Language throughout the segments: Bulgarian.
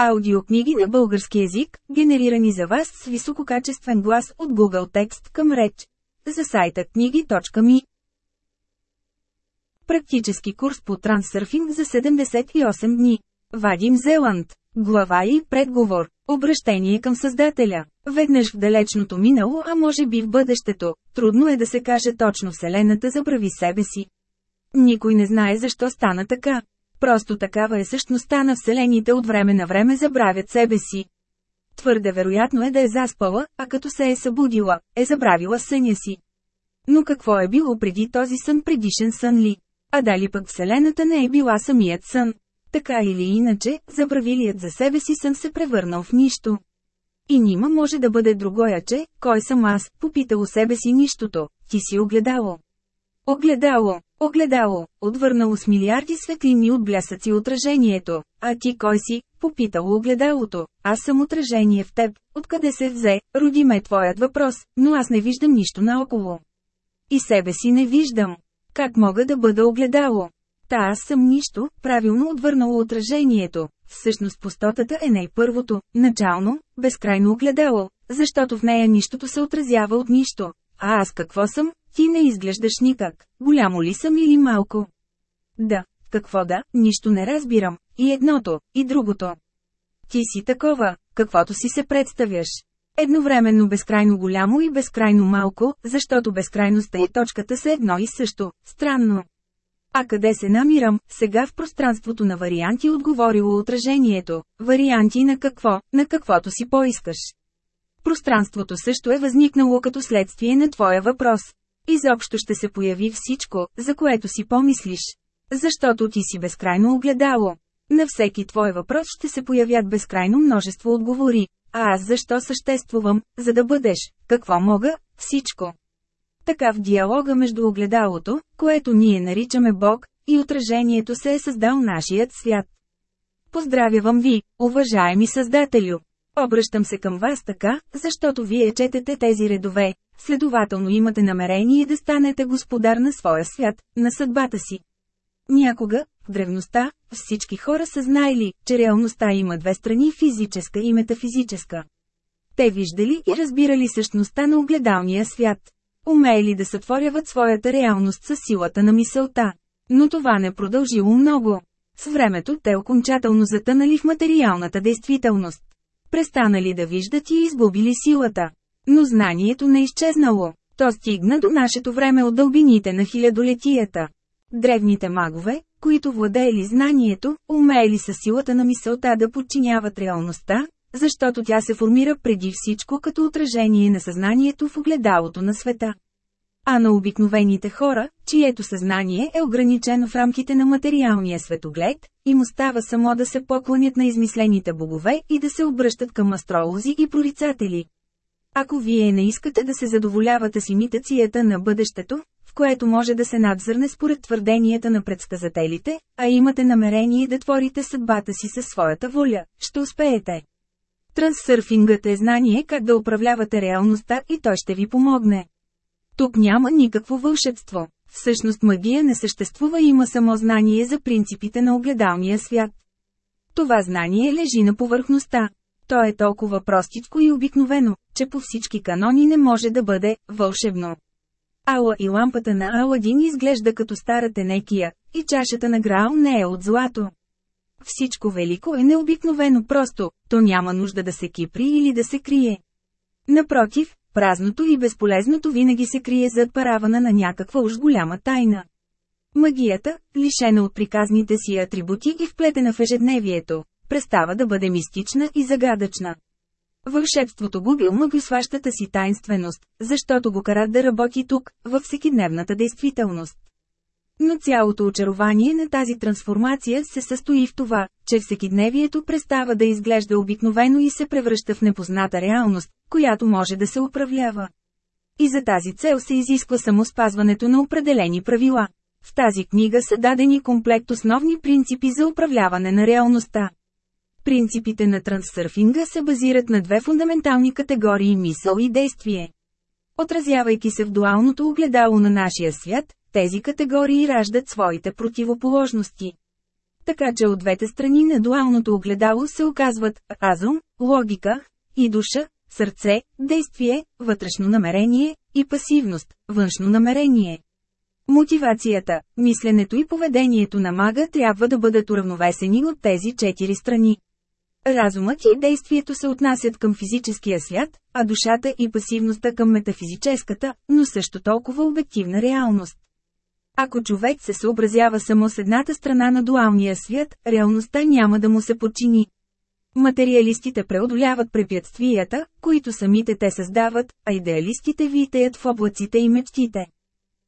Аудиокниги на български език, генерирани за вас с висококачествен глас от Google Текст към реч. За сайта книги.ми Практически курс по трансърфинг за 78 дни. Вадим Зеланд. Глава и предговор. Обращение към Създателя. Веднъж в далечното минало, а може би в бъдещето, трудно е да се каже точно Вселената забрави себе си. Никой не знае защо стана така. Просто такава е същността на вселените от време на време забравят себе си. Твърде вероятно е да е заспала, а като се е събудила, е забравила съня си. Но какво е било преди този сън предишен сън ли? А дали пък Вселената не е била самият сън? Така или иначе, забравилият за себе си сън се превърнал в нищо. И нима може да бъде другояче, кой съм аз, попитало себе си нищото, ти си огледало. Огледало, огледало, отвърнало с милиарди светлини от блясъци отражението. А ти кой си? Попитало огледалото. Аз съм отражение в теб. Откъде се взе? Роди ме твоят въпрос, но аз не виждам нищо наоколо. И себе си не виждам. Как мога да бъда огледало? Та аз съм нищо, правилно отвърнало отражението. Всъщност пустотата е най-първото, начално, безкрайно огледало, защото в нея нищото се отразява от нищо. А аз какво съм? Ти не изглеждаш никак. Голямо ли съм или малко? Да, какво да, нищо не разбирам. И едното, и другото. Ти си такова, каквото си се представяш. Едновременно безкрайно голямо и безкрайно малко, защото безкрайността и точката са едно и също. Странно. А къде се намирам, сега в пространството на варианти отговорило отражението. Варианти на какво, на каквото си поискаш. Пространството също е възникнало като следствие на твоя въпрос. Изобщо ще се появи всичко, за което си помислиш. Защото ти си безкрайно огледало. На всеки твой въпрос ще се появят безкрайно множество отговори. А аз защо съществувам, за да бъдеш, какво мога, всичко. Така в диалога между огледалото, което ние наричаме Бог, и отражението се е създал нашият свят. Поздравявам ви, уважаеми Създателю! Обръщам се към вас така, защото вие четете тези редове, следователно имате намерение да станете господар на своя свят, на съдбата си. Някога, в древността, всички хора са знаели, че реалността има две страни – физическа и метафизическа. Те виждали и разбирали същността на огледалния свят. Умеели да сътворяват своята реалност със силата на мисълта. Но това не продължило много. С времето те окончателно затънали в материалната действителност. Престанали да виждат и изгубили силата. Но знанието не изчезнало. То стигна до нашето време от дълбините на хилядолетията. Древните магове, които владеели знанието, умеели със силата на мисълта да подчиняват реалността, защото тя се формира преди всичко като отражение на съзнанието в огледалото на света. А на обикновените хора, чието съзнание е ограничено в рамките на материалния светоглед, им остава само да се поклонят на измислените богове и да се обръщат към астролози и прорицатели. Ако вие не искате да се задоволявате с имитацията на бъдещето, в което може да се надзърне според твърденията на предсказателите, а имате намерение да творите съдбата си със своята воля, ще успеете. Трансърфингът е знание как да управлявате реалността и той ще ви помогне. Тук няма никакво вълшебство. Всъщност магия не съществува има само знание за принципите на огледалния свят. Това знание лежи на повърхността. То е толкова простичко и обикновено, че по всички канони не може да бъде вълшебно. Ала и лампата на Аладин изглежда като стара тенекия, и чашата на Граал не е от злато. Всичко велико е необикновено просто, то няма нужда да се кипри или да се крие. Напротив, празното и безполезното винаги се крие зад паравана на някаква уж голяма тайна. Магията, лишена от приказните си атрибути и вплетена в ежедневието, престава да бъде мистична и загадъчна. Вълшебството губи магосващата си тайнственост, защото го карат да работи тук, във всекидневната действителност. Но цялото очарование на тази трансформация се състои в това, че всекидневието престава да изглежда обикновено и се превръща в непозната реалност, която може да се управлява. И за тази цел се изисква само спазването на определени правила. В тази книга са дадени комплект основни принципи за управляване на реалността. Принципите на трансърфинга се базират на две фундаментални категории мисъл и действие. Отразявайки се в дуалното огледало на нашия свят, тези категории раждат своите противоположности. Така че от двете страни на дуалното огледало се оказват разум, логика и душа, сърце, действие, вътрешно намерение и пасивност, външно намерение. Мотивацията, мисленето и поведението на мага трябва да бъдат уравновесени от тези четири страни. Разумът и действието се отнасят към физическия свят, а душата и пасивността към метафизическата, но също толкова обективна реалност. Ако човек се съобразява само с едната страна на дуалния свят, реалността няма да му се подчини. Материалистите преодоляват препятствията, които самите те създават, а идеалистите витеят в облаците и мечтите.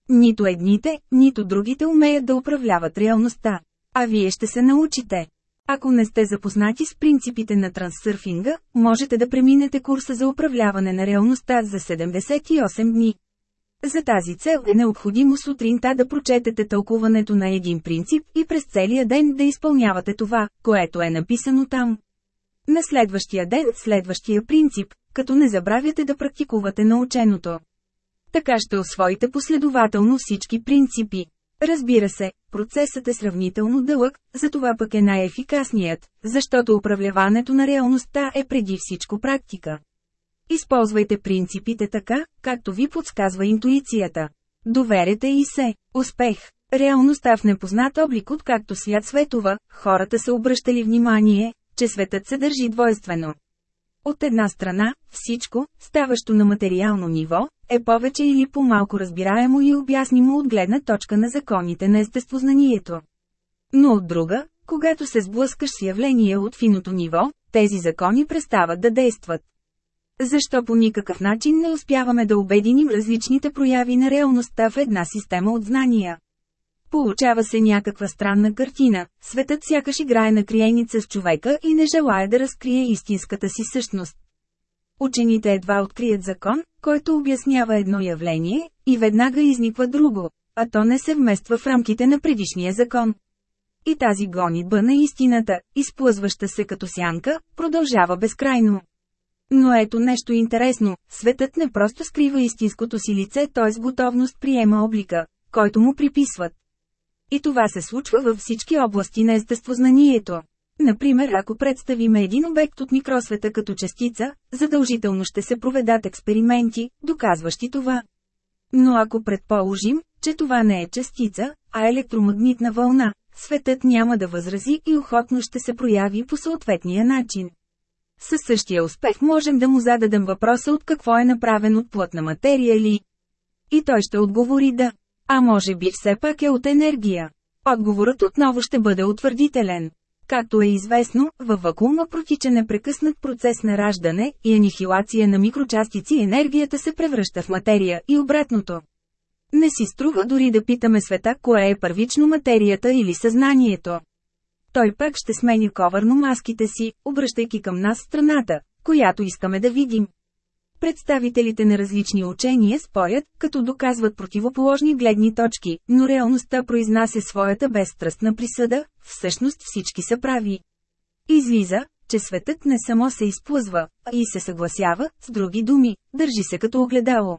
Нито едните, нито другите умеят да управляват реалността. А вие ще се научите. Ако не сте запознати с принципите на трансърфинга, можете да преминете курса за управляване на реалността за 78 дни. За тази цел е необходимо сутринта да прочетете тълкуването на един принцип и през целия ден да изпълнявате това, което е написано там. На следващия ден следващия принцип, като не забравяте да практикувате наученото. Така ще освоите последователно всички принципи. Разбира се, процесът е сравнително дълъг, затова пък е най-ефикасният, защото управляването на реалността е преди всичко практика. Използвайте принципите така, както ви подсказва интуицията. Доверете и се. Успех. Реалността в непознат облик откакто свят светова, хората са обръщали внимание, че светът се държи двойствено. От една страна, всичко, ставащо на материално ниво, е повече или по-малко разбираемо и обяснимо от гледна точка на законите на естествознанието. Но от друга, когато се сблъскаш с явления от финото ниво, тези закони престават да действат. Защо по никакъв начин не успяваме да обединим различните прояви на реалността в една система от знания? Получава се някаква странна картина, светът сякаш играе на криеница с човека и не желая да разкрие истинската си същност. Учените едва открият закон, който обяснява едно явление, и веднага изниква друго, а то не се вмества в рамките на предишния закон. И тази гонитба на истината, изплъзваща се като сянка, продължава безкрайно. Но ето нещо интересно, светът не просто скрива истинското си лице, т.е. готовност приема облика, който му приписват. И това се случва във всички области на естествознанието. Например, ако представим един обект от микросвета като частица, задължително ще се проведат експерименти, доказващи това. Но ако предположим, че това не е частица, а електромагнитна вълна, светът няма да възрази и охотно ще се прояви по съответния начин. Със същия успех можем да му зададем въпроса от какво е направен от плътна материя ли. И той ще отговори да. А може би все пак е от енергия. Отговорът отново ще бъде утвърдителен. Както е известно, във вакуума протича непрекъснат процес на раждане и анихилация на микрочастици енергията се превръща в материя и обратното. Не си струва дори да питаме света кое е първично материята или съзнанието. Той пак ще смени коварно маските си, обръщайки към нас страната, която искаме да видим. Представителите на различни учения спорят, като доказват противоположни гледни точки, но реалността произнася своята безстрастна присъда, всъщност всички са прави. Излиза, че светът не само се изплъзва, а и се съгласява, с други думи, държи се като огледало.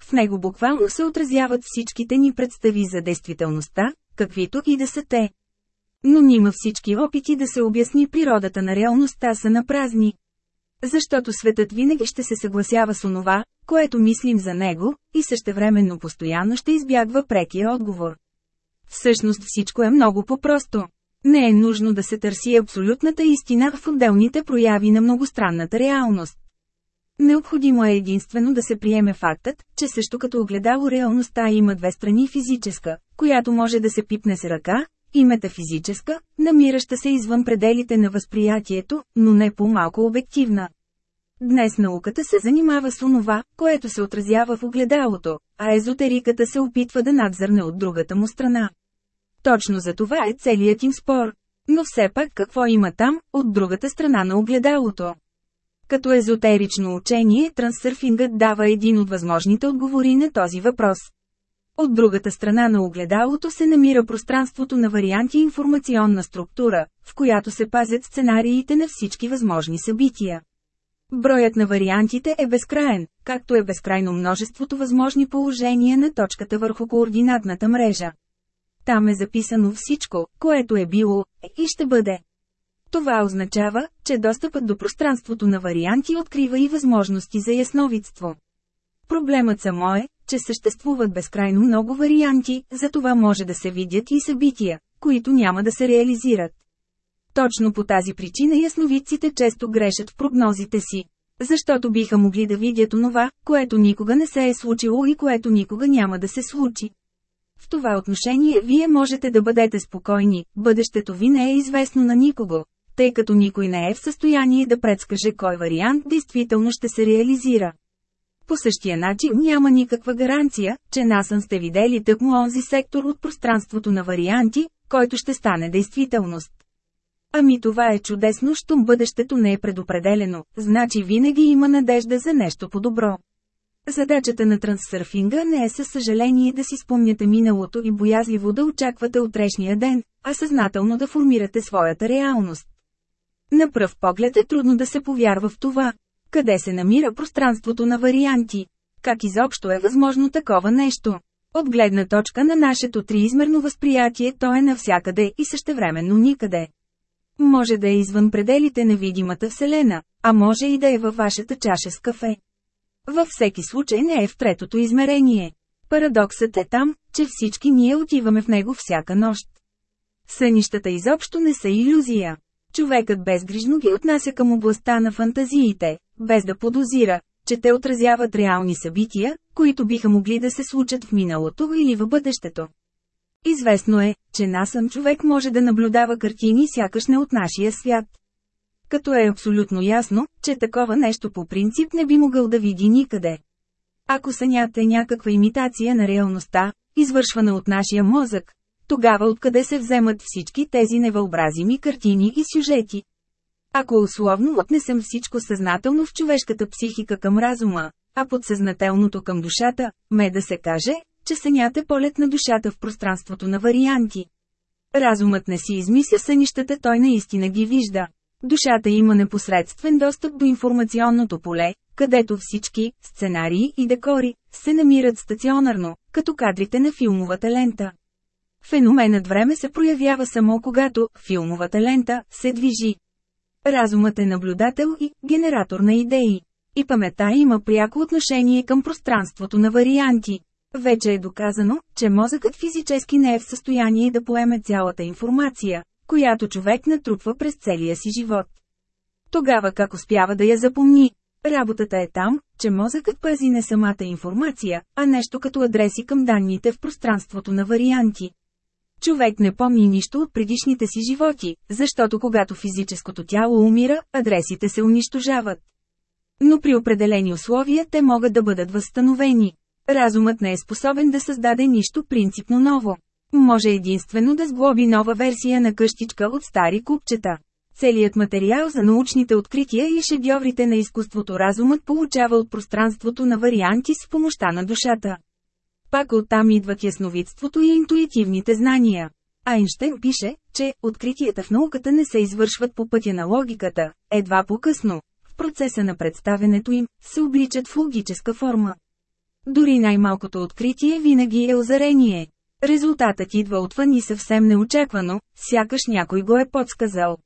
В него буквално се отразяват всичките ни представи за действителността, каквито и да са те. Но нима всички опити да се обясни природата на реалността са на празни. Защото светът винаги ще се съгласява с онова, което мислим за него, и същевременно постоянно ще избягва прекия отговор. Всъщност всичко е много по-просто. Не е нужно да се търси абсолютната истина в отделните прояви на многостранната реалност. Необходимо е единствено да се приеме фактът, че също като огледало реалността има две страни физическа, която може да се пипне с ръка, и метафизическа, намираща се извън пределите на възприятието, но не по-малко обективна. Днес науката се занимава с онова, което се отразява в огледалото, а езотериката се опитва да надзърне от другата му страна. Точно за това е целият им спор. Но все пак какво има там, от другата страна на огледалото? Като езотерично учение, трансърфингът дава един от възможните отговори на този въпрос. От другата страна на огледалото се намира пространството на варианти информационна структура, в която се пазят сценариите на всички възможни събития. Броят на вариантите е безкраен, както е безкрайно множеството възможни положения на точката върху координатната мрежа. Там е записано всичко, което е било, е и ще бъде. Това означава, че достъпът до пространството на варианти открива и възможности за ясновидство. Проблемът само е, че съществуват безкрайно много варианти, за това може да се видят и събития, които няма да се реализират. Точно по тази причина ясновидците често грешат в прогнозите си. Защото биха могли да видят онова, което никога не се е случило и което никога няма да се случи. В това отношение вие можете да бъдете спокойни, бъдещето ви не е известно на никого, тъй като никой не е в състояние да предскаже кой вариант действително ще се реализира. По същия начин няма никаква гаранция, че насън сте видели тъкмо онзи сектор от пространството на варианти, който ще стане действителност. Ами това е чудесно, щом бъдещето не е предопределено, значи винаги има надежда за нещо по-добро. Задачата на трансърфинга не е със съжаление да си спомняте миналото и боязливо да очаквате утрешния ден, а съзнателно да формирате своята реалност. На пръв поглед е трудно да се повярва в това. Къде се намира пространството на варианти? Как изобщо е възможно такова нещо? От гледна точка на нашето триизмерно възприятие то е навсякъде и същевременно никъде. Може да е извън пределите на видимата Вселена, а може и да е във вашата чаша с кафе. Във всеки случай не е в третото измерение. Парадоксът е там, че всички ние отиваме в него всяка нощ. Сънищата изобщо не са иллюзия. Човекът безгрижно ги отнася към областта на фантазиите, без да подозира, че те отразяват реални събития, които биха могли да се случат в миналото или в бъдещето. Известно е, че насън човек може да наблюдава картини сякаш не от нашия свят. Като е абсолютно ясно, че такова нещо по принцип не би могъл да види никъде. Ако сънят е някаква имитация на реалността, извършвана от нашия мозък, тогава откъде се вземат всички тези невъобразими картини и сюжети? Ако условно отнесем всичко съзнателно в човешката психика към разума, а подсъзнателното към душата, ме да се каже, че сънят е полет на душата в пространството на варианти. Разумът не си измисля сънищата, той наистина ги вижда. Душата има непосредствен достъп до информационното поле, където всички сценарии и декори се намират стационарно, като кадрите на филмовата лента. Феноменът време се проявява само когато филмовата лента се движи. Разумът е наблюдател и генератор на идеи. И памета има пряко отношение към пространството на варианти. Вече е доказано, че мозъкът физически не е в състояние да поеме цялата информация, която човек натрупва през целия си живот. Тогава как успява да я запомни? Работата е там, че мозъкът пази не самата информация, а нещо като адреси към данните в пространството на варианти. Човек не помни нищо от предишните си животи, защото когато физическото тяло умира, адресите се унищожават. Но при определени условия те могат да бъдат възстановени. Разумът не е способен да създаде нищо принципно ново. Може единствено да сглоби нова версия на къщичка от стари купчета. Целият материал за научните открития и шедьоврите на изкуството разумът получава от пространството на варианти с помощта на душата. Пак оттам идват ясновидството и интуитивните знания. Айнштейн пише, че откритията в науката не се извършват по пътя на логиката, едва по-късно, в процеса на представенето им, се обличат в логическа форма. Дори най-малкото откритие винаги е озарение. Резултатът идва отвън и съвсем неочаквано, сякаш някой го е подсказал.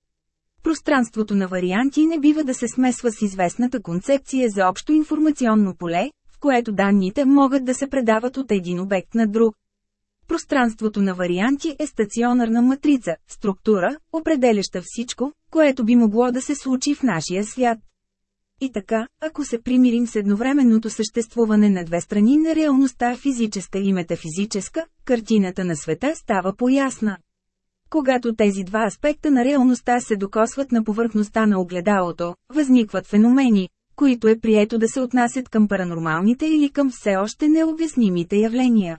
Пространството на варианти не бива да се смесва с известната концепция за общо информационно поле, в което данните могат да се предават от един обект на друг. Пространството на варианти е стационарна матрица, структура, определяща всичко, което би могло да се случи в нашия свят. И така, ако се примирим с едновременното съществуване на две страни на реалността физическа и метафизическа, картината на света става поясна. Когато тези два аспекта на реалността се докосват на повърхността на огледалото, възникват феномени, които е прието да се отнасят към паранормалните или към все още необяснимите явления.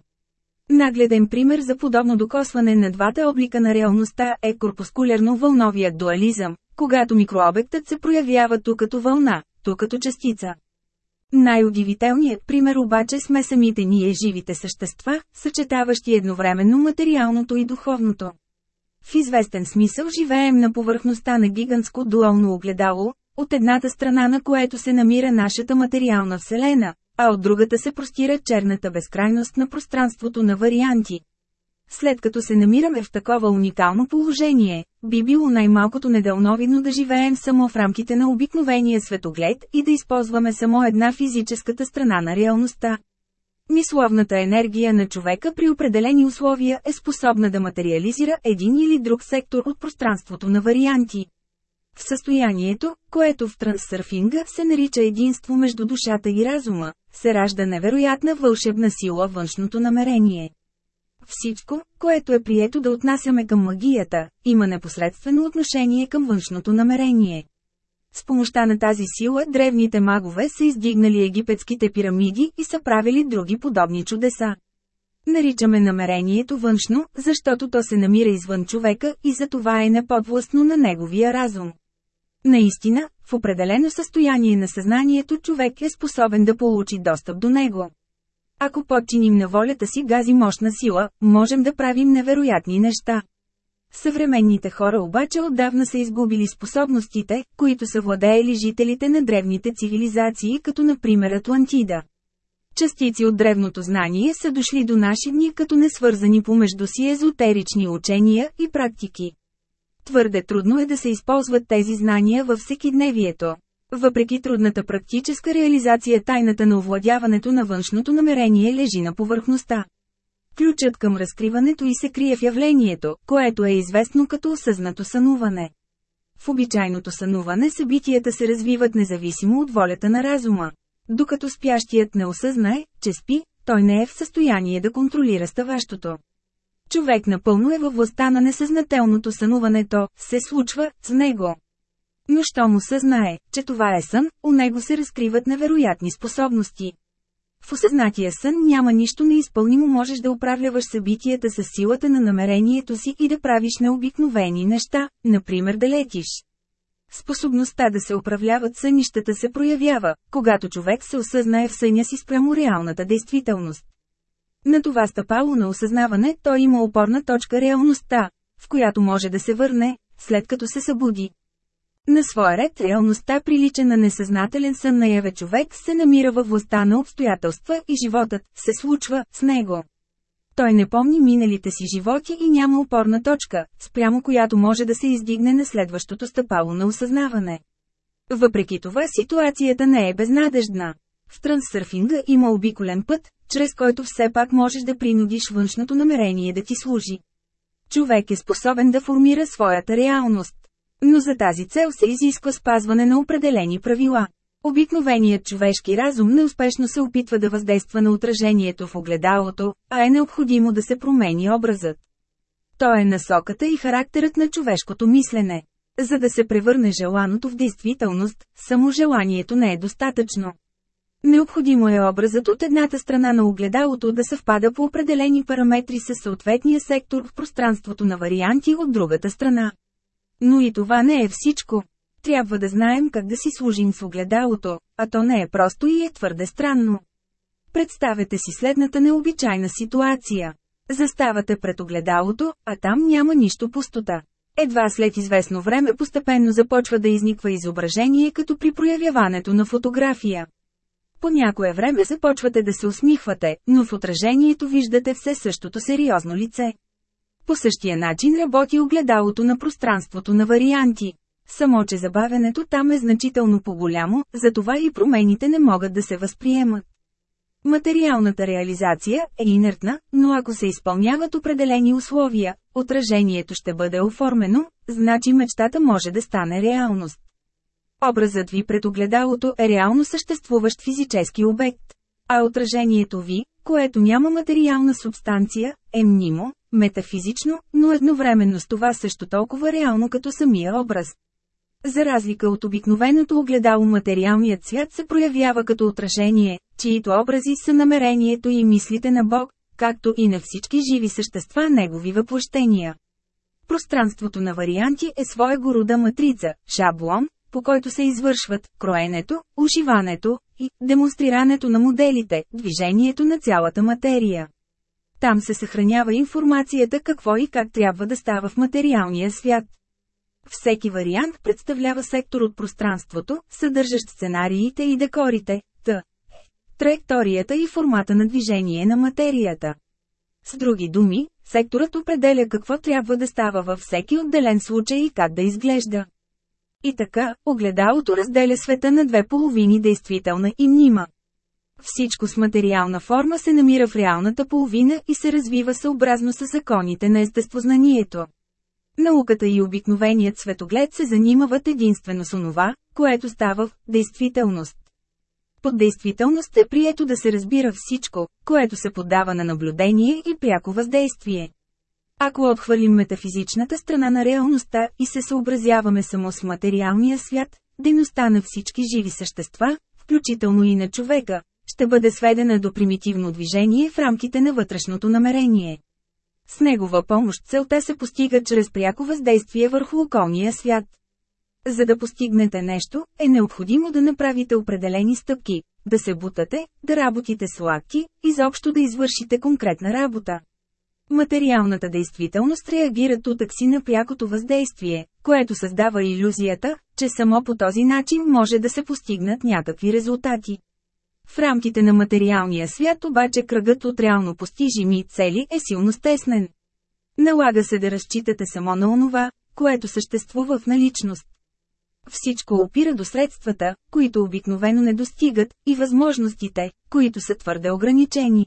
Нагледен пример за подобно докосване на двата облика на реалността е корпускулярно-вълновият дуализъм, когато микрообектът се проявява ту като вълна, ту като частица. Най-удивителният пример обаче сме самите ние живите същества, съчетаващи едновременно материалното и духовното. В известен смисъл живеем на повърхността на гигантско дуално огледало, от едната страна на което се намира нашата материална вселена, а от другата се простира черната безкрайност на пространството на варианти. След като се намираме в такова уникално положение, би било най-малкото недълновидно да живеем само в рамките на обикновения светоглед и да използваме само една физическата страна на реалността. Мисловната енергия на човека при определени условия е способна да материализира един или друг сектор от пространството на варианти. В състоянието, което в трансърфинга се нарича единство между душата и разума, се ражда невероятна вълшебна сила външното намерение. Всичко, което е прието да отнасяме към магията, има непосредствено отношение към външното намерение. С помощта на тази сила древните магове са издигнали египетските пирамиди и са правили други подобни чудеса. Наричаме намерението външно, защото то се намира извън човека и за това е неподвластно на неговия разум. Наистина, в определено състояние на съзнанието човек е способен да получи достъп до него. Ако подчиним на волята си гази мощна сила, можем да правим невероятни неща. Съвременните хора обаче отдавна са изгубили способностите, които са владеели жителите на древните цивилизации, като например Атлантида. Частици от древното знание са дошли до наши дни като несвързани помежду си езотерични учения и практики. Твърде трудно е да се използват тези знания във всекидневието. Въпреки трудната практическа реализация тайната на овладяването на външното намерение лежи на повърхността. Ключът към разкриването и се крие в явлението, което е известно като осъзнато сънуване. В обичайното сънуване събитията се развиват независимо от волята на разума. Докато спящият не осъзнае, че спи, той не е в състояние да контролира ставащото. Човек напълно е във властта на несъзнателното сънуването, се случва с него. Но що му съзнае, че това е сън, у него се разкриват невероятни способности. В осъзнатия сън няма нищо неизпълнимо можеш да управляваш събитията с силата на намерението си и да правиш необикновени неща, например да летиш. Способността да се управляват сънищата се проявява, когато човек се осъзнае в съня си спрямо реалната действителност. На това стъпало на осъзнаване той има опорна точка реалността, в която може да се върне, след като се събуди. На своя ред реалността прилича на несъзнателен сън наяве човек се намира във властта на обстоятелства и животът се случва с него. Той не помни миналите си животи и няма опорна точка, спрямо която може да се издигне на следващото стъпало на осъзнаване. Въпреки това ситуацията не е безнадеждна. В трансърфинга има обиколен път, чрез който все пак можеш да принудиш външното намерение да ти служи. Човек е способен да формира своята реалност. Но за тази цел се изисква спазване на определени правила. Обикновеният човешки разум неуспешно се опитва да въздейства на отражението в огледалото, а е необходимо да се промени образът. То е насоката и характерът на човешкото мислене. За да се превърне желаното в действителност, само желанието не е достатъчно. Необходимо е образът от едната страна на огледалото да съвпада по определени параметри със съответния сектор в пространството на варианти от другата страна. Но и това не е всичко. Трябва да знаем как да си служим с огледалото, а то не е просто и е твърде странно. Представете си следната необичайна ситуация. Заставате пред огледалото, а там няма нищо пустота. Едва след известно време постепенно започва да изниква изображение като при проявяването на фотография. По някое време започвате да се усмихвате, но в отражението виждате все същото сериозно лице. По същия начин работи огледалото на пространството на варианти. Само че забавенето там е значително по-голямо, затова и промените не могат да се възприемат. Материалната реализация е инертна, но ако се изпълняват определени условия, отражението ще бъде оформено, значи мечтата може да стане реалност. Образът ви пред огледалото е реално съществуващ физически обект. А отражението ви, което няма материална субстанция, е мнимо, метафизично, но едновременно с това също толкова реално като самия образ. За разлика от обикновеното огледало материалният свят се проявява като отражение, чието образи са намерението и мислите на Бог, както и на всички живи същества негови въплъщения. Пространството на варианти е своего рода матрица, шаблон, по който се извършват кроенето, ушиването и демонстрирането на моделите, движението на цялата материя. Там се съхранява информацията какво и как трябва да става в материалния свят. Всеки вариант представлява сектор от пространството, съдържащ сценариите и декорите, т. траекторията и формата на движение на материята. С други думи, секторът определя какво трябва да става във всеки отделен случай и как да изглежда. И така, огледалото разделя света на две половини действителна и мнима. Всичко с материална форма се намира в реалната половина и се развива съобразно с законите на естествознанието. Науката и обикновеният светоглед се занимават единствено с онова, което става в действителност. Под действителност е прието да се разбира всичко, което се подава на наблюдение и пряко въздействие. Ако отхвърлим метафизичната страна на реалността и се съобразяваме само с материалния свят, дейността на всички живи същества, включително и на човека, ще бъде сведена до примитивно движение в рамките на вътрешното намерение. С негова помощ целта се постига чрез пряко въздействие върху околния свят. За да постигнете нещо, е необходимо да направите определени стъпки, да се бутате, да работите с лакти, изобщо да извършите конкретна работа. Материалната действителност реагира тутък на прякото въздействие, което създава иллюзията, че само по този начин може да се постигнат някакви резултати. В рамките на материалния свят обаче кръгът от реално постижими цели е силно стеснен. Налага се да разчитате само на онова, което съществува в наличност. Всичко опира до средствата, които обикновено не достигат, и възможностите, които са твърде ограничени.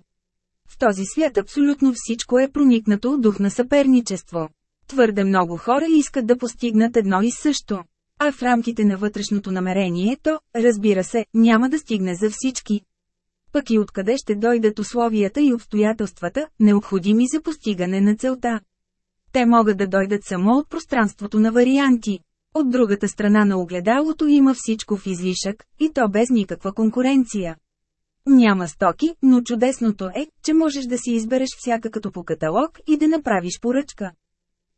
В този свят абсолютно всичко е проникнато от дух на съперничество. Твърде много хора искат да постигнат едно и също. А в рамките на вътрешното намерение то, разбира се, няма да стигне за всички. Пък и откъде ще дойдат условията и обстоятелствата, необходими за постигане на целта. Те могат да дойдат само от пространството на варианти. От другата страна на огледалото има всичко в излишък, и то без никаква конкуренция. Няма стоки, но чудесното е, че можеш да си избереш всяка като по каталог и да направиш поръчка.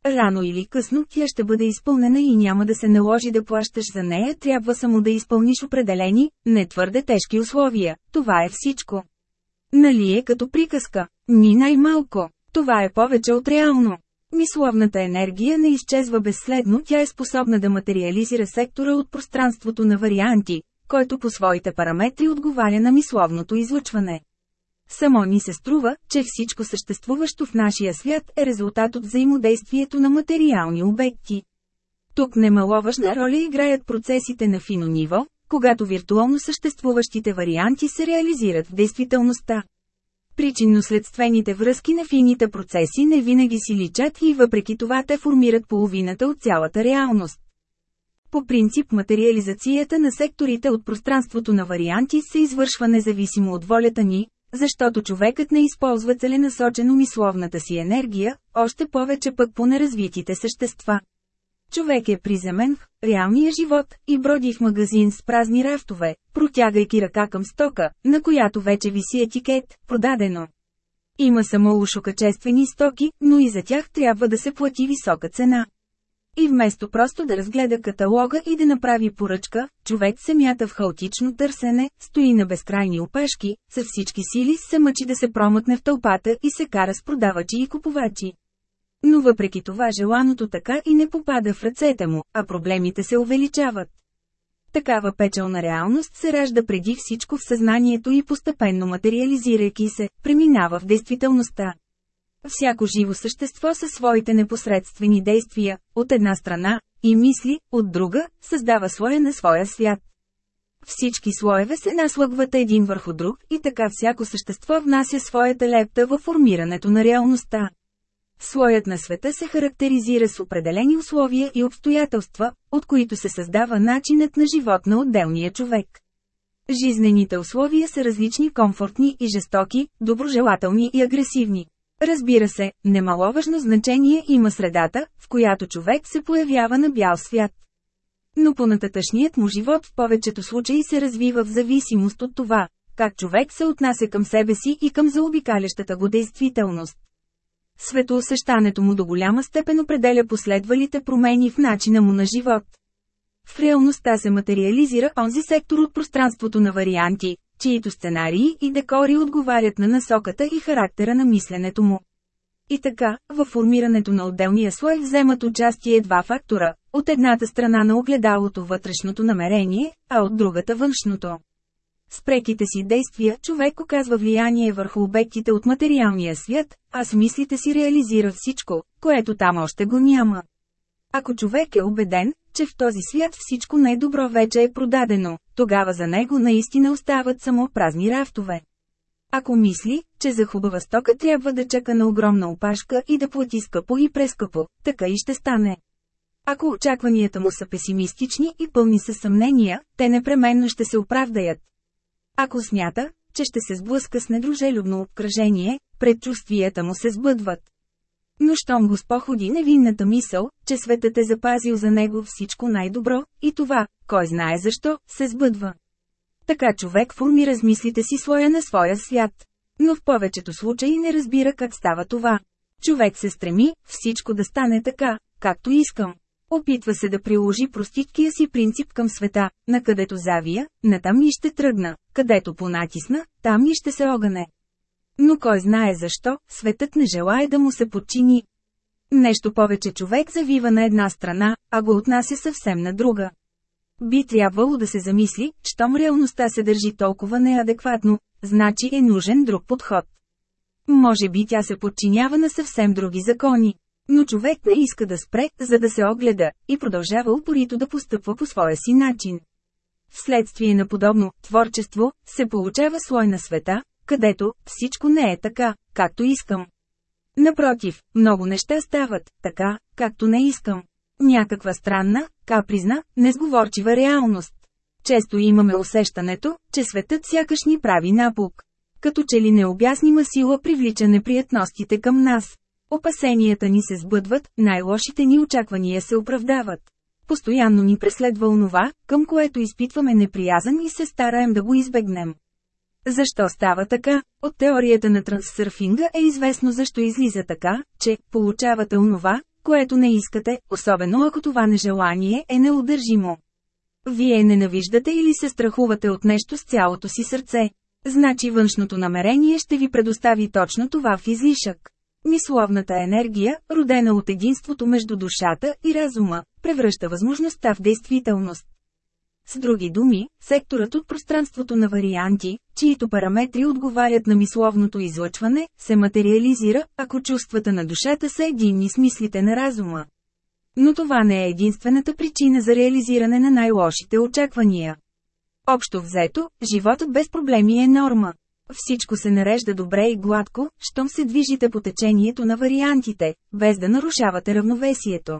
Рано или късно тя ще бъде изпълнена и няма да се наложи да плащаш за нея, трябва само да изпълниш определени, не твърде тежки условия. Това е всичко. Нали е като приказка? Ни най-малко. Това е повече от реално. Мисловната енергия не изчезва безследно, тя е способна да материализира сектора от пространството на варианти, който по своите параметри отговаря на мисловното излъчване. Само ни се струва, че всичко съществуващо в нашия свят е резултат от взаимодействието на материални обекти. Тук немаловажна роля играят процесите на фино ниво, когато виртуално съществуващите варианти се реализират в действителността. Причинно-следствените връзки на фините процеси не винаги си личат и въпреки това те формират половината от цялата реалност. По принцип материализацията на секторите от пространството на варианти се извършва независимо от волята ни, защото човекът не използва целенасочено мисловната си енергия, още повече пък по неразвитите същества. Човек е приземен в реалния живот и броди в магазин с празни рафтове, протягайки ръка към стока, на която вече виси етикет «Продадено». Има само ушокачествени стоки, но и за тях трябва да се плати висока цена. И вместо просто да разгледа каталога и да направи поръчка, човек се мята в хаотично търсене, стои на безкрайни опашки, със всички сили се мъчи да се промътне в тълпата и се кара с продавачи и купувачи. Но въпреки това желаното така и не попада в ръцете му, а проблемите се увеличават. Такава печелна реалност се ражда преди всичко в съзнанието и постепенно материализирайки се, преминава в действителността. Всяко живо същество със своите непосредствени действия, от една страна, и мисли, от друга, създава слоя на своя свят. Всички слоеве се наслъгват един върху друг и така всяко същество внася своята лепта във формирането на реалността. Слоят на света се характеризира с определени условия и обстоятелства, от които се създава начинът на живот на отделния човек. Жизнените условия са различни комфортни и жестоки, доброжелателни и агресивни. Разбира се, немаловажно значение има средата, в която човек се появява на бял свят. Но понататъчният му живот в повечето случаи се развива в зависимост от това, как човек се отнася към себе си и към заобикалящата го действителност. Светоусещането му до голяма степен определя последвалите промени в начина му на живот. В реалността се материализира онзи сектор от пространството на варианти, чието сценарии и декори отговарят на насоката и характера на мисленето му. И така, във формирането на отделния слой вземат участие два фактора, от едната страна на огледалото вътрешното намерение, а от другата външното. С преките си действия човек оказва влияние върху обектите от материалния свят, а с мислите си реализира всичко, което там още го няма. Ако човек е убеден, че в този свят всичко най-добро вече е продадено, тогава за него наистина остават само празни рафтове. Ако мисли, че за хубава стока трябва да чака на огромна опашка и да плати скъпо и прескъпо, така и ще стане. Ако очакванията му са песимистични и пълни със съмнения, те непременно ще се оправдаят. Ако смята, че ще се сблъска с недружелюбно обкръжение, предчувствията му се сбъдват. Но щом го невинната мисъл, че светът е запазил за него всичко най-добро, и това, кой знае защо, се сбъдва. Така човек формира с мислите си своя на своя свят. Но в повечето случаи не разбира как става това. Човек се стреми всичко да стане така, както искам. Опитва се да приложи проститкия си принцип към света, на където завия, натам и ще тръгна, където понатисна, там и ще се огъне. Но кой знае защо, светът не желая да му се подчини. Нещо повече човек завива на една страна, а го отнася съвсем на друга. Би трябвало да се замисли, щом реалността се държи толкова неадекватно, значи е нужен друг подход. Може би тя се подчинява на съвсем други закони. Но човек не иска да спре, за да се огледа, и продължава упорито да постъпва по своя си начин. Вследствие на подобно творчество, се получава слой на света, където всичко не е така, както искам. Напротив, много неща стават така, както не искам. Някаква странна, капризна, несговорчива реалност. Често имаме усещането, че светът сякаш ни прави напук. Като че ли необяснима сила привлича неприятностите към нас. Опасенията ни се сбъдват, най-лошите ни очаквания се оправдават. Постоянно ни преследва онова, към което изпитваме неприязан и се стараем да го избегнем. Защо става така? От теорията на трансърфинга е известно защо излиза така, че получавате онова, което не искате, особено ако това нежелание е неудържимо. Вие ненавиждате или се страхувате от нещо с цялото си сърце. Значи външното намерение ще ви предостави точно това в излишък. Мисловната енергия, родена от единството между душата и разума, превръща възможността в действителност. С други думи, секторът от пространството на варианти, чието параметри отговарят на мисловното излъчване, се материализира, ако чувствата на душата са единни с мислите на разума. Но това не е единствената причина за реализиране на най-лошите очаквания. Общо взето, животът без проблеми е норма. Всичко се нарежда добре и гладко, щом се движите по течението на вариантите, без да нарушавате равновесието.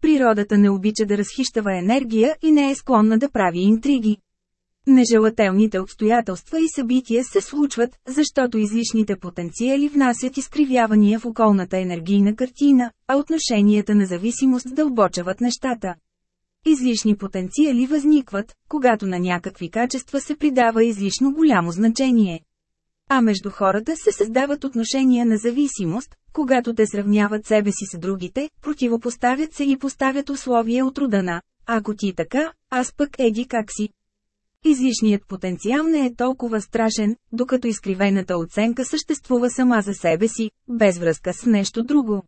Природата не обича да разхищава енергия и не е склонна да прави интриги. Нежелателните обстоятелства и събития се случват, защото излишните потенциали внасят изкривявания в околната енергийна картина, а отношенията на зависимост дълбочават нещата. Излишни потенциали възникват, когато на някакви качества се придава излишно голямо значение. А между хората се създават отношения на зависимост, когато те сравняват себе си с другите, противопоставят се и поставят условия от рода на «Ако ти така, аз пък еди как си». Излишният потенциал не е толкова страшен, докато изкривената оценка съществува сама за себе си, без връзка с нещо друго.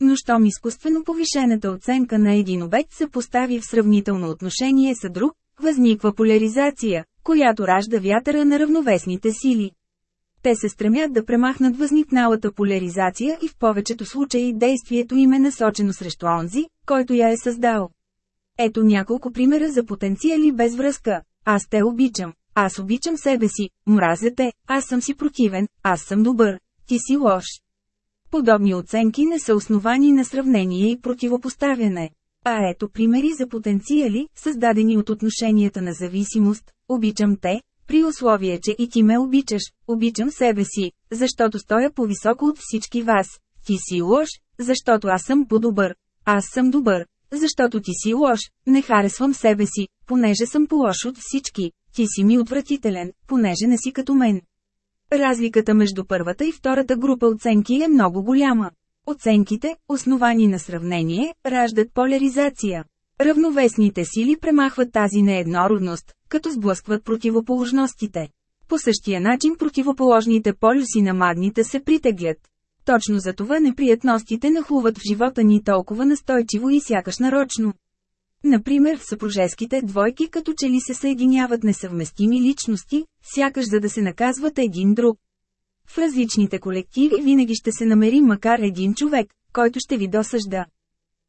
Но щом изкуствено повишената оценка на един обект се постави в сравнително отношение с друг, възниква поляризация, която ражда вятъра на равновесните сили. Те се стремят да премахнат възникналата поляризация и в повечето случаи действието им е насочено срещу онзи, който я е създал. Ето няколко примера за потенциали без връзка. Аз те обичам. Аз обичам себе си, мразя те, аз съм си противен, аз съм добър, ти си лош. Подобни оценки не са основани на сравнение и противопоставяне. А ето примери за потенциали, създадени от отношенията на зависимост, обичам те, при условие, че и ти ме обичаш, обичам себе си, защото стоя по-високо от всички вас. Ти си лош, защото аз съм по-добър. Аз съм добър, защото ти си лош, не харесвам себе си, понеже съм по-лош от всички. Ти си ми отвратителен, понеже не си като мен. Разликата между първата и втората група оценки е много голяма. Оценките, основани на сравнение, раждат поляризация. Равновесните сили премахват тази нееднородност, като сблъскват противоположностите. По същия начин противоположните полюси на магните се притеглят. Точно за това неприятностите нахлуват в живота ни толкова настойчиво и сякаш нарочно. Например в съпружеските двойки като че ли се съединяват несъвместими личности, сякаш за да се наказват един друг. В различните колективи винаги ще се намери макар един човек, който ще ви досъжда.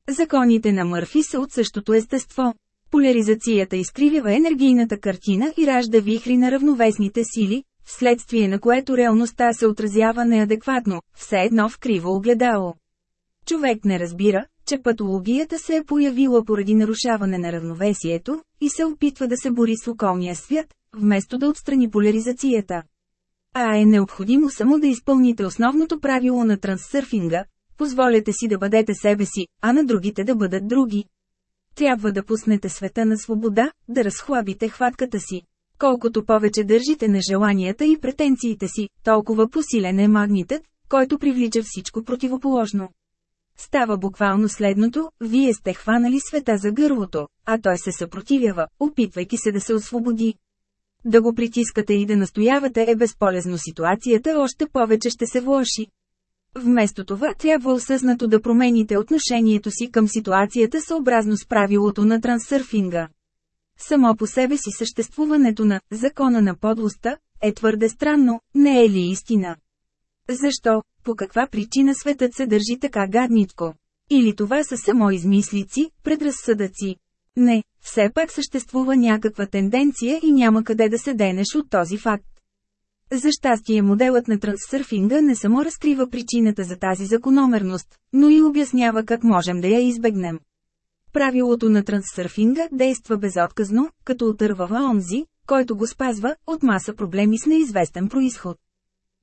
Законите на Мърфи са от същото естество. Поляризацията изкривява енергийната картина и ражда вихри на равновесните сили, вследствие на което реалността се отразява неадекватно, все едно в криво огледало. Човек не разбира, че патологията се е появила поради нарушаване на равновесието, и се опитва да се бори с околния свят, вместо да отстрани поляризацията. А е необходимо само да изпълните основното правило на трансърфинга, позволете си да бъдете себе си, а на другите да бъдат други. Трябва да пуснете света на свобода, да разхлабите хватката си. Колкото повече държите на желанията и претенциите си, толкова посилен е магнитът, който привлича всичко противоположно. Става буквално следното, вие сте хванали света за гърлото, а той се съпротивява, опитвайки се да се освободи. Да го притискате и да настоявате е безполезно ситуацията още повече ще се влоши. Вместо това трябва осъзнато да промените отношението си към ситуацията съобразно с правилото на трансърфинга. Само по себе си съществуването на «закона на подлостта» е твърде странно, не е ли истина? Защо, по каква причина светът се държи така гадничко? Или това са само измислици, предразсъдъци? Не, все пак съществува някаква тенденция и няма къде да се денеш от този факт. За щастие моделът на трансърфинга не само разкрива причината за тази закономерност, но и обяснява как можем да я избегнем. Правилото на трансърфинга действа безотказно, като отървава онзи, който го спазва, от маса проблеми с неизвестен происход.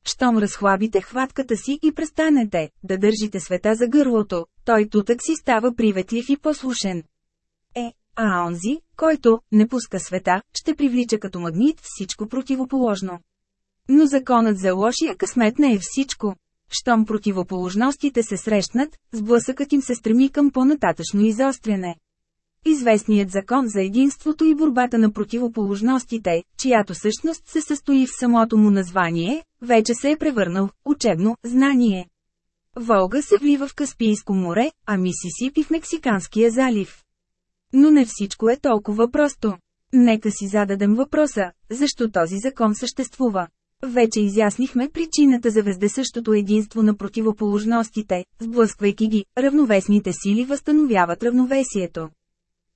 Щом разхлабите хватката си и престанете да държите света за гърлото, той тутък си става приветлив и послушен. Е, а онзи, който не пуска света, ще привлича като магнит всичко противоположно. Но законът за лошия късмет не е всичко. Щом противоположностите се срещнат, сблъсъкът им се стреми към по-нататъчно изостряне. Известният закон за единството и борбата на противоположностите, чиято същност се състои в самото му название, вече се е превърнал учебно знание. Волга се влива в Каспийско море, а Мисисипи в Мексиканския залив. Но не всичко е толкова просто. Нека си зададем въпроса, защо този закон съществува. Вече изяснихме причината за вездесъщото единство на противоположностите, сблъсквайки ги, равновесните сили възстановяват равновесието.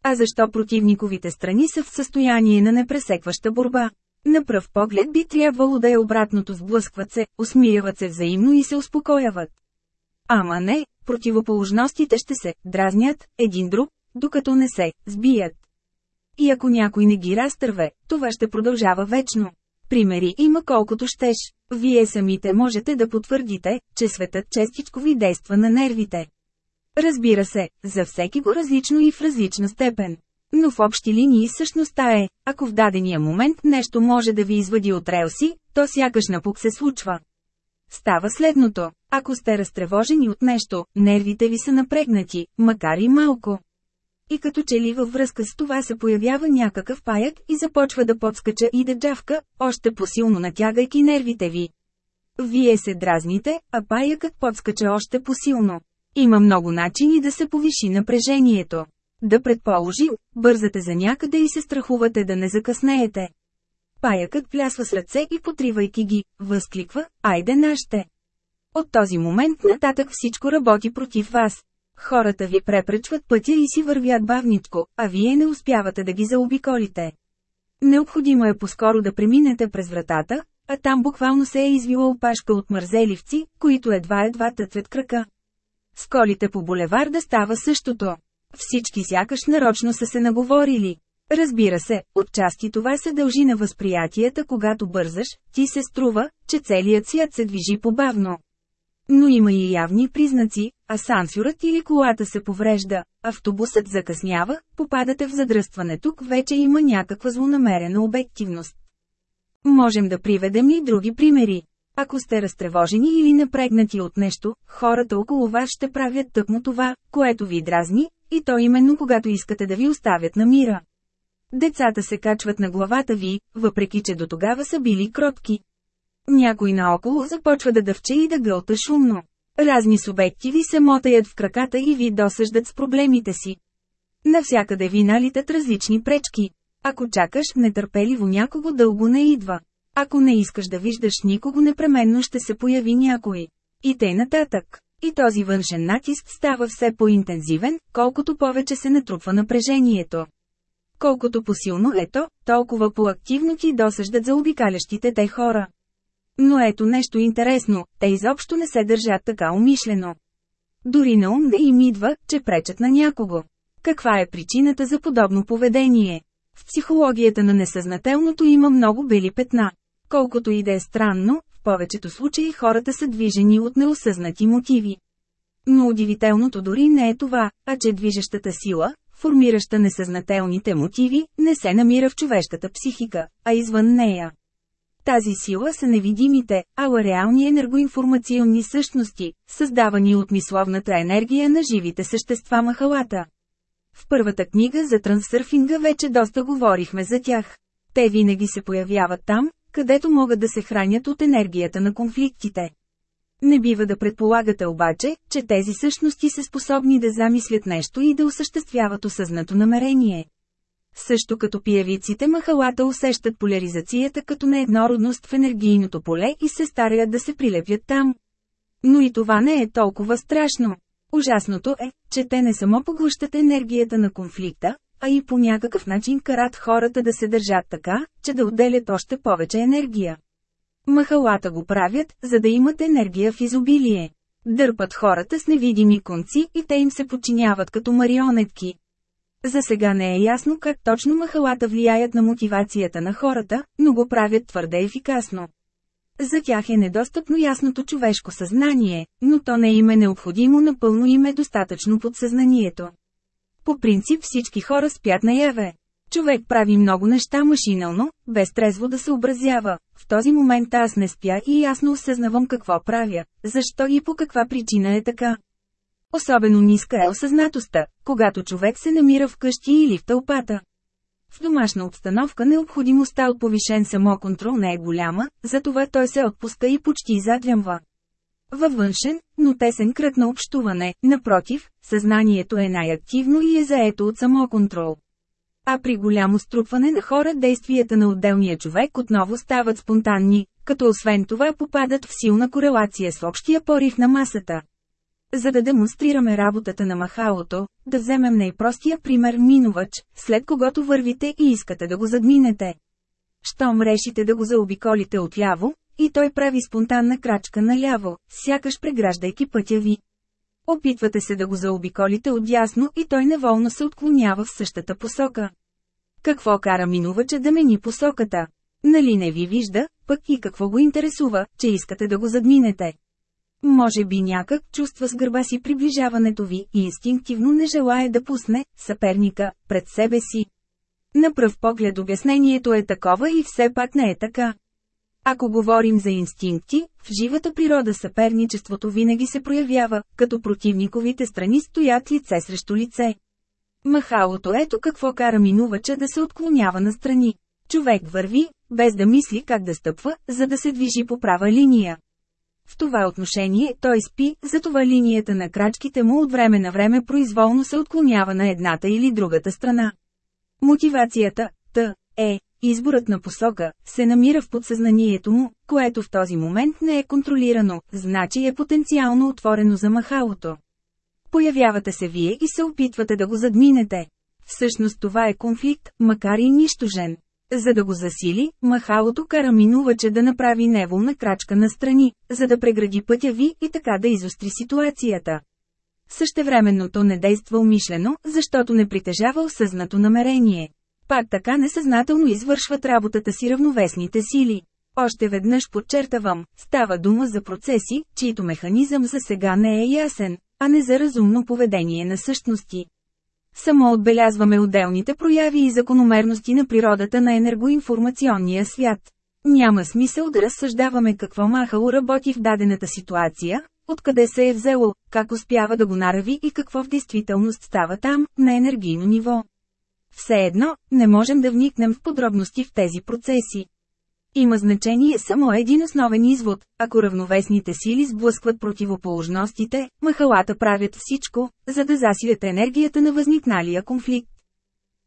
А защо противниковите страни са в състояние на непресекваща борба? На пръв поглед би трябвало да е обратното сблъскват се, усмиряват се взаимно и се успокояват. Ама не, противоположностите ще се дразнят един друг, докато не се сбият. И ако някой не ги разтърве, това ще продължава вечно. Примери има колкото щеш. Вие самите можете да потвърдите, че светът честичко ви действа на нервите. Разбира се, за всеки го различно и в различна степен. Но в общи линии същността е, ако в дадения момент нещо може да ви извади от релси, то сякаш напук се случва. Става следното. Ако сте разтревожени от нещо, нервите ви са напрегнати, макар и малко. И като че ли във връзка с това се появява някакъв паяк и започва да подскача и да джавка, още посилно натягайки нервите ви. Вие се дразните, а паякът подскача още посилно. Има много начини да се повиши напрежението. Да предположим, бързате за някъде и се страхувате да не закъснеете. Паякът плясва с ръце и потривайки ги, възкликва, айде наште. От този момент нататък всичко работи против вас. Хората ви препречват пътя и си вървят бавничко, а вие не успявате да ги заобиколите. Необходимо е по-скоро да преминете през вратата, а там буквално се е извила опашка от мързеливци, които едва-едва тътвят крака. С колите по булеварда става същото. Всички сякаш нарочно са се наговорили. Разбира се, отчасти това се дължи на възприятията когато бързаш, ти се струва, че целият свят се движи побавно. Но има и явни признаци, асансюрът или колата се поврежда, автобусът закъснява, попадате в задръстване тук вече има някаква злонамерена обективност. Можем да приведем и други примери. Ако сте разтревожени или напрегнати от нещо, хората около вас ще правят тъкмо това, което ви дразни, и то именно когато искате да ви оставят на мира. Децата се качват на главата ви, въпреки че до тогава са били кротки. Някой наоколо започва да дъвче и да гълта шумно. Разни субекти ви се мотаят в краката и ви досъждат с проблемите си. Навсякъде ви налитат различни пречки. Ако чакаш нетърпеливо някого дълго не идва. Ако не искаш да виждаш никого непременно ще се появи някой. И тъй нататък. И този външен натиск става все по-интензивен, колкото повече се натрупва напрежението. Колкото посилно е то, толкова по-активно ти досъждат за обикалящите те хора. Но ето нещо интересно, те изобщо не се държат така умишлено. Дори на ум да им идва, че пречат на някого. Каква е причината за подобно поведение? В психологията на несъзнателното има много бели петна. Колкото и да е странно, в повечето случаи хората са движени от неосъзнати мотиви. Но удивителното дори не е това, а че движещата сила, формираща несъзнателните мотиви, не се намира в човешката психика, а извън нея. Тази сила са невидимите, ала реални енергоинформационни същности, създавани от мисловната енергия на живите същества махалата. В първата книга за трансърфинга вече доста говорихме за тях. Те винаги се появяват там, където могат да се хранят от енергията на конфликтите. Не бива да предполагате обаче, че тези същности са способни да замислят нещо и да осъществяват осъзнато намерение. Също като пиявиците махалата усещат поляризацията като нееднородност в енергийното поле и се стараят да се прилепят там. Но и това не е толкова страшно. Ужасното е, че те не само поглъщат енергията на конфликта, а и по някакъв начин карат хората да се държат така, че да отделят още повече енергия. Махалата го правят, за да имат енергия в изобилие. Дърпат хората с невидими конци и те им се подчиняват като марионетки. За сега не е ясно как точно махалата влияят на мотивацията на хората, но го правят твърде ефикасно. За тях е недостъпно ясното човешко съзнание, но то не им е необходимо напълно им е достатъчно подсъзнанието. По принцип всички хора спят наяве. Човек прави много неща машинално, без трезво да се образява. В този момент аз не спя и ясно осъзнавам какво правя, защо и по каква причина е така. Особено ниска е осъзнатостта, когато човек се намира в къщи или в тълпата. В домашна обстановка необходимостта от повишен самоконтрол не е голяма, затова той се отпуска и почти задрямва. Във външен, но тесен кръг на общуване, напротив, съзнанието е най-активно и е заето от самоконтрол. А при голямо струпване на хора действията на отделния човек отново стават спонтанни, като освен това попадат в силна корелация с общия порив на масата. За да демонстрираме работата на махалото, да вземем най-простия пример минувач, след когото вървите и искате да го задминете. Щом решите да го заобиколите отляво, и той прави спонтанна крачка наляво, сякаш преграждайки пътя ви. Опитвате се да го заобиколите отдясно и той неволно се отклонява в същата посока. Какво кара минувача да мени посоката? Нали не ви вижда, пък и какво го интересува, че искате да го задминете? Може би някак чувства с гърба си приближаването ви и инстинктивно не желая да пусне съперника пред себе си. На пръв поглед обяснението е такова и все пак не е така. Ако говорим за инстинкти, в живата природа съперничеството винаги се проявява, като противниковите страни стоят лице срещу лице. Махалото ето какво кара минувача да се отклонява на страни. Човек върви, без да мисли как да стъпва, за да се движи по права линия. В това отношение той спи, затова линията на крачките му от време на време произволно се отклонява на едната или другата страна. Мотивацията, т, е, изборът на посока, се намира в подсъзнанието му, което в този момент не е контролирано, значи е потенциално отворено за махалото. Появявате се вие и се опитвате да го задминете. Всъщност това е конфликт, макар и нищожен. За да го засили, махалото кара минувача да направи неволна крачка настрани, за да прегради пътя ви и така да изостри ситуацията. Същевременно то не действа умишлено, защото не притежава осъзнато намерение. Пак така несъзнателно извършват работата си равновесните сили. Още веднъж подчертавам, става дума за процеси, чието механизъм за сега не е ясен, а не за разумно поведение на същности. Само отбелязваме отделните прояви и закономерности на природата на енергоинформационния свят. Няма смисъл да разсъждаваме какво махало работи в дадената ситуация, откъде се е взело, как успява да го нарави и какво в действителност става там, на енергийно ниво. Все едно, не можем да вникнем в подробности в тези процеси. Има значение само един основен извод, ако равновесните сили сблъскват противоположностите, махалата правят всичко, за да засилят енергията на възникналия конфликт.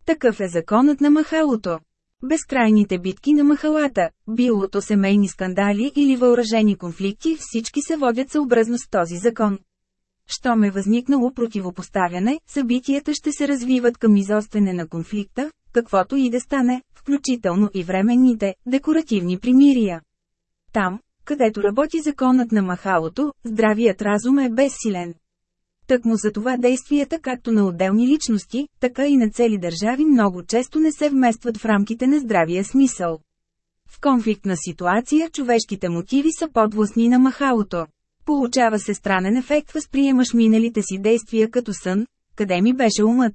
Такъв е законът на махалото. Безкрайните битки на махалата, билото семейни скандали или въоръжени конфликти всички се водят съобразно с този закон. Щом е възникнало противопоставяне, събитията ще се развиват към изостряне на конфликта, каквото и да стане, включително и временните, декоративни примирия. Там, където работи законът на махалото, здравият разум е безсилен. Тъкмо за това действията както на отделни личности, така и на цели държави много често не се вместват в рамките на здравия смисъл. В конфликтна ситуация човешките мотиви са подвластни на махалото. Получава се странен ефект, възприемаш миналите си действия като сън, къде ми беше умът.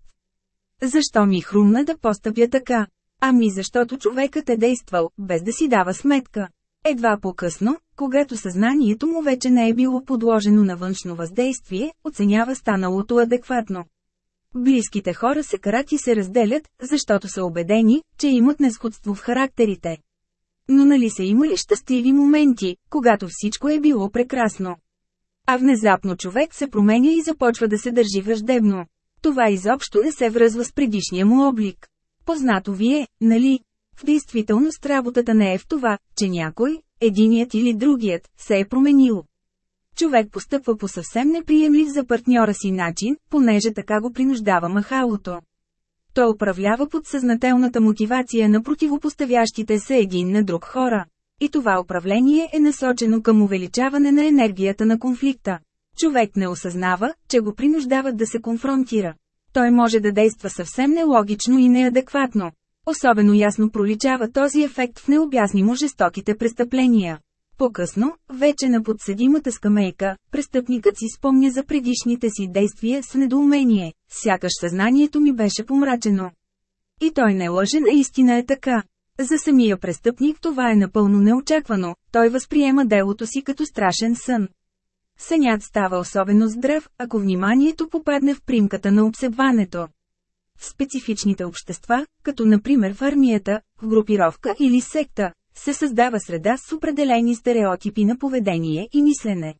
Защо ми хрумна да постъпя така? Ами защото човекът е действал, без да си дава сметка. Едва по-късно, когато съзнанието му вече не е било подложено на външно въздействие, оценява станалото адекватно. Близките хора се карат и се разделят, защото са убедени, че имат несходство в характерите. Но нали са имали щастливи моменти, когато всичко е било прекрасно. А внезапно човек се променя и започва да се държи враждебно. Това изобщо не се връзва с предишния му облик. Познато ви е, нали? В действителност работата не е в това, че някой, единият или другият, се е променил. Човек постъпва по съвсем неприемлив за партньора си начин, понеже така го принуждава махалото. Той управлява подсъзнателната мотивация на противопоставящите се един на друг хора. И това управление е насочено към увеличаване на енергията на конфликта. Човек не осъзнава, че го принуждават да се конфронтира. Той може да действа съвсем нелогично и неадекватно. Особено ясно проличава този ефект в необяснимо жестоките престъпления. По-късно, вече на подсъдимата скамейка, престъпникът си спомня за предишните си действия с недоумение, сякаш съзнанието ми беше помрачено. И той не лъже, наистина е така. За самия престъпник това е напълно неочаквано, той възприема делото си като страшен сън. Сънят става особено здрав, ако вниманието попадне в примката на обсебването. В специфичните общества, като например в армията, в групировка или секта, се създава среда с определени стереотипи на поведение и мислене.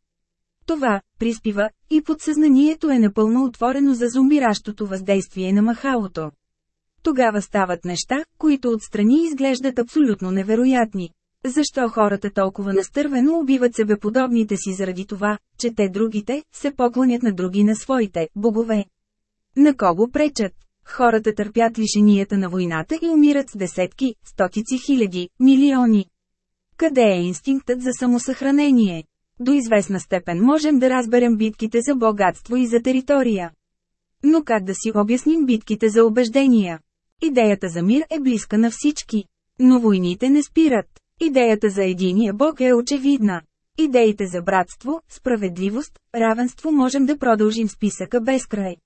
Това, приспива, и подсъзнанието е напълно отворено за зомбиращото въздействие на махалото. Тогава стават неща, които отстрани изглеждат абсолютно невероятни. Защо хората толкова настървено убиват себеподобните си заради това, че те другите, се поклонят на други на своите, богове? На кого пречат? Хората търпят лишенията на войната и умират с десетки, стотици хиляди, милиони. Къде е инстинктът за самосъхранение? До известна степен можем да разберем битките за богатство и за територия. Но как да си обясним битките за убеждения? Идеята за мир е близка на всички. Но войните не спират. Идеята за единия Бог е очевидна. Идеите за братство, справедливост, равенство можем да продължим списъка без край.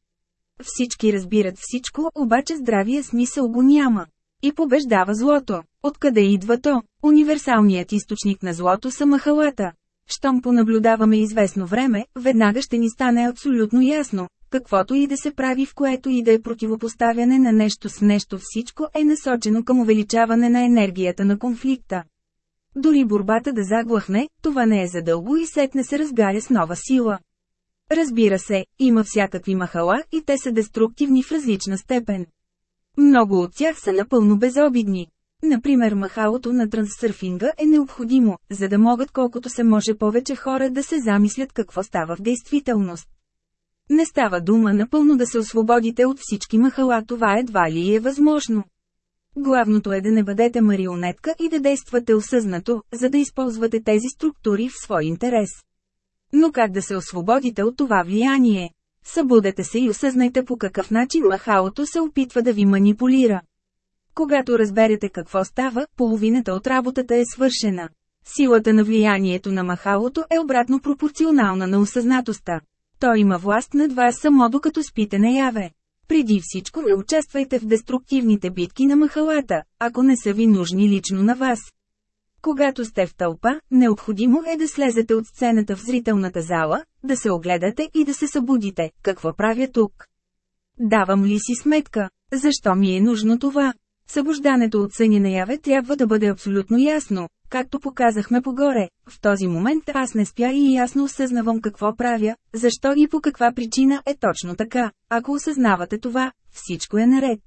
Всички разбират всичко, обаче здравия смисъл го няма. И побеждава злото. Откъде идва то? Универсалният източник на злото са махалата. Щом понаблюдаваме известно време, веднага ще ни стане абсолютно ясно, каквото и да се прави в което и да е противопоставяне на нещо с нещо всичко е насочено към увеличаване на енергията на конфликта. Дори борбата да заглахне, това не е задълго и сетне се разгаря с нова сила. Разбира се, има всякакви махала и те са деструктивни в различна степен. Много от тях са напълно безобидни. Например махалото на трансърфинга е необходимо, за да могат колкото се може повече хора да се замислят какво става в действителност. Не става дума напълно да се освободите от всички махала, това едва ли е възможно. Главното е да не бъдете марионетка и да действате осъзнато, за да използвате тези структури в свой интерес. Но как да се освободите от това влияние? Събудете се и осъзнайте по какъв начин махалото се опитва да ви манипулира. Когато разберете какво става, половината от работата е свършена. Силата на влиянието на махалото е обратно пропорционална на осъзнатостта. Той има власт над вас само докато спите наяве. Преди всичко не участвайте в деструктивните битки на махалата, ако не са ви нужни лично на вас. Когато сте в тълпа, необходимо е да слезете от сцената в зрителната зала, да се огледате и да се събудите, какво правя тук. Давам ли си сметка? Защо ми е нужно това? Събуждането от съня наяве трябва да бъде абсолютно ясно, както показахме погоре. В този момент аз не спя и ясно осъзнавам какво правя, защо и по каква причина е точно така. Ако осъзнавате това, всичко е наред.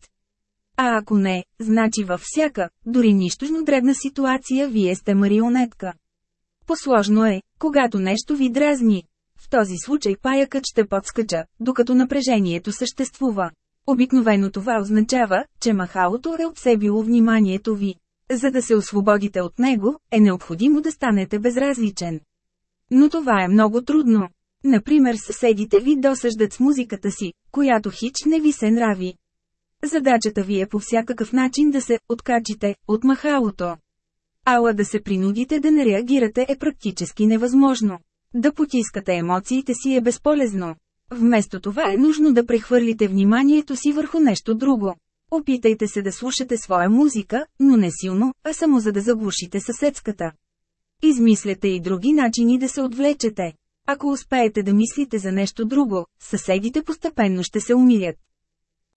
А ако не, значи във всяка, дори нищожно дребна ситуация вие сте марионетка. Посложно е, когато нещо ви дразни. В този случай паякът ще подскача, докато напрежението съществува. Обикновено това означава, че махалото е обсебило вниманието ви. За да се освободите от него, е необходимо да станете безразличен. Но това е много трудно. Например съседите ви досъждат с музиката си, която хич не ви се нрави. Задачата ви е по всякакъв начин да се откачите от махалото. Ала да се принудите да не реагирате е практически невъзможно. Да потискате емоциите си е безполезно. Вместо това е нужно да прехвърлите вниманието си върху нещо друго. Опитайте се да слушате своя музика, но не силно, а само за да заглушите съседската. Измисляте и други начини да се отвлечете. Ако успеете да мислите за нещо друго, съседите постепенно ще се умилят.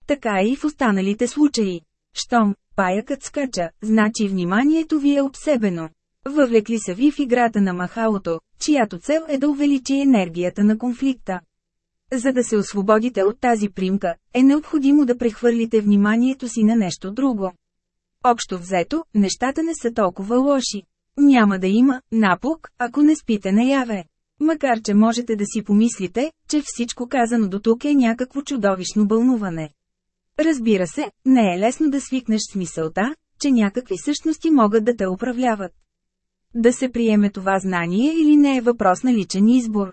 Така е и в останалите случаи. Щом, паякът скача, значи вниманието ви е обсебено. Въвлекли са ви в играта на махалото, чиято цел е да увеличи енергията на конфликта. За да се освободите от тази примка, е необходимо да прехвърлите вниманието си на нещо друго. Общо взето, нещата не са толкова лоши. Няма да има напук, ако не спите наяве. Макар че можете да си помислите, че всичко казано до тук е някакво чудовищно бълнуване. Разбира се, не е лесно да свикнеш с мисълта, че някакви същности могат да те управляват. Да се приеме това знание или не е въпрос на личен избор.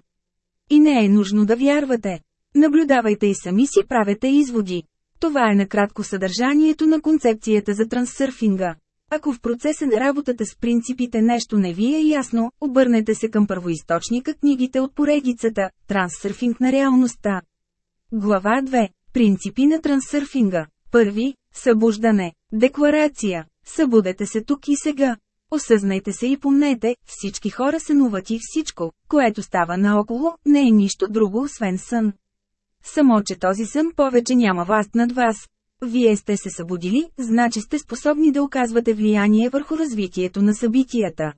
И не е нужно да вярвате. Наблюдавайте и сами си правете изводи. Това е накратко съдържанието на концепцията за трансърфинга. Ако в процеса на работата с принципите нещо не ви е ясно, обърнете се към първоисточника книгите от поредицата «Трансърфинг на реалността». Глава 2. Принципи на трансърфинга. Първи – събуждане. Декларация. Събудете се тук и сега. Осъзнайте се и помнете, всички хора сънуват и всичко, което става наоколо, не е нищо друго освен сън. Само, че този сън повече няма власт над вас. Вие сте се събудили, значи сте способни да оказвате влияние върху развитието на събитията.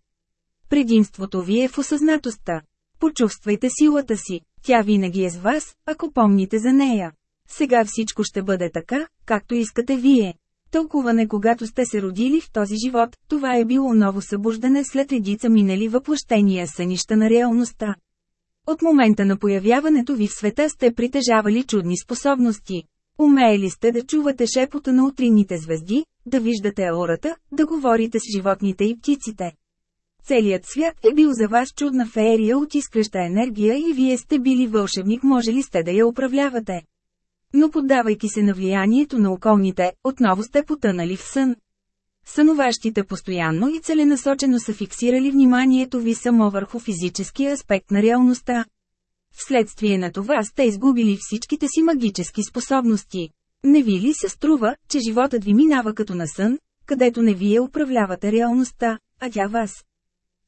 Предимството ви е в осъзнатостта. Почувствайте силата си, тя винаги е с вас, ако помните за нея. Сега всичко ще бъде така, както искате вие. Тълкуване когато сте се родили в този живот, това е било ново събуждане след редица минали въплъщения сънища на реалността. От момента на появяването ви в света сте притежавали чудни способности. Умеели сте да чувате шепота на утринните звезди, да виждате аурата, да говорите с животните и птиците. Целият свят е бил за вас чудна феерия от изкреща енергия и вие сте били вълшебник, може ли сте да я управлявате? Но поддавайки се на влиянието на околните, отново сте потънали в сън. Сънуващите постоянно и целенасочено са фиксирали вниманието ви само върху физическия аспект на реалността. Вследствие на това сте изгубили всичките си магически способности. Не ви ли се струва, че животът ви минава като на сън, където не вие управлявате реалността, а тя вас?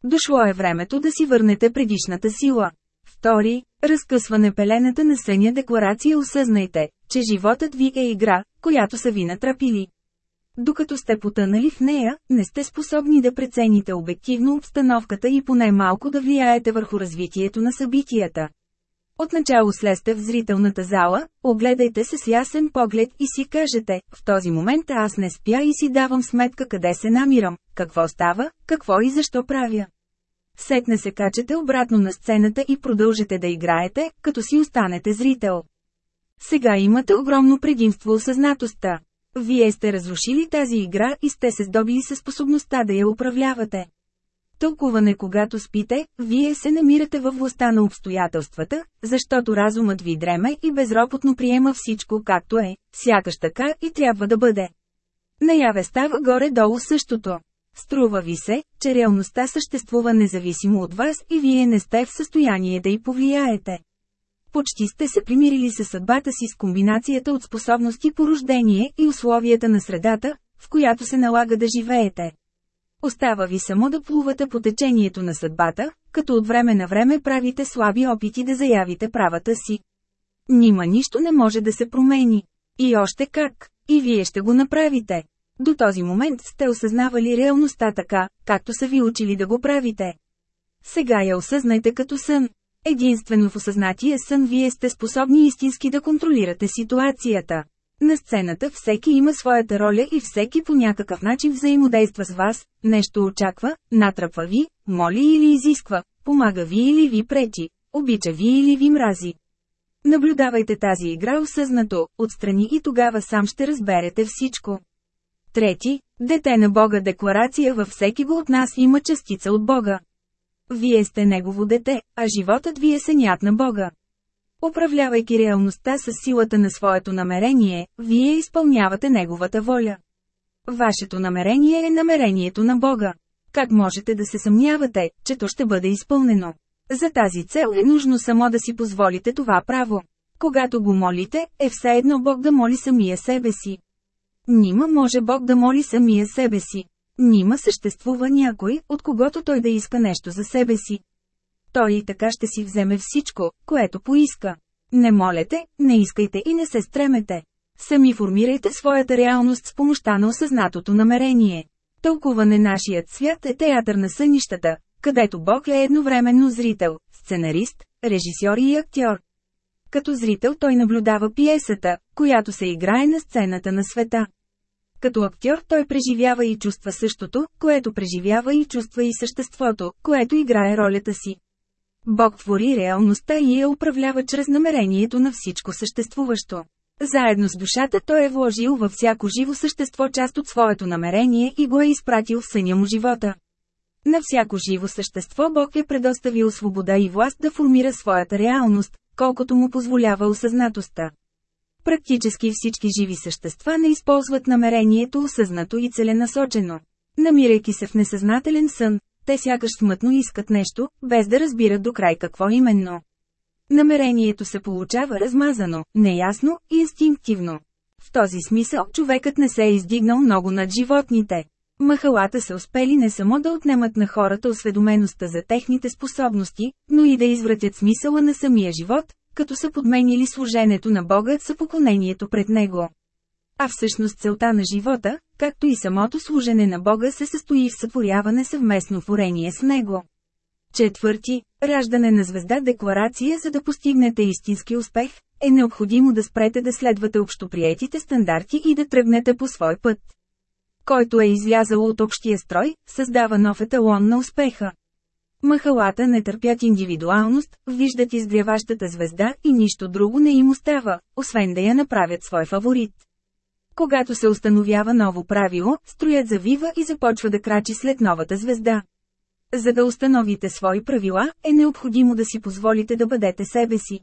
Дошло е времето да си върнете предишната сила. Втори, разкъсване пелената на съня декларация осъзнайте, че животът ви е игра, която са ви натрапили. Докато сте потънали в нея, не сте способни да прецените обективно обстановката и поне малко да влияете върху развитието на събитията. Отначало слезте в зрителната зала, огледайте се с ясен поглед и си кажете, в този момент аз не спя и си давам сметка къде се намирам, какво става, какво и защо правя. Сетне се качете обратно на сцената и продължете да играете, като си останете зрител. Сега имате огромно предимство осъзнатостта. Вие сте разрушили тази игра и сте се здобили със способността да я управлявате. Тълкуване когато спите, вие се намирате във властта на обстоятелствата, защото разумът ви дреме и безропотно приема всичко както е, сякаш така и трябва да бъде. Наяве става горе-долу същото. Струва ви се, че реалността съществува независимо от вас и вие не сте в състояние да й повлияете. Почти сте се примирили със съдбата си с комбинацията от способности по рождение и условията на средата, в която се налага да живеете. Остава ви само да плувате по течението на съдбата, като от време на време правите слаби опити да заявите правата си. Нима нищо не може да се промени. И още как, и вие ще го направите. До този момент сте осъзнавали реалността така, както са ви учили да го правите. Сега я осъзнайте като сън. Единствено в осъзнатия сън вие сте способни истински да контролирате ситуацията. На сцената всеки има своята роля и всеки по някакъв начин взаимодейства с вас, нещо очаква, натрапва ви, моли или изисква, помага ви или ви пречи, обича ви или ви мрази. Наблюдавайте тази игра осъзнато, отстрани и тогава сам ще разберете всичко. Трети, дете на Бога декларация във всеки го от нас има частица от Бога. Вие сте Негово дете, а животът ви е сенят на Бога. Управлявайки реалността с силата на своето намерение, вие изпълнявате Неговата воля. Вашето намерение е намерението на Бога. Как можете да се съмнявате, че то ще бъде изпълнено? За тази цел е нужно само да си позволите това право. Когато го молите, е все едно Бог да моли самия себе си. Нима може Бог да моли самия себе си. Нима съществува някой, от когото той да иска нещо за себе си. Той и така ще си вземе всичко, което поиска. Не молете, не искайте и не се стремете. Сами формирайте своята реалност с помощта на осъзнатото намерение. Тълкуване нашият свят е театър на сънищата, където Бог е едновременно зрител, сценарист, режисьор и актьор. Като зрител той наблюдава пиесата, която се играе на сцената на света. Като актьор той преживява и чувства същото, което преживява и чувства и съществото, което играе ролята си. Бог твори реалността и я управлява чрез намерението на всичко съществуващо. Заедно с душата той е вложил във всяко живо същество част от своето намерение и го е изпратил в съня му живота. На всяко живо същество Бог е предоставил свобода и власт да формира своята реалност, колкото му позволява осъзнатостта. Практически всички живи същества не използват намерението осъзнато и целенасочено. Намирайки се в несъзнателен сън, те сякаш смътно искат нещо, без да разбират до край какво именно. Намерението се получава размазано, неясно и инстинктивно. В този смисъл човекът не се е издигнал много над животните. Махалата са успели не само да отнемат на хората осведомеността за техните способности, но и да извратят смисъла на самия живот, като са подменили служенето на Бога с поклонението пред Него. А всъщност целта на живота, както и самото служене на Бога се състои в сътворяване съвместно творение с Него. Четвърти, раждане на звезда декларация за да постигнете истински успех, е необходимо да спрете да следвате общоприетите стандарти и да тръгнете по свой път. Който е излязал от общия строй, създава нов еталон на успеха. Махалата не търпят индивидуалност, виждат изгряващата звезда и нищо друго не им остава, освен да я направят свой фаворит. Когато се установява ново правило, строят завива и започва да крачи след новата звезда. За да установите свои правила, е необходимо да си позволите да бъдете себе си.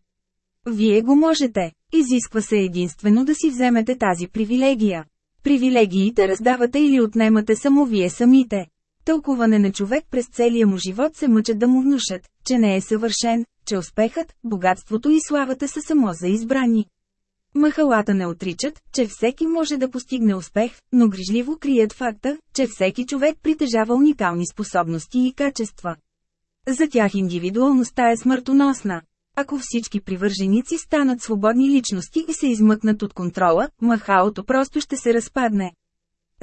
Вие го можете. Изисква се единствено да си вземете тази привилегия. Привилегиите раздавате или отнемате само вие самите. Тълкуване на човек през целия му живот се мъчат да му внушат, че не е съвършен, че успехът, богатството и славата са само за избрани. Махалата не отричат, че всеки може да постигне успех, но грижливо крият факта, че всеки човек притежава уникални способности и качества. За тях индивидуалността е смъртоносна. Ако всички привърженици станат свободни личности и се измъкнат от контрола, махалото просто ще се разпадне.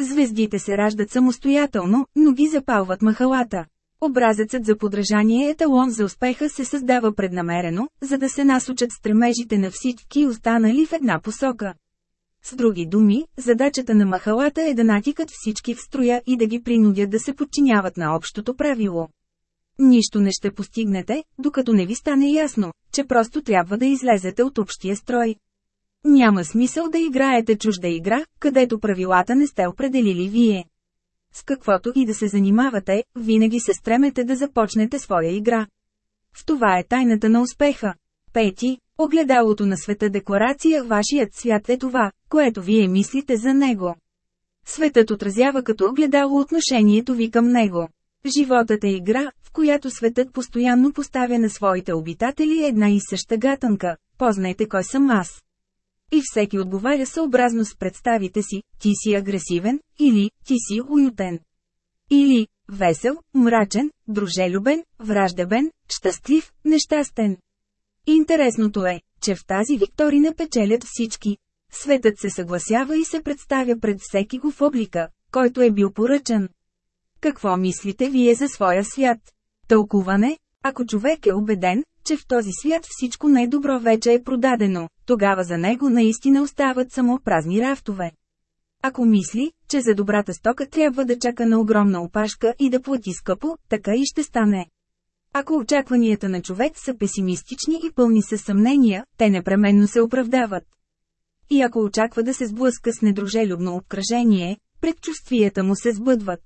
Звездите се раждат самостоятелно, но ги запалват махалата. Образецът за подражание еталон за успеха се създава преднамерено, за да се насочат стремежите на всички останали в една посока. С други думи, задачата на махалата е да натикат всички в строя и да ги принудят да се подчиняват на общото правило. Нищо не ще постигнете, докато не ви стане ясно, че просто трябва да излезете от общия строй. Няма смисъл да играете чужда игра, където правилата не сте определили вие. С каквото и да се занимавате, винаги се стремете да започнете своя игра. В това е тайната на успеха. Пети, огледалото на света декларация Вашият свят е това, което вие мислите за него. Светът отразява като огледало отношението ви към него. Животът е игра, в която светът постоянно поставя на своите обитатели една и съща гатанка. Познайте кой съм аз. И всеки отговаря съобразно с представите си, ти си агресивен, или ти си уютен. Или весел, мрачен, дружелюбен, враждебен, щастлив, нещастен. Интересното е, че в тази викторина печелят всички. Светът се съгласява и се представя пред всеки го в облика, който е бил поръчан. Какво мислите вие за своя свят? Тълкуване? Ако човек е убеден, че в този свят всичко най-добро вече е продадено, тогава за него наистина остават само празни рафтове. Ако мисли, че за добрата стока трябва да чака на огромна опашка и да плати скъпо, така и ще стане. Ако очакванията на човек са песимистични и пълни със съмнения, те непременно се оправдават. И ако очаква да се сблъска с недружелюбно обкръжение, предчувствията му се сбъдват.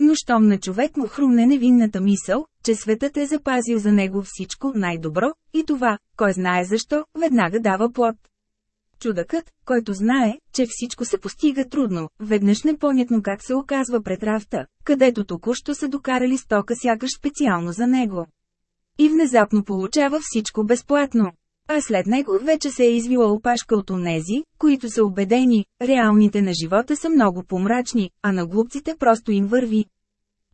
Но щом на човек му хрумне невинната мисъл, че светът е запазил за него всичко най-добро, и това, кой знае защо, веднага дава плод. Чудакът, който знае, че всичко се постига трудно, веднъж непонятно как се оказва пред рафта, където току-що са докарали стока сякаш специално за него. И внезапно получава всичко безплатно. А след него вече се е извила опашка от онези, които са убедени, реалните на живота са много помрачни, а на глупците просто им върви.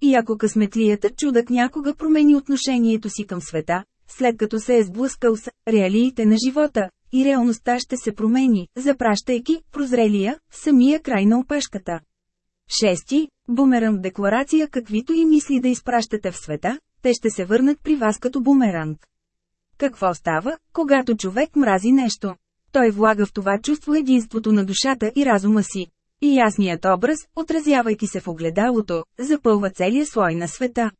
И ако късметлията чудак някога промени отношението си към света, след като се е сблъскал с реалиите на живота, и реалността ще се промени, запращайки прозрелия в самия край на опашката. Шести, бумеранг декларация каквито и мисли да изпращате в света, те ще се върнат при вас като бумеранг. Какво става, когато човек мрази нещо? Той влага в това чувство единството на душата и разума си. И ясният образ, отразявайки се в огледалото, запълва целия слой на света.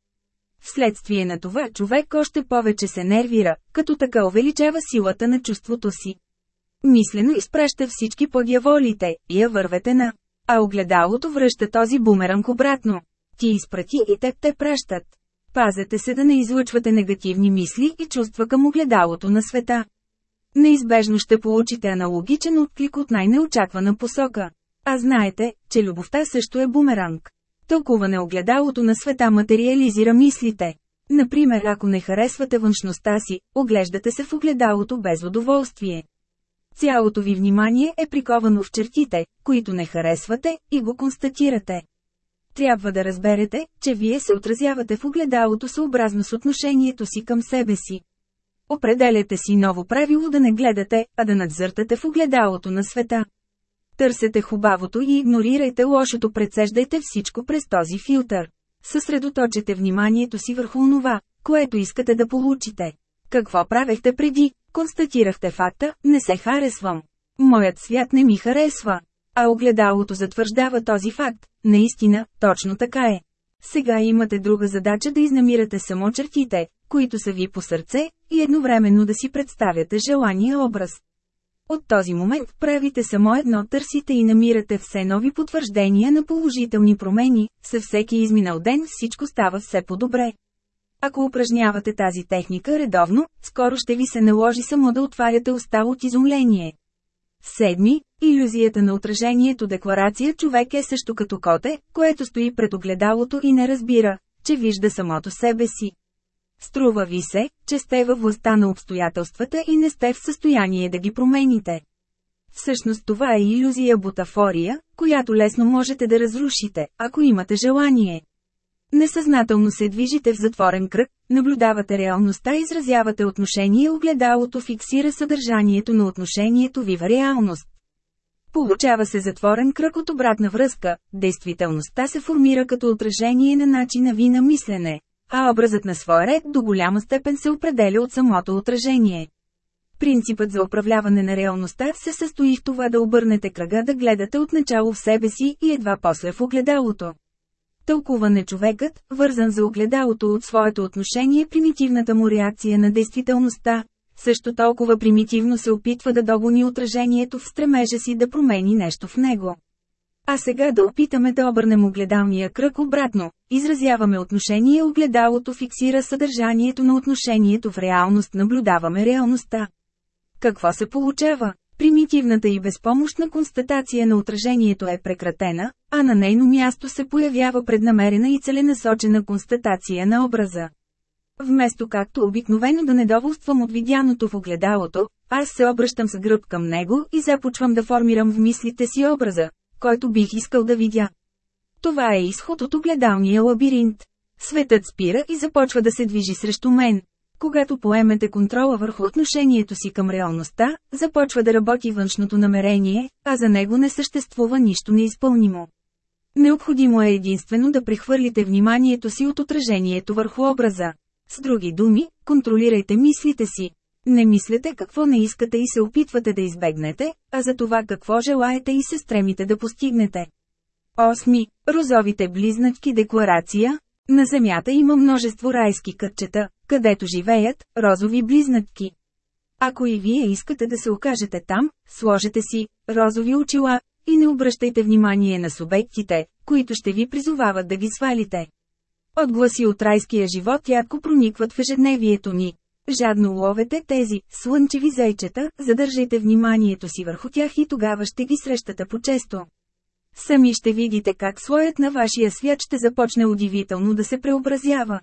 Вследствие на това човек още повече се нервира, като така увеличава силата на чувството си. Мислено изпраща всички подяволите, я вървете на. А огледалото връща този бумеранг обратно. Ти изпрати и те те пращат. Пазете се да не излъчвате негативни мисли и чувства към огледалото на света. Неизбежно ще получите аналогичен отклик от най-неочаквана посока. А знаете, че любовта също е бумеранг. Тълкуване огледалото на света материализира мислите. Например, ако не харесвате външността си, оглеждате се в огледалото без удоволствие. Цялото ви внимание е приковано в чертите, които не харесвате, и го констатирате. Трябва да разберете, че вие се отразявате в огледалото съобразно с отношението си към себе си. Определяте си ново правило да не гледате, а да надзъртате в огледалото на света. Търсете хубавото и игнорирайте лошото, прецеждайте всичко през този филтър. Съсредоточете вниманието си върху онова, което искате да получите. Какво правехте преди? Констатирахте факта, не се харесвам. Моят свят не ми харесва. А огледалото затвърждава този факт. Наистина, точно така е. Сега имате друга задача да изнамирате само чертите, които са ви по сърце, и едновременно да си представяте желания образ. От този момент правите само едно търсите и намирате все нови потвърждения на положителни промени, със всеки изминал ден всичко става все по-добре. Ако упражнявате тази техника редовно, скоро ще ви се наложи само да отваряте уста от изумление. Седми, иллюзията на отражението декларация човек е също като коте, което стои пред огледалото и не разбира, че вижда самото себе си. Струва ви се, че сте във властта на обстоятелствата и не сте в състояние да ги промените. Всъщност това е иллюзия бутафория, която лесно можете да разрушите, ако имате желание. Несъзнателно се движите в затворен кръг, наблюдавате реалността изразявате отношение огледалото фиксира съдържанието на отношението ви в реалност. Получава се затворен кръг от обратна връзка, действителността се формира като отражение на начина ви на мислене, а образът на своя ред до голяма степен се определя от самото отражение. Принципът за управляване на реалността се състои в това да обърнете кръга да гледате отначало в себе си и едва после в огледалото. Тълкуване човекът, вързан за огледалото от своето отношение примитивната му реакция на действителността, също толкова примитивно се опитва да догони отражението в стремежа си да промени нещо в него. А сега да опитаме да обърнем огледалния кръг обратно. Изразяваме отношение, огледалото фиксира съдържанието на отношението в реалност, наблюдаваме реалността. Какво се получава? Примитивната и безпомощна констатация на отражението е прекратена, а на нейно място се появява преднамерена и целенасочена констатация на образа. Вместо както обикновено да недоволствам от видяното в огледалото, аз се обръщам с гръб към него и започвам да формирам в мислите си образа, който бих искал да видя. Това е изход от огледалния лабиринт. Светът спира и започва да се движи срещу мен. Когато поемете контрола върху отношението си към реалността, започва да работи външното намерение, а за него не съществува нищо неизпълнимо. Необходимо е единствено да прехвърлите вниманието си от отражението върху образа. С други думи, контролирайте мислите си. Не мислете какво не искате и се опитвате да избегнете, а за това какво желаете и се стремите да постигнете. 8. Розовите близначки декларация. На Земята има множество райски кътчета, където живеят розови близнатки. Ако и вие искате да се окажете там, сложете си розови очила и не обръщайте внимание на субектите, които ще ви призовават да ги свалите. Отгласи от райския живот ядко проникват в ежедневието ни. Жадно ловете тези слънчеви зайчета, задържайте вниманието си върху тях и тогава ще ги срещате по-често. Сами ще видите как слоят на вашия свят ще започне удивително да се преобразява.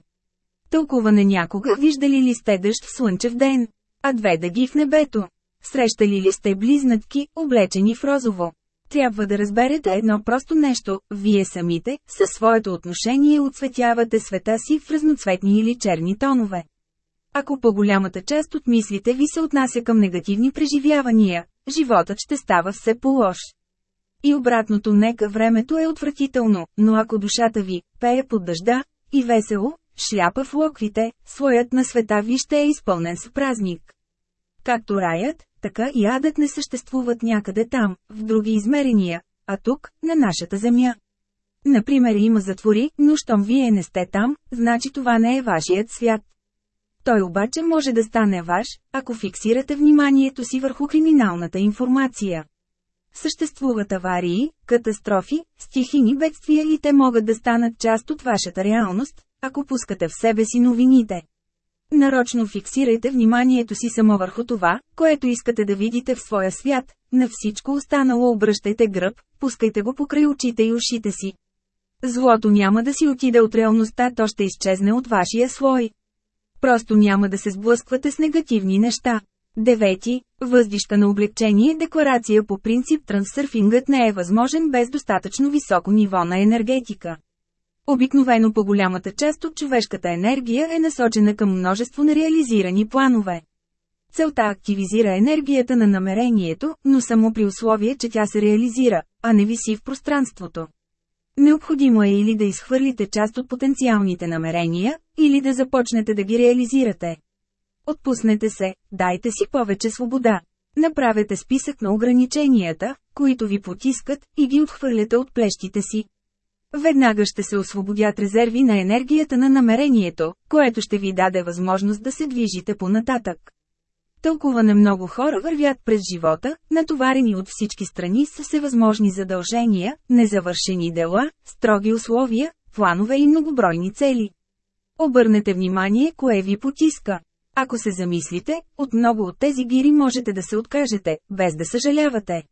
Тълкуване някога виждали ли сте дъжд в слънчев ден, а две дъги в небето? Срещали ли сте близнатки, облечени в розово? Трябва да разберете едно просто нещо, вие самите, със своето отношение отсветявате света си в разноцветни или черни тонове. Ако по-голямата част от мислите ви се отнася към негативни преживявания, животът ще става все по-лош. И обратното нека времето е отвратително, но ако душата ви пее под дъжда и весело, шляпа в локвите, слоят на света ви ще е изпълнен с празник. Както раят, така и адът не съществуват някъде там, в други измерения, а тук, на нашата земя. Например има затвори, но щом вие не сте там, значи това не е вашият свят. Той обаче може да стане ваш, ако фиксирате вниманието си върху криминалната информация. Съществуват аварии, катастрофи, стихини бедствия и те могат да станат част от вашата реалност, ако пускате в себе си новините. Нарочно фиксирайте вниманието си само върху това, което искате да видите в своя свят, на всичко останало обръщайте гръб, пускайте го покрай очите и ушите си. Злото няма да си отиде от реалността, то ще изчезне от вашия слой. Просто няма да се сблъсквате с негативни неща. Девети, въздища на облегчение декларация по принцип трансърфингът не е възможен без достатъчно високо ниво на енергетика. Обикновено по голямата част от човешката енергия е насочена към множество нереализирани планове. Целта активизира енергията на намерението, но само при условие, че тя се реализира, а не виси в пространството. Необходимо е или да изхвърлите част от потенциалните намерения, или да започнете да ги реализирате. Отпуснете се, дайте си повече свобода. Направете списък на ограниченията, които ви потискат, и ги отхвърляте от плещите си. Веднага ще се освободят резерви на енергията на намерението, което ще ви даде възможност да се движите по-нататък. Толкова много хора вървят през живота, натоварени от всички страни с всевъзможни задължения, незавършени дела, строги условия, планове и многобройни цели. Обърнете внимание кое ви потиска. Ако се замислите, от много от тези гири можете да се откажете, без да съжалявате.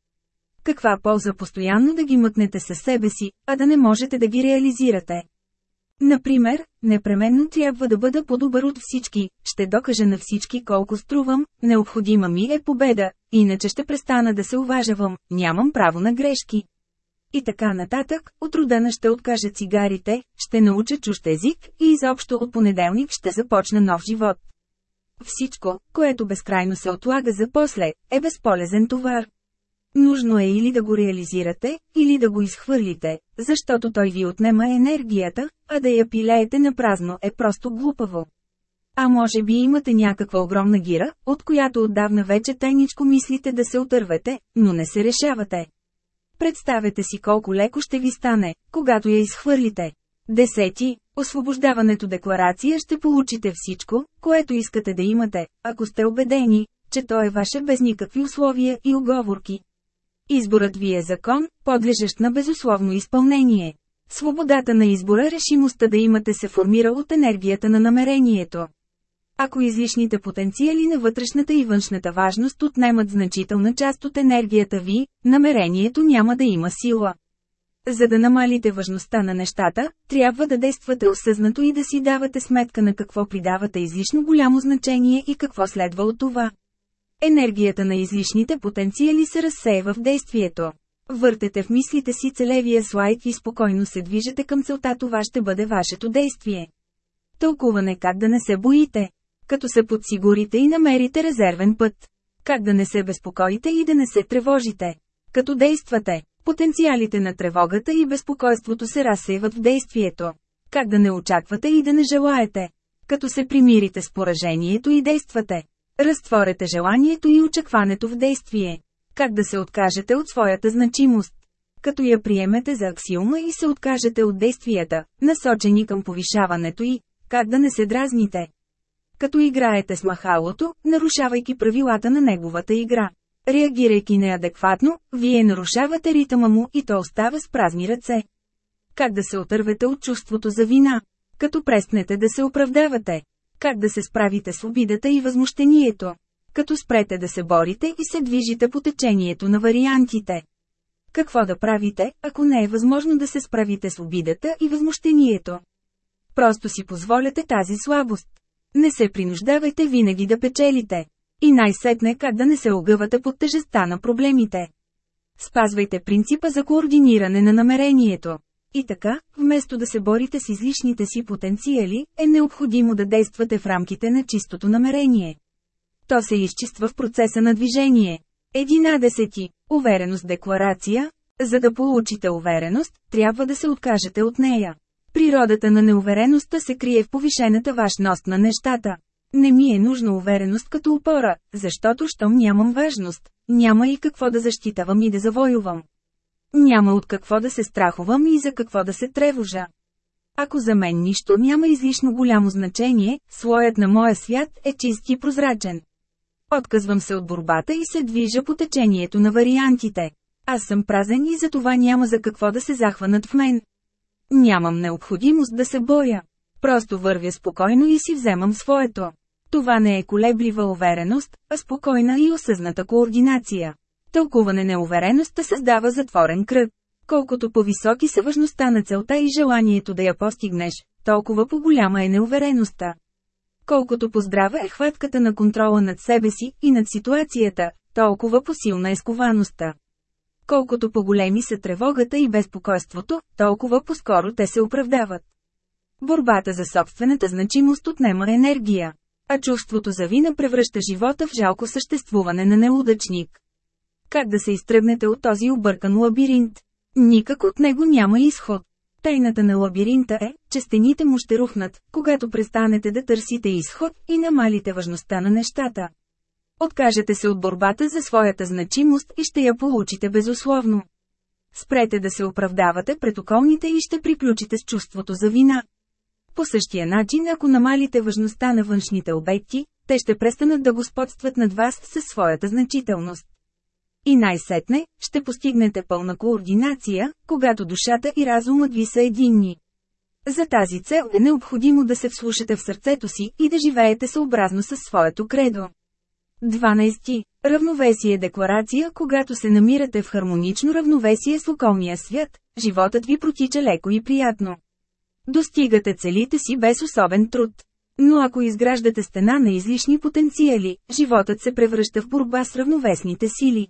Каква полза постоянно да ги мъкнете със себе си, а да не можете да ги реализирате? Например, непременно трябва да бъда по-добър от всички, ще докажа на всички колко струвам, необходима ми е победа, иначе ще престана да се уважавам, нямам право на грешки. И така нататък, от родена ще откажа цигарите, ще науча чужд език и изобщо от понеделник ще започна нов живот. Всичко, което безкрайно се отлага за после, е безполезен товар. Нужно е или да го реализирате, или да го изхвърлите, защото той ви отнема енергията, а да я пилеете на празно е просто глупаво. А може би имате някаква огромна гира, от която отдавна вече тайничко мислите да се отървете, но не се решавате. Представете си колко леко ще ви стане, когато я изхвърлите. Десети, освобождаването декларация ще получите всичко, което искате да имате, ако сте убедени, че то е ваше без никакви условия и оговорки. Изборът ви е закон, подлежащ на безусловно изпълнение. Свободата на избора решимостта да имате се формира от енергията на намерението. Ако излишните потенциали на вътрешната и външната важност отнемат значителна част от енергията ви, намерението няма да има сила. За да намалите важността на нещата, трябва да действате осъзнато и да си давате сметка на какво придавате излишно голямо значение и какво следва от това. Енергията на излишните потенциали се разсеява в действието. Въртете в мислите си целевия слайд и спокойно се движете към целта това ще бъде вашето действие. Тълкуване как да не се боите. Като се подсигурите и намерите резервен път. Как да не се безпокоите и да не се тревожите. Като действате, потенциалите на тревогата и безпокойството се разсейват в действието. Как да не очаквате и да не желаете. Като се примирите с поражението и действате. Разтворете желанието и очакването в действие. Как да се откажете от своята значимост. Като я приемете за аксиома и се откажете от действията, насочени към повишаването и, как да не се дразните. Като играете с махалото, нарушавайки правилата на неговата игра. Реагирайки неадекватно, вие нарушавате ритъма му и то остава с празни ръце. Как да се отървете от чувството за вина? Като преснете да се оправдавате. Как да се справите с обидата и възмущението? Като спрете да се борите и се движите по течението на вариантите. Какво да правите, ако не е възможно да се справите с обидата и възмущението? Просто си позволяте тази слабост. Не се принуждавайте винаги да печелите. И най-сетне как да не се огъвате под тежестта на проблемите. Спазвайте принципа за координиране на намерението. И така, вместо да се борите с излишните си потенциали, е необходимо да действате в рамките на чистото намерение. То се изчиства в процеса на движение. 11. Увереност декларация. За да получите увереност, трябва да се откажете от нея. Природата на неувереността се крие в повишената важност на нещата. Не ми е нужна увереност като опора, защото щом нямам важност, няма и какво да защитавам и да завоювам. Няма от какво да се страхувам и за какво да се тревожа. Ако за мен нищо няма излишно голямо значение, слоят на моя свят е чист и прозрачен. Отказвам се от борбата и се движа по течението на вариантите. Аз съм празен и за това няма за какво да се захванат в мен. Нямам необходимост да се боя. Просто вървя спокойно и си вземам своето. Това не е колеблива увереност, а спокойна и осъзната координация. Тълкуване на увереността създава затворен кръг. Колкото по-високи са важността на целта и желанието да я постигнеш, толкова по-голяма е неувереността. Колкото поздрава е хватката на контрола над себе си и над ситуацията, толкова по-силна е сковаността. Колкото по-големи са тревогата и безпокойството, толкова по-скоро те се оправдават. Борбата за собствената значимост отнема енергия, а чувството за вина превръща живота в жалко съществуване на неудачник. Как да се изтръгнете от този объркан лабиринт? Никак от него няма изход. Тайната на лабиринта е, че стените му ще рухнат, когато престанете да търсите изход и намалите важността на нещата. Откажете се от борбата за своята значимост и ще я получите безусловно. Спрете да се оправдавате пред околните и ще приключите с чувството за вина. По същия начин, ако намалите важността на външните обекти, те ще престанат да господстват над вас със своята значителност. И най-сетне, ще постигнете пълна координация, когато душата и разумът ви са единни. За тази цел е необходимо да се вслушате в сърцето си и да живеете съобразно със своето кредо. 12. Равновесие декларация Когато се намирате в хармонично равновесие с околния свят, животът ви протича леко и приятно. Достигате целите си без особен труд. Но ако изграждате стена на излишни потенциали, животът се превръща в борба с равновесните сили.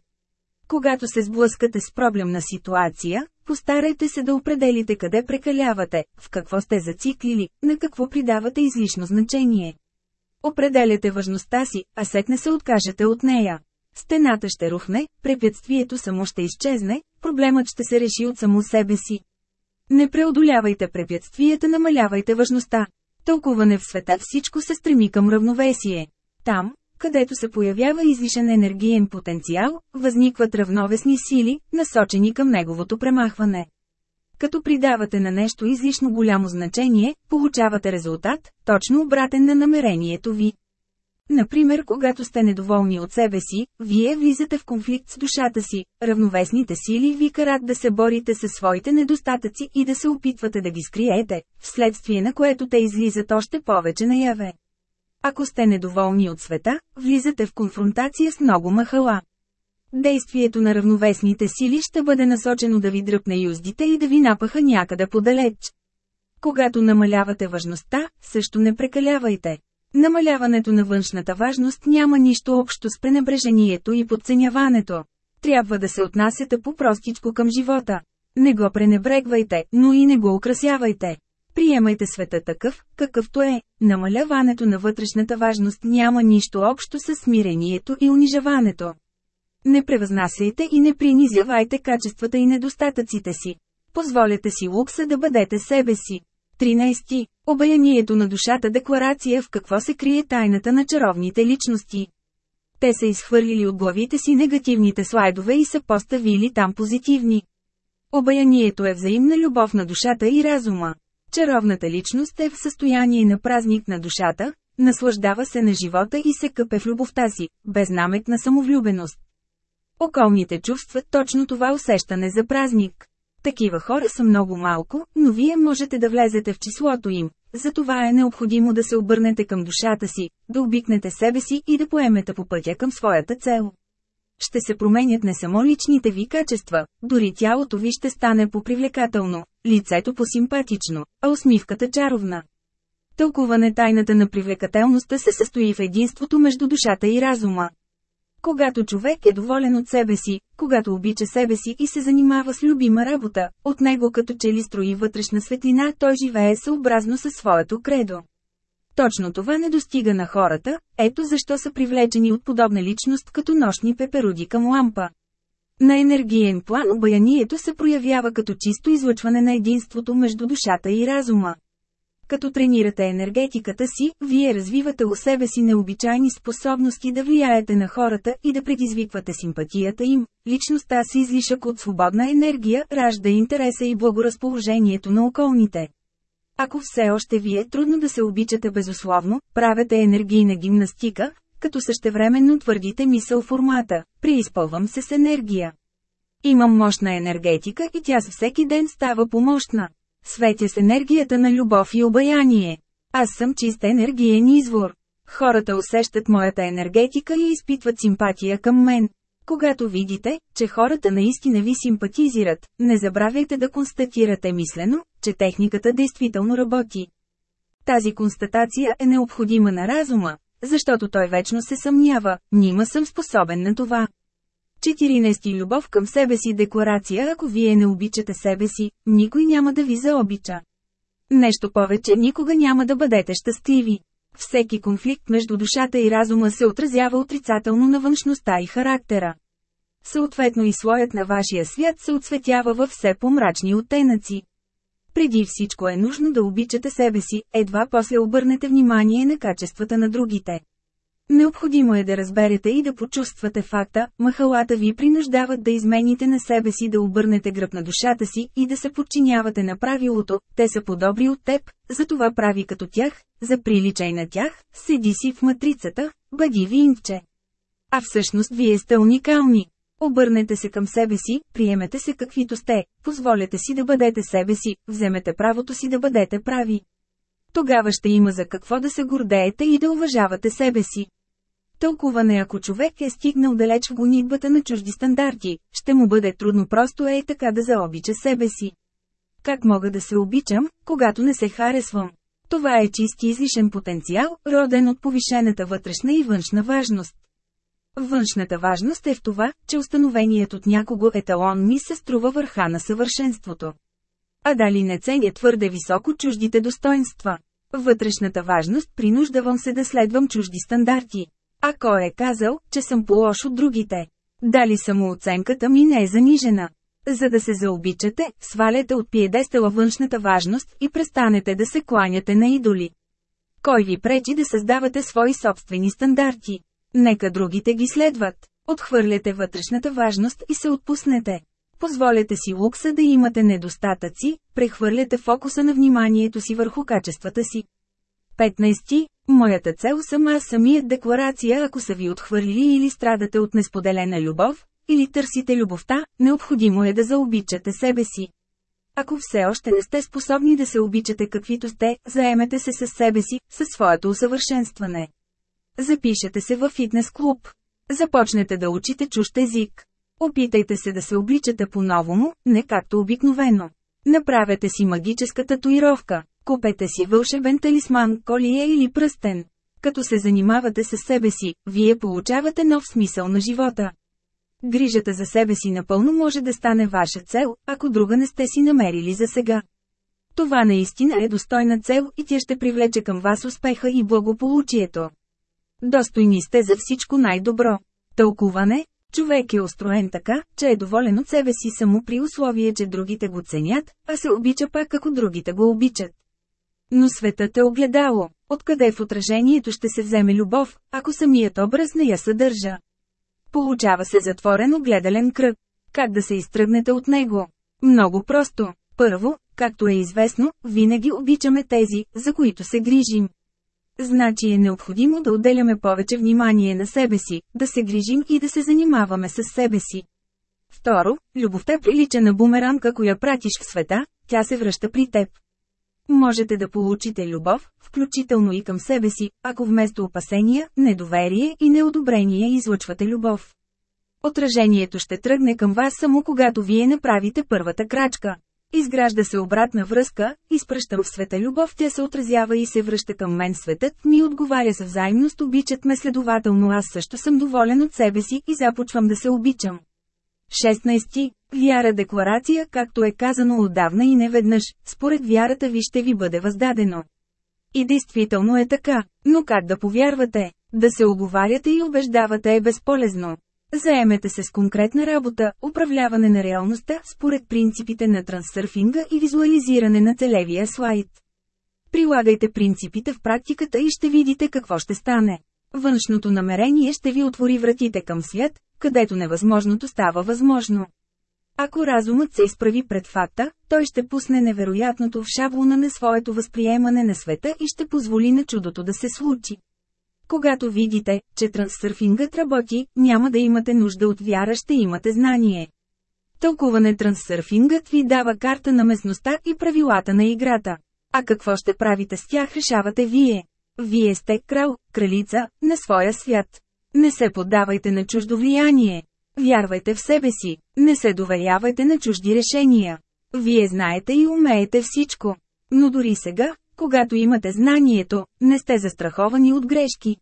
Когато се сблъскате с проблемна ситуация, постарайте се да определите къде прекалявате, в какво сте зациклили, на какво придавате излишно значение. Определяте важността си, а сетне се откажете от нея. Стената ще рухне, препятствието само ще изчезне, проблемът ще се реши от само себе си. Не преодолявайте препятствията, намалявайте важността. Тълкуване в света всичко се стреми към равновесие. Там, където се появява излишен енергиен потенциал, възникват равновесни сили, насочени към неговото премахване. Като придавате на нещо излишно голямо значение, получавате резултат, точно обратен на намерението ви. Например, когато сте недоволни от себе си, вие влизате в конфликт с душата си, равновесните сили ви карат да се борите със своите недостатъци и да се опитвате да ги скриете, вследствие на което те излизат още повече наяве. Ако сте недоволни от света, влизате в конфронтация с много махала. Действието на равновесните сили ще бъде насочено да ви дръпне юздите и да ви напаха някъде подалеч. Когато намалявате важността, също не прекалявайте. Намаляването на външната важност няма нищо общо с пренебрежението и подценяването. Трябва да се отнасяте по-простичко към живота. Не го пренебрегвайте, но и не го украсявайте. Приемайте света такъв, какъвто е. Намаляването на вътрешната важност няма нищо общо с смирението и унижаването. Не превъзнасяйте и не принизявайте качествата и недостатъците си. Позволете си лукса да бъдете себе си. 13. Обаянието на душата декларация в какво се крие тайната на чаровните личности. Те са изхвърлили от главите си негативните слайдове и са поставили там позитивни. Обаянието е взаимна любов на душата и разума. Чаровната личност е в състояние на празник на душата, наслаждава се на живота и се къпе в любовта си, без намек на самовлюбеност. Околните чувстват точно това усещане за празник. Такива хора са много малко, но вие можете да влезете в числото им. Затова е необходимо да се обърнете към душата си, да обикнете себе си и да поемете по пътя към своята цел. Ще се променят не само личните ви качества, дори тялото ви ще стане по-привлекателно, лицето по-симпатично, а усмивката чаровна. Тълкуване тайната на привлекателността се състои в единството между душата и разума. Когато човек е доволен от себе си, когато обича себе си и се занимава с любима работа, от него като че ли строи вътрешна светлина, той живее съобразно със своето кредо. Точно това не достига на хората, ето защо са привлечени от подобна личност като нощни пеперуди към лампа. На енергиен план обаянието се проявява като чисто излъчване на единството между душата и разума. Като тренирате енергетиката си, вие развивате у себе си необичайни способности да влияете на хората и да предизвиквате симпатията им. Личността си излишък от свободна енергия ражда интереса и благоразположението на околните. Ако все още ви е трудно да се обичате безусловно, правете енергийна гимнастика, като същевременно твърдите мисъл формата «Преизпълвам се с енергия». Имам мощна енергетика и тя с всеки ден става помощна. Светя с енергията на любов и обаяние. Аз съм чист енергиен извор. Хората усещат моята енергетика и изпитват симпатия към мен. Когато видите, че хората наистина ви симпатизират, не забравяйте да констатирате мислено, че техниката действително работи. Тази констатация е необходима на разума, защото той вечно се съмнява, нима съм способен на това. 14. Любов към себе си декларация Ако вие не обичате себе си, никой няма да ви заобича. Нещо повече никога няма да бъдете щастливи. Всеки конфликт между душата и разума се отразява отрицателно на външността и характера. Съответно и слоят на вашия свят се отсветява във все по-мрачни оттенъци. Преди всичко е нужно да обичате себе си, едва после обърнете внимание на качествата на другите. Необходимо е да разберете и да почувствате факта, махалата ви принуждават да измените на себе си да обърнете гръб на душата си и да се подчинявате на правилото, те са по-добри от теб, затова прави като тях, заприличай на тях, седи си в матрицата, бъди винче. А всъщност вие сте уникални. Обърнете се към себе си, приемете се каквито сте, позволете си да бъдете себе си, вземете правото си да бъдете прави. Тогава ще има за какво да се гордеете и да уважавате себе си. Тълкуване ако човек е стигнал далеч в гонитбата на чужди стандарти, ще му бъде трудно просто е така да заобича себе си. Как мога да се обичам, когато не се харесвам? Това е чисти излишен потенциал, роден от повишената вътрешна и външна важност. Външната важност е в това, че установеният от някого еталон ми се струва върха на съвършенството. А дали не ценя твърде високо чуждите достоинства? Вътрешната важност принуждавам се да следвам чужди стандарти. А кой е казал, че съм по-лош от другите? Дали самооценката ми не е занижена? За да се заобичате, сваляте от пиедестела външната важност и престанете да се кланяте на идоли. Кой ви пречи да създавате свои собствени стандарти? Нека другите ги следват. Отхвърляте вътрешната важност и се отпуснете. Позволете си лукса да имате недостатъци, прехвърляте фокуса на вниманието си върху качествата си. 15. Моята цел съм аз самият декларация ако са ви отхвърлили или страдате от несподелена любов, или търсите любовта, необходимо е да заобичате себе си. Ако все още не сте способни да се обичате каквито сте, заемете се със себе си, със своето усъвършенстване. Запишете се във фитнес клуб. Започнете да учите чужд език. Опитайте се да се обличате по-новому, не както обикновено. Направете си магическа татуировка. Купете си вълшебен талисман, колия или пръстен. Като се занимавате с себе си, вие получавате нов смисъл на живота. Грижата за себе си напълно може да стане ваша цел, ако друга не сте си намерили за сега. Това наистина е достойна цел и тя ще привлече към вас успеха и благополучието. Достойни сте за всичко най-добро. Тълкуване Човек е устроен така, че е доволен от себе си само при условие, че другите го ценят, а се обича пак ако другите го обичат. Но светът е огледало. Откъде в отражението ще се вземе любов, ако самият образ не я съдържа? Получава се затворен огледален кръг. Как да се изтръгнете от него? Много просто. Първо, както е известно, винаги обичаме тези, за които се грижим. Значи е необходимо да отделяме повече внимание на себе си, да се грижим и да се занимаваме с себе си. Второ, любовта прилича на бумеранка, коя пратиш в света, тя се връща при теб. Можете да получите любов, включително и към себе си, ако вместо опасения, недоверие и неодобрение излъчвате любов. Отражението ще тръгне към вас само когато вие направите първата крачка. Изгражда се обратна връзка, изпръщам в света любов, тя се отразява и се връща към мен светът, ми отговаря със взаимност, обичат ме следователно аз също съм доволен от себе си и започвам да се обичам. 16. Вяра декларация, както е казано отдавна и неведнъж, според вярата ви ще ви бъде въздадено. И действително е така, но как да повярвате? Да се оговаряте и убеждавате е безполезно. Заемете се с конкретна работа, управляване на реалността, според принципите на трансърфинга и визуализиране на целевия слайд. Прилагайте принципите в практиката и ще видите какво ще стане. Външното намерение ще ви отвори вратите към свят, където невъзможното става възможно. Ако разумът се изправи пред факта, той ще пусне невероятното в шаблона на своето възприемане на света и ще позволи на чудото да се случи. Когато видите, че трансърфингът работи, няма да имате нужда от вяра, ще имате знание. Тълкуване трансърфингът ви дава карта на местността и правилата на играта. А какво ще правите с тях решавате вие. Вие сте крал, кралица, на своя свят. Не се поддавайте на чуждо влияние. Вярвайте в себе си, не се доверявайте на чужди решения. Вие знаете и умеете всичко. Но дори сега, когато имате знанието, не сте застраховани от грешки.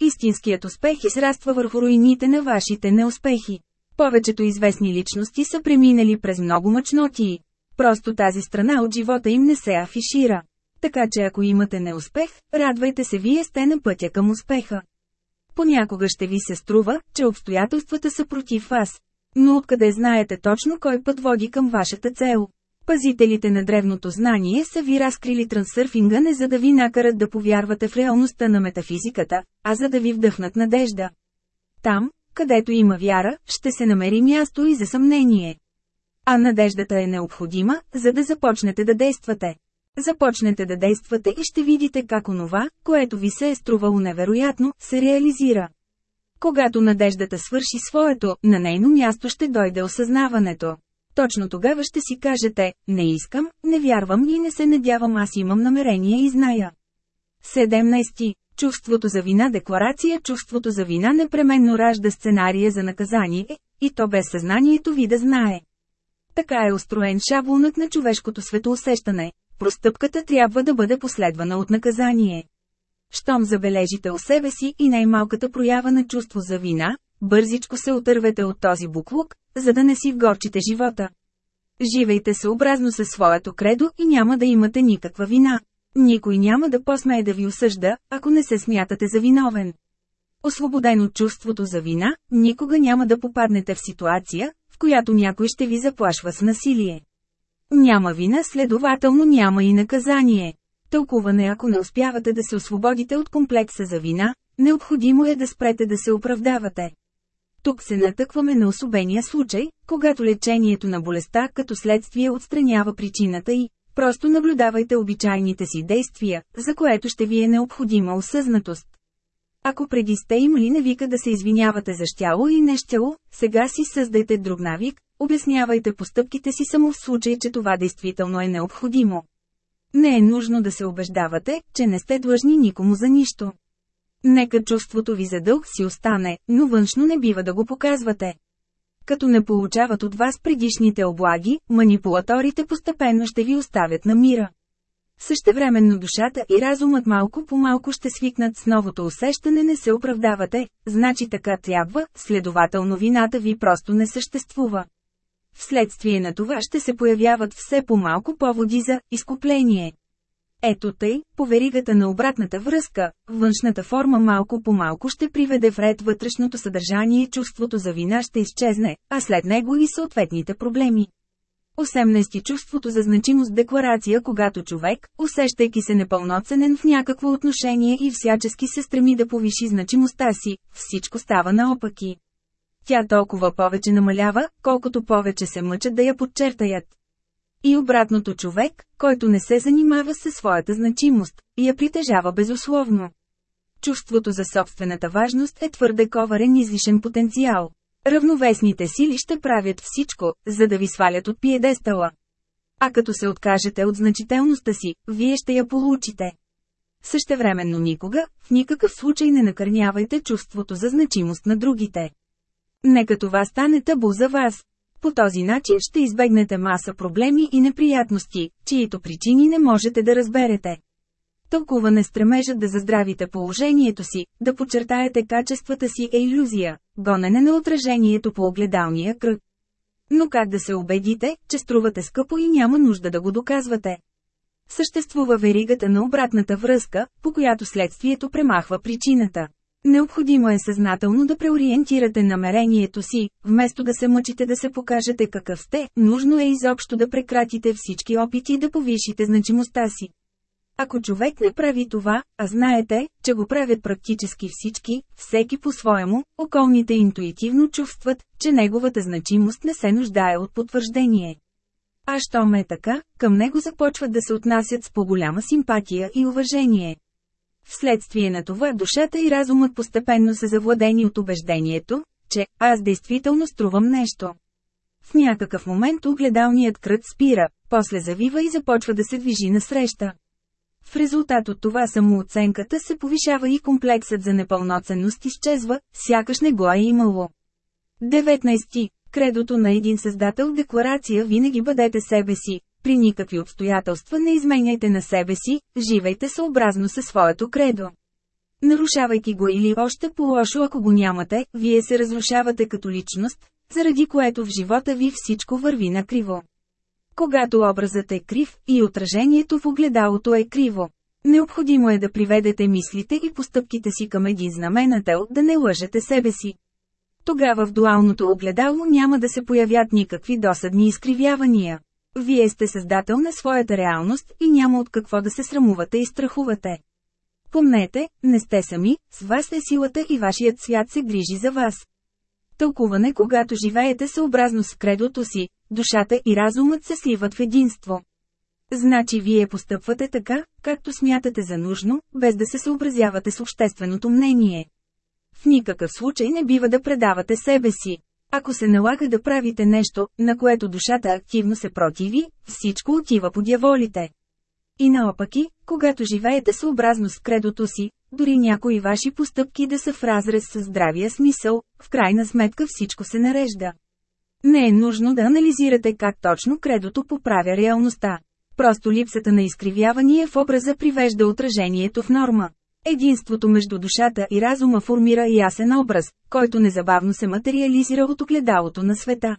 Истинският успех израства върху руините на вашите неуспехи. Повечето известни личности са преминали през много мъчноти. Просто тази страна от живота им не се афишира. Така че ако имате неуспех, радвайте се вие сте на пътя към успеха. Понякога ще ви се струва, че обстоятелствата са против вас. Но откъде знаете точно кой път води към вашата цел? Пазителите на древното знание са ви разкрили трансърфинга не за да ви накарат да повярвате в реалността на метафизиката, а за да ви вдъхнат надежда. Там, където има вяра, ще се намери място и за съмнение. А надеждата е необходима, за да започнете да действате. Започнете да действате и ще видите как онова, което ви се е струвало невероятно, се реализира. Когато надеждата свърши своето, на нейно място ще дойде осъзнаването. Точно тогава ще си кажете, не искам, не вярвам и не се надявам аз имам намерение и зная. 17. Чувството за вина Декларация Чувството за вина непременно ражда сценария за наказание, и то без съзнанието ви да знае. Така е устроен шаблонът на човешкото светоусещане. Простъпката трябва да бъде последвана от наказание. Щом забележите у себе си и най-малката проява на чувство за вина, бързичко се отървете от този буклук, за да не си вгорчите живота. Живейте съобразно със своето кредо и няма да имате никаква вина. Никой няма да посмее да ви осъжда, ако не се смятате за виновен. Освободен от чувството за вина, никога няма да попаднете в ситуация, в която някой ще ви заплашва с насилие. Няма вина, следователно няма и наказание. Тълкуване ако не успявате да се освободите от комплекса за вина, необходимо е да спрете да се оправдавате. Тук се натъкваме на особения случай, когато лечението на болестта като следствие отстранява причината и просто наблюдавайте обичайните си действия, за което ще ви е необходима осъзнатост. Ако преди сте имали навика да се извинявате за щяло и нещяло, сега си създайте друг навик, обяснявайте постъпките си само в случай, че това действително е необходимо. Не е нужно да се убеждавате, че не сте длъжни никому за нищо. Нека чувството ви за дълг си остане, но външно не бива да го показвате. Като не получават от вас предишните облаги, манипулаторите постепенно ще ви оставят на мира. Същевременно душата и разумът малко по малко ще свикнат с новото усещане не се оправдавате, значи така трябва, следователно вината ви просто не съществува. Вследствие на това ще се появяват все по-малко поводи за изкупление. Ето тъй, по веригата на обратната връзка, външната форма малко по малко ще приведе в ред вътрешното съдържание чувството за вина ще изчезне, а след него и съответните проблеми. 18. Чувството за значимост декларация когато човек, усещайки се непълноценен в някакво отношение и всячески се стреми да повиши значимостта си, всичко става наопаки. Тя толкова повече намалява, колкото повече се мъчат да я подчертаят. И обратното човек, който не се занимава със своята значимост, я притежава безусловно. Чувството за собствената важност е твърде коварен излишен потенциал. Равновесните сили ще правят всичко, за да ви свалят от пиедестала. А като се откажете от значителността си, вие ще я получите. Същевременно никога, в никакъв случай не накърнявайте чувството за значимост на другите. Нека това стане табу за вас. По този начин ще избегнете маса проблеми и неприятности, чието причини не можете да разберете. Тълкуване стремежът да заздравите положението си, да подчертаете качествата си е иллюзия, гонене на отражението по огледалния кръг. Но как да се убедите, че струвате скъпо и няма нужда да го доказвате? Съществува веригата на обратната връзка, по която следствието премахва причината. Необходимо е съзнателно да преориентирате намерението си, вместо да се мъчите да се покажете какъв сте, нужно е изобщо да прекратите всички опити да повишите значимостта си. Ако човек не прави това, а знаете, че го правят практически всички, всеки по-своему, околните интуитивно чувстват, че неговата значимост не се нуждае от потвърждение. А що ме е така, към него започват да се отнасят с по-голяма симпатия и уважение. Вследствие на това душата и разумът постепенно са завладени от убеждението, че аз действително струвам нещо. В някакъв момент огледалният кръг спира, после завива и започва да се движи насреща. В резултат от това самооценката се повишава и комплексът за непълноценност изчезва, сякаш не го е имало. 19. Кредото на един създател декларация винаги бъдете себе си, при никакви обстоятелства не изменяйте на себе си, живейте съобразно със своето кредо. Нарушавайки го или още по-лошо ако го нямате, вие се разрушавате като личност, заради което в живота ви всичко върви накриво. Когато образът е крив, и отражението в огледалото е криво. Необходимо е да приведете мислите и постъпките си към един знаменател, да не лъжете себе си. Тогава в дуалното огледало няма да се появят никакви досадни изкривявания. Вие сте създател на своята реалност и няма от какво да се срамувате и страхувате. Помнете, не сте сами, с вас е силата и вашият свят се грижи за вас. Тълкуване Когато живеете съобразно с кредото си, душата и разумът се сливат в единство. Значи вие постъпвате така, както смятате за нужно, без да се съобразявате с общественото мнение. В никакъв случай не бива да предавате себе си. Ако се налага да правите нещо, на което душата активно се противи, всичко отива по дяволите. И наопаки, когато живеете съобразно с кредото си, дори някои ваши постъпки да са в разрез с здравия смисъл, в крайна сметка всичко се нарежда. Не е нужно да анализирате как точно кредото поправя реалността. Просто липсата на изкривявание в образа привежда отражението в норма. Единството между душата и разума формира ясен образ, който незабавно се материализира от огледалото на света.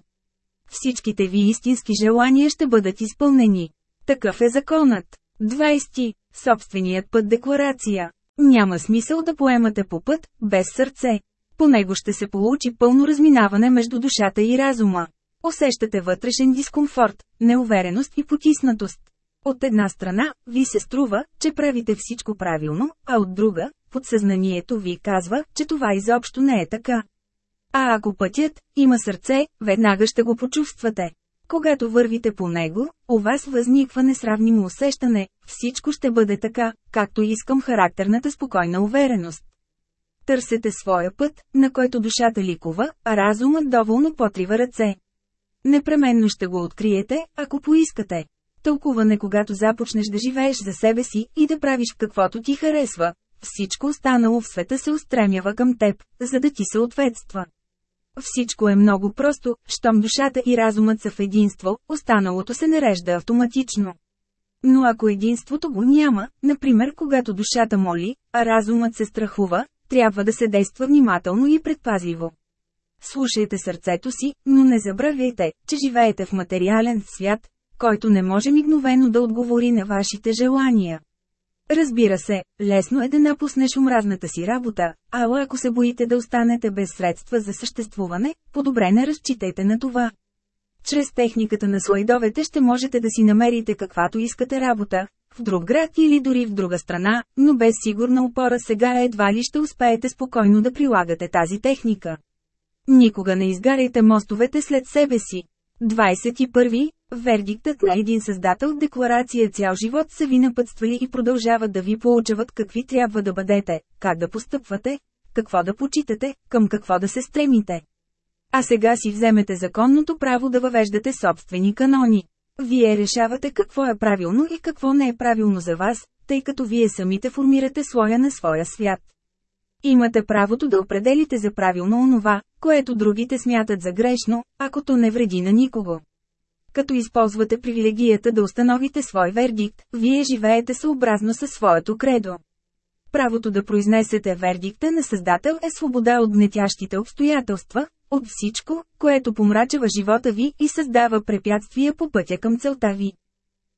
Всичките ви истински желания ще бъдат изпълнени. Такъв е законът. 20. Собственият път декларация. Няма смисъл да поемате по път, без сърце. По него ще се получи пълно разминаване между душата и разума. Усещате вътрешен дискомфорт, неувереност и потиснатост. От една страна, ви се струва, че правите всичко правилно, а от друга, подсъзнанието ви казва, че това изобщо не е така. А ако пътят има сърце, веднага ще го почувствате. Когато вървите по него, у вас възниква несравнимо усещане, всичко ще бъде така, както искам характерната спокойна увереност. Търсете своя път, на който душата ликува, а разумът доволно потрива ръце. Непременно ще го откриете, ако поискате. Тълкуване когато започнеш да живееш за себе си и да правиш каквото ти харесва. Всичко останало в света се устремява към теб, за да ти съответства. Всичко е много просто, щом душата и разумът са в единство, останалото се нарежда автоматично. Но ако единството го няма, например когато душата моли, а разумът се страхува, трябва да се действа внимателно и предпазливо. Слушайте сърцето си, но не забравяйте, че живеете в материален свят, който не може мигновено да отговори на вашите желания. Разбира се, лесно е да напуснеш омразната си работа, ала ако се боите да останете без средства за съществуване, по-добре не разчитайте на това. Чрез техниката на слайдовете ще можете да си намерите каквато искате работа, в друг град или дори в друга страна, но без сигурна опора сега едва ли ще успеете спокойно да прилагате тази техника. Никога не изгаряйте мостовете след себе си. 21. Вердиктът на един създател декларация цял живот са ви напътствали и продължават да ви получават какви трябва да бъдете, как да постъпвате, какво да почитате, към какво да се стремите. А сега си вземете законното право да въвеждате собствени канони. Вие решавате какво е правилно и какво не е правилно за вас, тъй като вие самите формирате слоя на своя свят. Имате правото да определите за правилно онова, което другите смятат за грешно, ако то не вреди на никого. Като използвате привилегията да установите свой вердикт, вие живеете съобразно със своето кредо. Правото да произнесете вердикта на Създател е свобода от гнетящите обстоятелства, от всичко, което помрачава живота ви и създава препятствия по пътя към целта ви.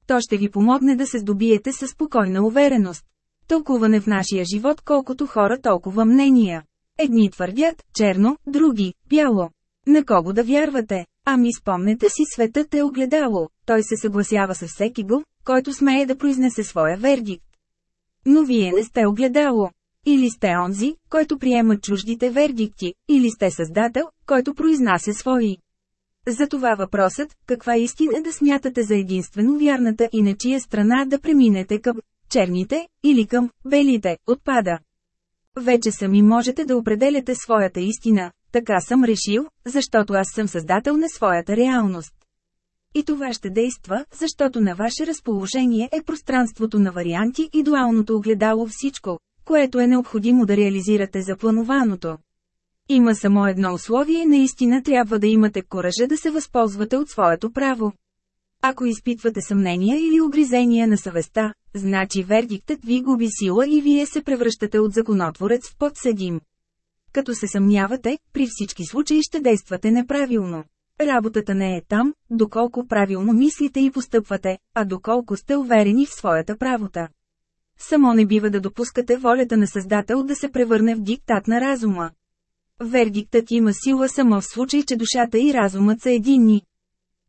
То ще ви помогне да се здобиете със спокойна увереност. Тълкуване в нашия живот колкото хора толкова мнения. Едни твърдят черно, други бяло. На кого да вярвате? Ами спомнете си светът е огледало, той се съгласява с всеки го, който смее да произнесе своя вердикт. Но вие не сте огледало. Или сте онзи, който приема чуждите вердикти, или сте създател, който произнася свои. Затова въпросът, каква истина да смятате за единствено вярната и на чия страна да преминете към черните, или към белите, отпада. Вече сами можете да определяте своята истина, така съм решил, защото аз съм създател на своята реалност. И това ще действа, защото на ваше разположение е пространството на варианти и дуалното огледало всичко, което е необходимо да реализирате за планованото. Има само едно условие наистина трябва да имате коража да се възползвате от своето право. Ако изпитвате съмнения или огризения на съвестта, значи вердиктът ви губи сила и вие се превръщате от законотворец в подсъдим. Като се съмнявате, при всички случаи ще действате неправилно. Работата не е там, доколко правилно мислите и постъпвате, а доколко сте уверени в своята правота. Само не бива да допускате волята на Създател да се превърне в диктат на разума. Вердиктът има сила само в случай, че душата и разумът са единни.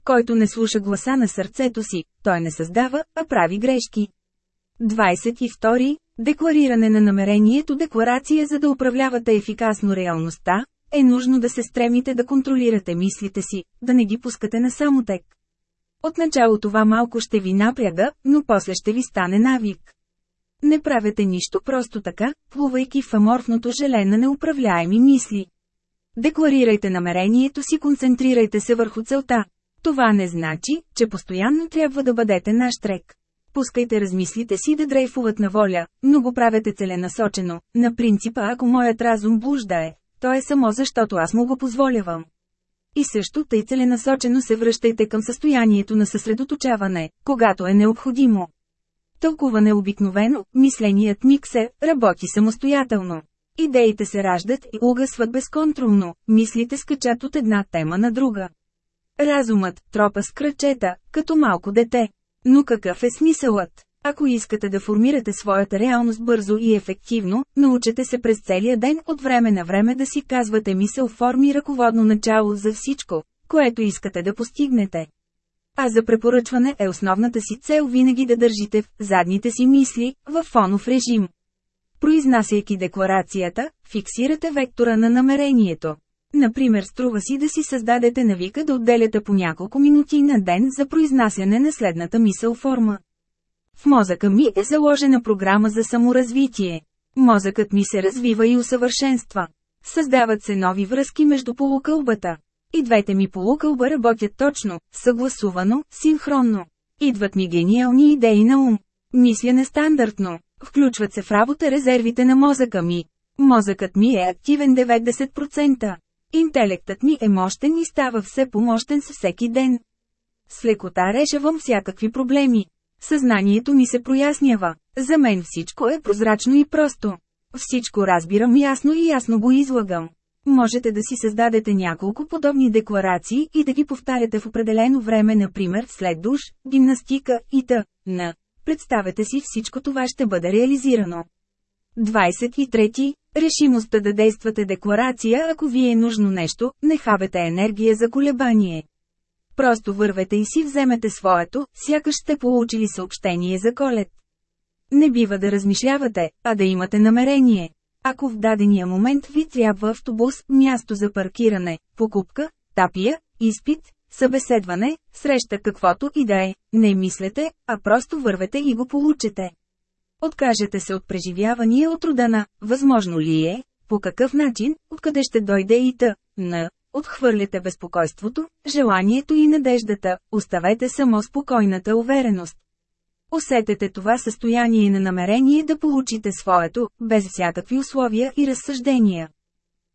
Който не слуша гласа на сърцето си, той не създава, а прави грешки. 22. Деклариране на намерението Декларация за да управлявате ефикасно реалността, е нужно да се стремите да контролирате мислите си, да не ги пускате на самотек. Отначало това малко ще ви напряга, но после ще ви стане навик. Не правете нищо просто така, плувайки в аморфното желе на неуправляеми мисли. Декларирайте намерението си, концентрирайте се върху целта. Това не значи, че постоянно трябва да бъдете наш трек. Пускайте размислите си да дрейфуват на воля, но го правете целенасочено, на принципа ако моят разум блуждае, то е само защото аз му го позволявам. И също тъй целенасочено се връщайте към състоянието на съсредоточаване, когато е необходимо. Тълкуване обикновено, мисленият миксер, работи самостоятелно. Идеите се раждат и угасват безконтролно, мислите скачат от една тема на друга. Разумът тропа с кръчета, като малко дете. Но какъв е смисълът? Ако искате да формирате своята реалност бързо и ефективно, научете се през целия ден от време на време да си казвате мисъл форми ръководно начало за всичко, което искате да постигнете. А за препоръчване е основната си цел винаги да държите в задните си мисли, в фонов режим. Произнасяйки декларацията, фиксирате вектора на намерението. Например струва си да си създадете навика да отделяте по няколко минути на ден за произнасяне на следната мисъл форма. В мозъка ми е заложена програма за саморазвитие. Мозъкът ми се развива и усъвършенства. Създават се нови връзки между полукълбата. И двете ми полукълба работят точно, съгласувано, синхронно. Идват ми гениални идеи на ум. Мисля нестандартно. Включват се в работа резервите на мозъка ми. Мозъкът ми е активен 90%. Интелектът ми е мощен и става все помощен с всеки ден. С лекота решавам всякакви проблеми. Съзнанието ми се прояснява. За мен всичко е прозрачно и просто. Всичко разбирам ясно и ясно го излагам. Можете да си създадете няколко подобни декларации и да ги повтаряте в определено време, например след душ, гимнастика и т.н. Представете си всичко това ще бъде реализирано. 23. Решимостта да действате декларация ако ви е нужно нещо, не хабете енергия за колебание. Просто вървете и си вземете своето, сякаш сте получили съобщение за колед. Не бива да размишлявате, а да имате намерение. Ако в дадения момент ви трябва автобус, място за паркиране, покупка, тапия, изпит, събеседване, среща каквото и да е, не мислете, а просто вървете и го получите. Откажете се от преживявания от рода на «възможно ли е», по какъв начин, откъде ще дойде и та, на, отхвърляте безпокойството, желанието и надеждата, оставете само спокойната увереност. Усетете това състояние на намерение да получите своето, без всякакви условия и разсъждения.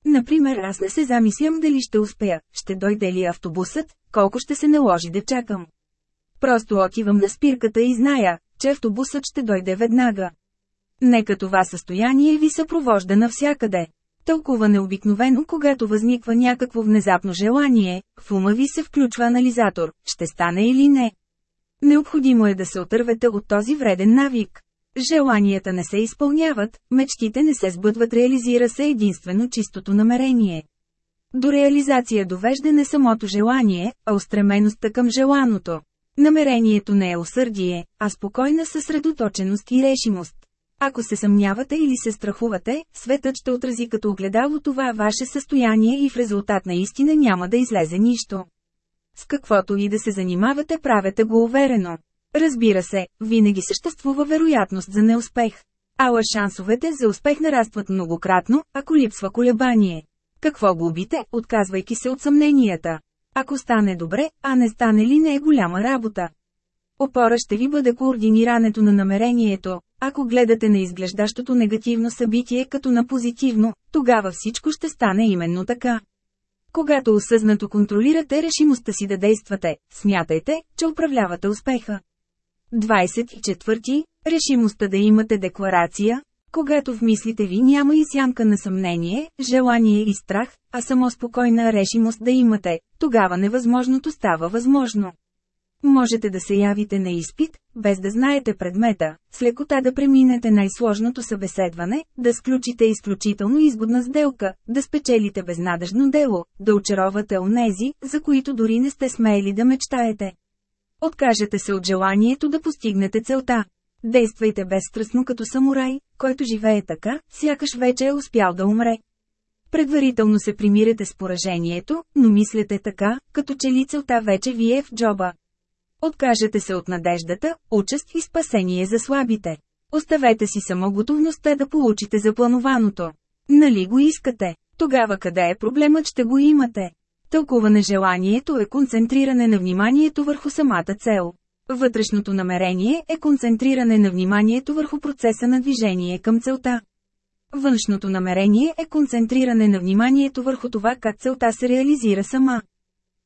Например, аз не се замислям дали ще успея, ще дойде ли автобусът, колко ще се наложи да чакам. Просто отивам на спирката и зная, че автобусът ще дойде веднага. Нека това състояние ви съпровожда навсякъде. Толкова необикновено, когато възниква някакво внезапно желание, в ума ви се включва анализатор, ще стане или не. Необходимо е да се отървете от този вреден навик. Желанията не се изпълняват, мечтите не се сбъдват, реализира се единствено чистото намерение. До реализация довежда не самото желание, а устремеността към желаното. Намерението не е усърдие, а спокойна съсредоточеност и решимост. Ако се съмнявате или се страхувате, светът ще отрази като огледало това ваше състояние и в резултат наистина няма да излезе нищо. С каквото и да се занимавате правете го уверено. Разбира се, винаги съществува вероятност за неуспех. Ала шансовете за успех нарастват многократно, ако липсва колебание. Какво губите, отказвайки се от съмненията? Ако стане добре, а не стане ли не е голяма работа. Опора ще ви бъде координирането на намерението. Ако гледате на изглеждащото негативно събитие като на позитивно, тогава всичко ще стане именно така. Когато осъзнато контролирате решимостта си да действате, смятайте, че управлявате успеха. 24. Решимостта да имате декларация, когато в мислите ви няма и сянка на съмнение, желание и страх, а само спокойна решимост да имате, тогава невъзможното става възможно. Можете да се явите на изпит, без да знаете предмета, с лекота да преминете най-сложното събеседване, да сключите изключително изгодна сделка, да спечелите безнадежно дело, да очаровате онези, за които дори не сте смеели да мечтаете. Откажете се от желанието да постигнете целта. Действайте безстрастно като самурай, който живее така, сякаш вече е успял да умре. Предварително се примирете с поражението, но мислете така, като че ли целта вече ви е в джоба. Откажете се от надеждата, участ и спасение за слабите. Оставете си само готовността да получите запланованото. Нали го искате? Тогава къде е проблемът ще го имате? Тълкуване желанието е концентриране на вниманието върху самата цел. Вътрешното намерение е концентриране на вниманието върху процеса на движение към целта. Външното намерение е концентриране на вниманието върху това как целта се реализира сама.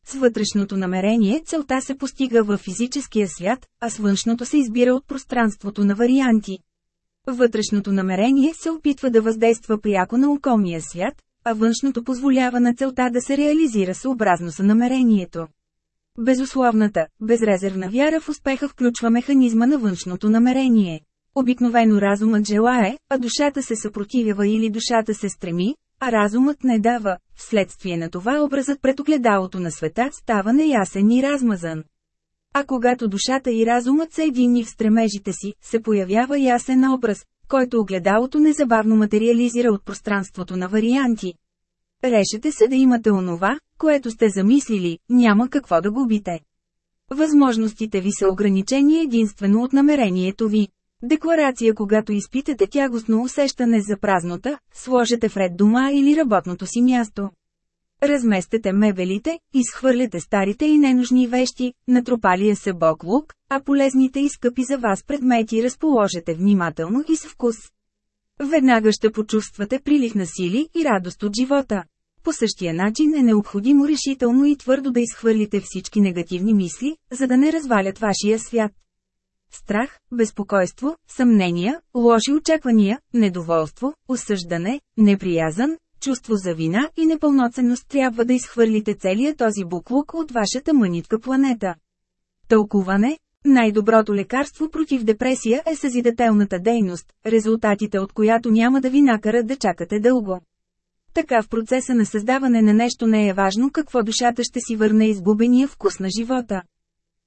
С вътрешното намерение целта се постига във физическия свят, а с външното се избира от пространството на варианти. Вътрешното намерение се опитва да въздейства пряко на околния свят, а външното позволява на целта да се реализира съобразно с намерението. Безусловната, безрезервна вяра в успеха включва механизма на външното намерение. Обикновено разумът желае, а душата се съпротивява или душата се стреми, а разумът не дава, вследствие на това образът пред огледалото на света става неясен и размазан. А когато душата и разумът са единни в стремежите си, се появява ясен образ, който огледалото незабавно материализира от пространството на варианти. Решете се да имате онова, което сте замислили, няма какво да губите. Възможностите ви са ограничени единствено от намерението ви. Декларация когато изпитате тягостно усещане за празнота, сложете вред дома или работното си място. Разместете мебелите, изхвърляте старите и ненужни вещи, натрупалия се боклук, а полезните и скъпи за вас предмети разположете внимателно и с вкус. Веднага ще почувствате прилив на сили и радост от живота. По същия начин е необходимо решително и твърдо да изхвърлите всички негативни мисли, за да не развалят вашия свят. Страх, безпокойство, съмнения, лоши очаквания, недоволство, осъждане, неприязън, чувство за вина и непълноценност трябва да изхвърлите целия този буклук от вашата мънитка планета. Тълкуване Най-доброто лекарство против депресия е съзидателната дейност, резултатите от която няма да ви накарат да чакате дълго. Така в процеса на създаване на нещо не е важно какво душата ще си върне изгубения вкус на живота.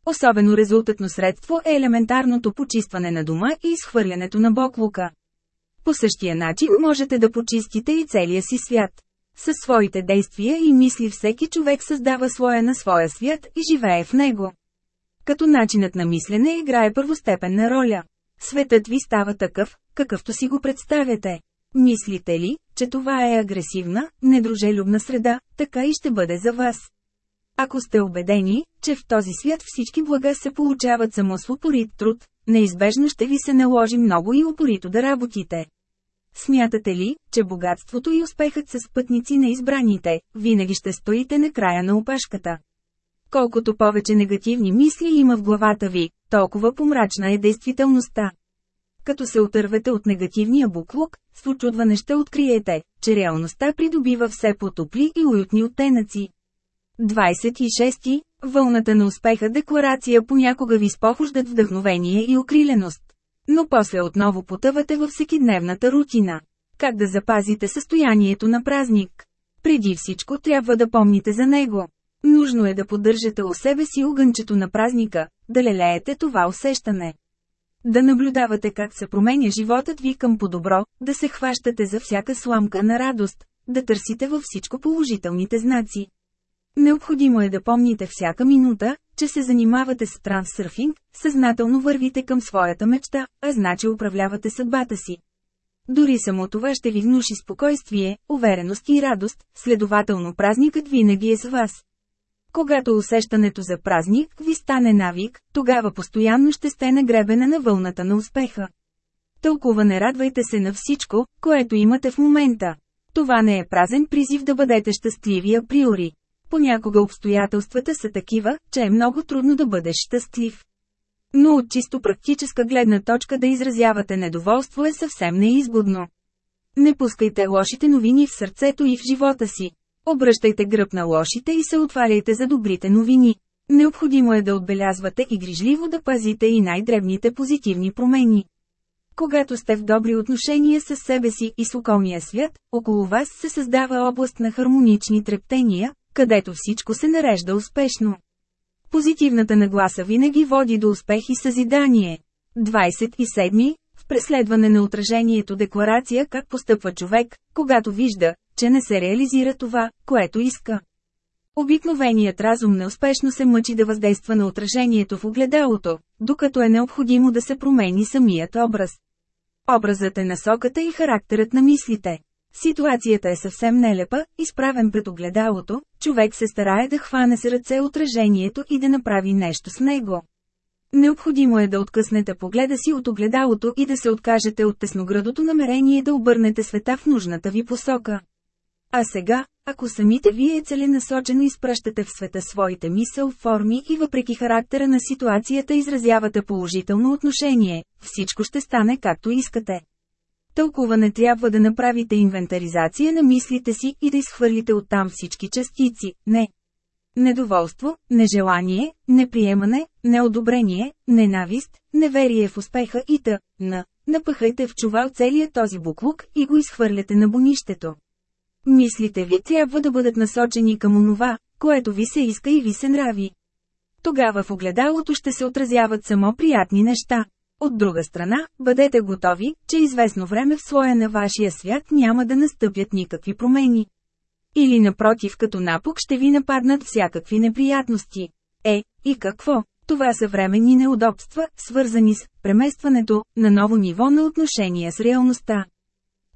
Особено резултатно средство е елементарното почистване на дома и изхвърлянето на боклука. По същия начин можете да почистите и целия си свят. Със своите действия и мисли всеки човек създава своя на своя свят и живее в него. Като начинът на мислене играе първостепенна роля. Светът ви става такъв, какъвто си го представяте. Мислите ли, че това е агресивна, недружелюбна среда, така и ще бъде за вас. Ако сте убедени, че в този свят всички блага се получават само с упорит труд, неизбежно ще ви се наложи много и упорито да работите. Смятате ли, че богатството и успехът са спътници на избраните, винаги ще стоите на края на опашката? Колкото повече негативни мисли има в главата ви, толкова помрачна е действителността. Като се отървете от негативния буклук, с очудване ще откриете, че реалността придобива все по-топли и уютни оттенъци. 26. Вълната на успеха декларация понякога ви спохождат вдъхновение и окриленост. Но после отново потъвате във всекидневната рутина. Как да запазите състоянието на празник? Преди всичко трябва да помните за него. Нужно е да поддържате у себе си огънчето на празника, да лелеете това усещане. Да наблюдавате как се променя животът ви към по-добро, да се хващате за всяка сламка на радост, да търсите във всичко положителните знаци. Необходимо е да помните всяка минута, че се занимавате с трансърфинг, съзнателно вървите към своята мечта, а значи управлявате съдбата си. Дори само това ще ви внуши спокойствие, увереност и радост, следователно празникът винаги е с вас. Когато усещането за празник ви стане навик, тогава постоянно ще сте нагребена на вълната на успеха. Тълкуване радвайте се на всичко, което имате в момента. Това не е празен призив да бъдете щастливи априори. Понякога обстоятелствата са такива, че е много трудно да бъдеш щастлив. Но от чисто практическа гледна точка да изразявате недоволство е съвсем неизгодно. Не пускайте лошите новини в сърцето и в живота си. Обръщайте гръб на лошите и се отваряйте за добрите новини. Необходимо е да отбелязвате и грижливо да пазите и най-дребните позитивни промени. Когато сте в добри отношения с себе си и с околния свят, около вас се създава област на хармонични трептения, където всичко се нарежда успешно. Позитивната нагласа винаги води до успех и съзидание. 27. В преследване на отражението декларация как постъпва човек, когато вижда, че не се реализира това, което иска. Обикновеният разум неуспешно се мъчи да въздейства на отражението в огледалото, докато е необходимо да се промени самият образ. Образът е насоката и характерът на мислите. Ситуацията е съвсем нелепа, изправен пред огледалото, човек се старае да хване с ръце отражението и да направи нещо с него. Необходимо е да откъснете погледа си от огледалото и да се откажете от тесноградото намерение да обърнете света в нужната ви посока. А сега, ако самите вие целенасочено изпращате в света своите мисъл, форми и въпреки характера на ситуацията изразявате положително отношение, всичко ще стане както искате. Тълкуване трябва да направите инвентаризация на мислите си и да изхвърлите оттам всички частици, не. Недоволство, нежелание, неприемане, неодобрение, ненавист, неверие в успеха и т.н. Напъхайте в чувал целия този буклук и го изхвърляте на бонището. Мислите ви трябва да бъдат насочени към онова, което ви се иска и ви се нрави. Тогава в огледалото ще се отразяват само приятни неща. От друга страна, бъдете готови, че известно време в слоя на вашия свят няма да настъпят никакви промени. Или напротив като напук ще ви нападнат всякакви неприятности. Е, и какво? Това са временни неудобства, свързани с преместването на ново ниво на отношения с реалността.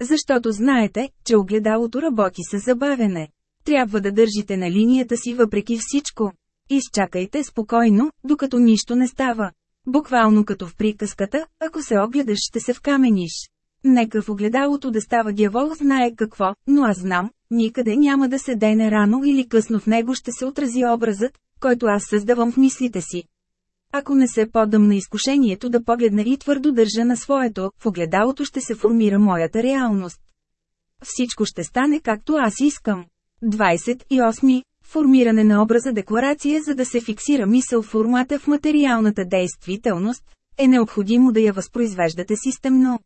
Защото знаете, че огледалото работи с забавене. Трябва да държите на линията си въпреки всичко. Изчакайте спокойно, докато нищо не става. Буквално като в приказката, ако се огледаш ще се вкамениш. Нека в огледалото да става дявол знае какво, но аз знам, никъде няма да се дене рано или късно в него ще се отрази образът, който аз създавам в мислите си. Ако не се подам на изкушението да погледна и твърдо държа на своето, в огледалото ще се формира моята реалност. Всичко ще стане както аз искам. 28. Формиране на образа декларация за да се фиксира мисъл формата в материалната действителност, е необходимо да я възпроизвеждате системно.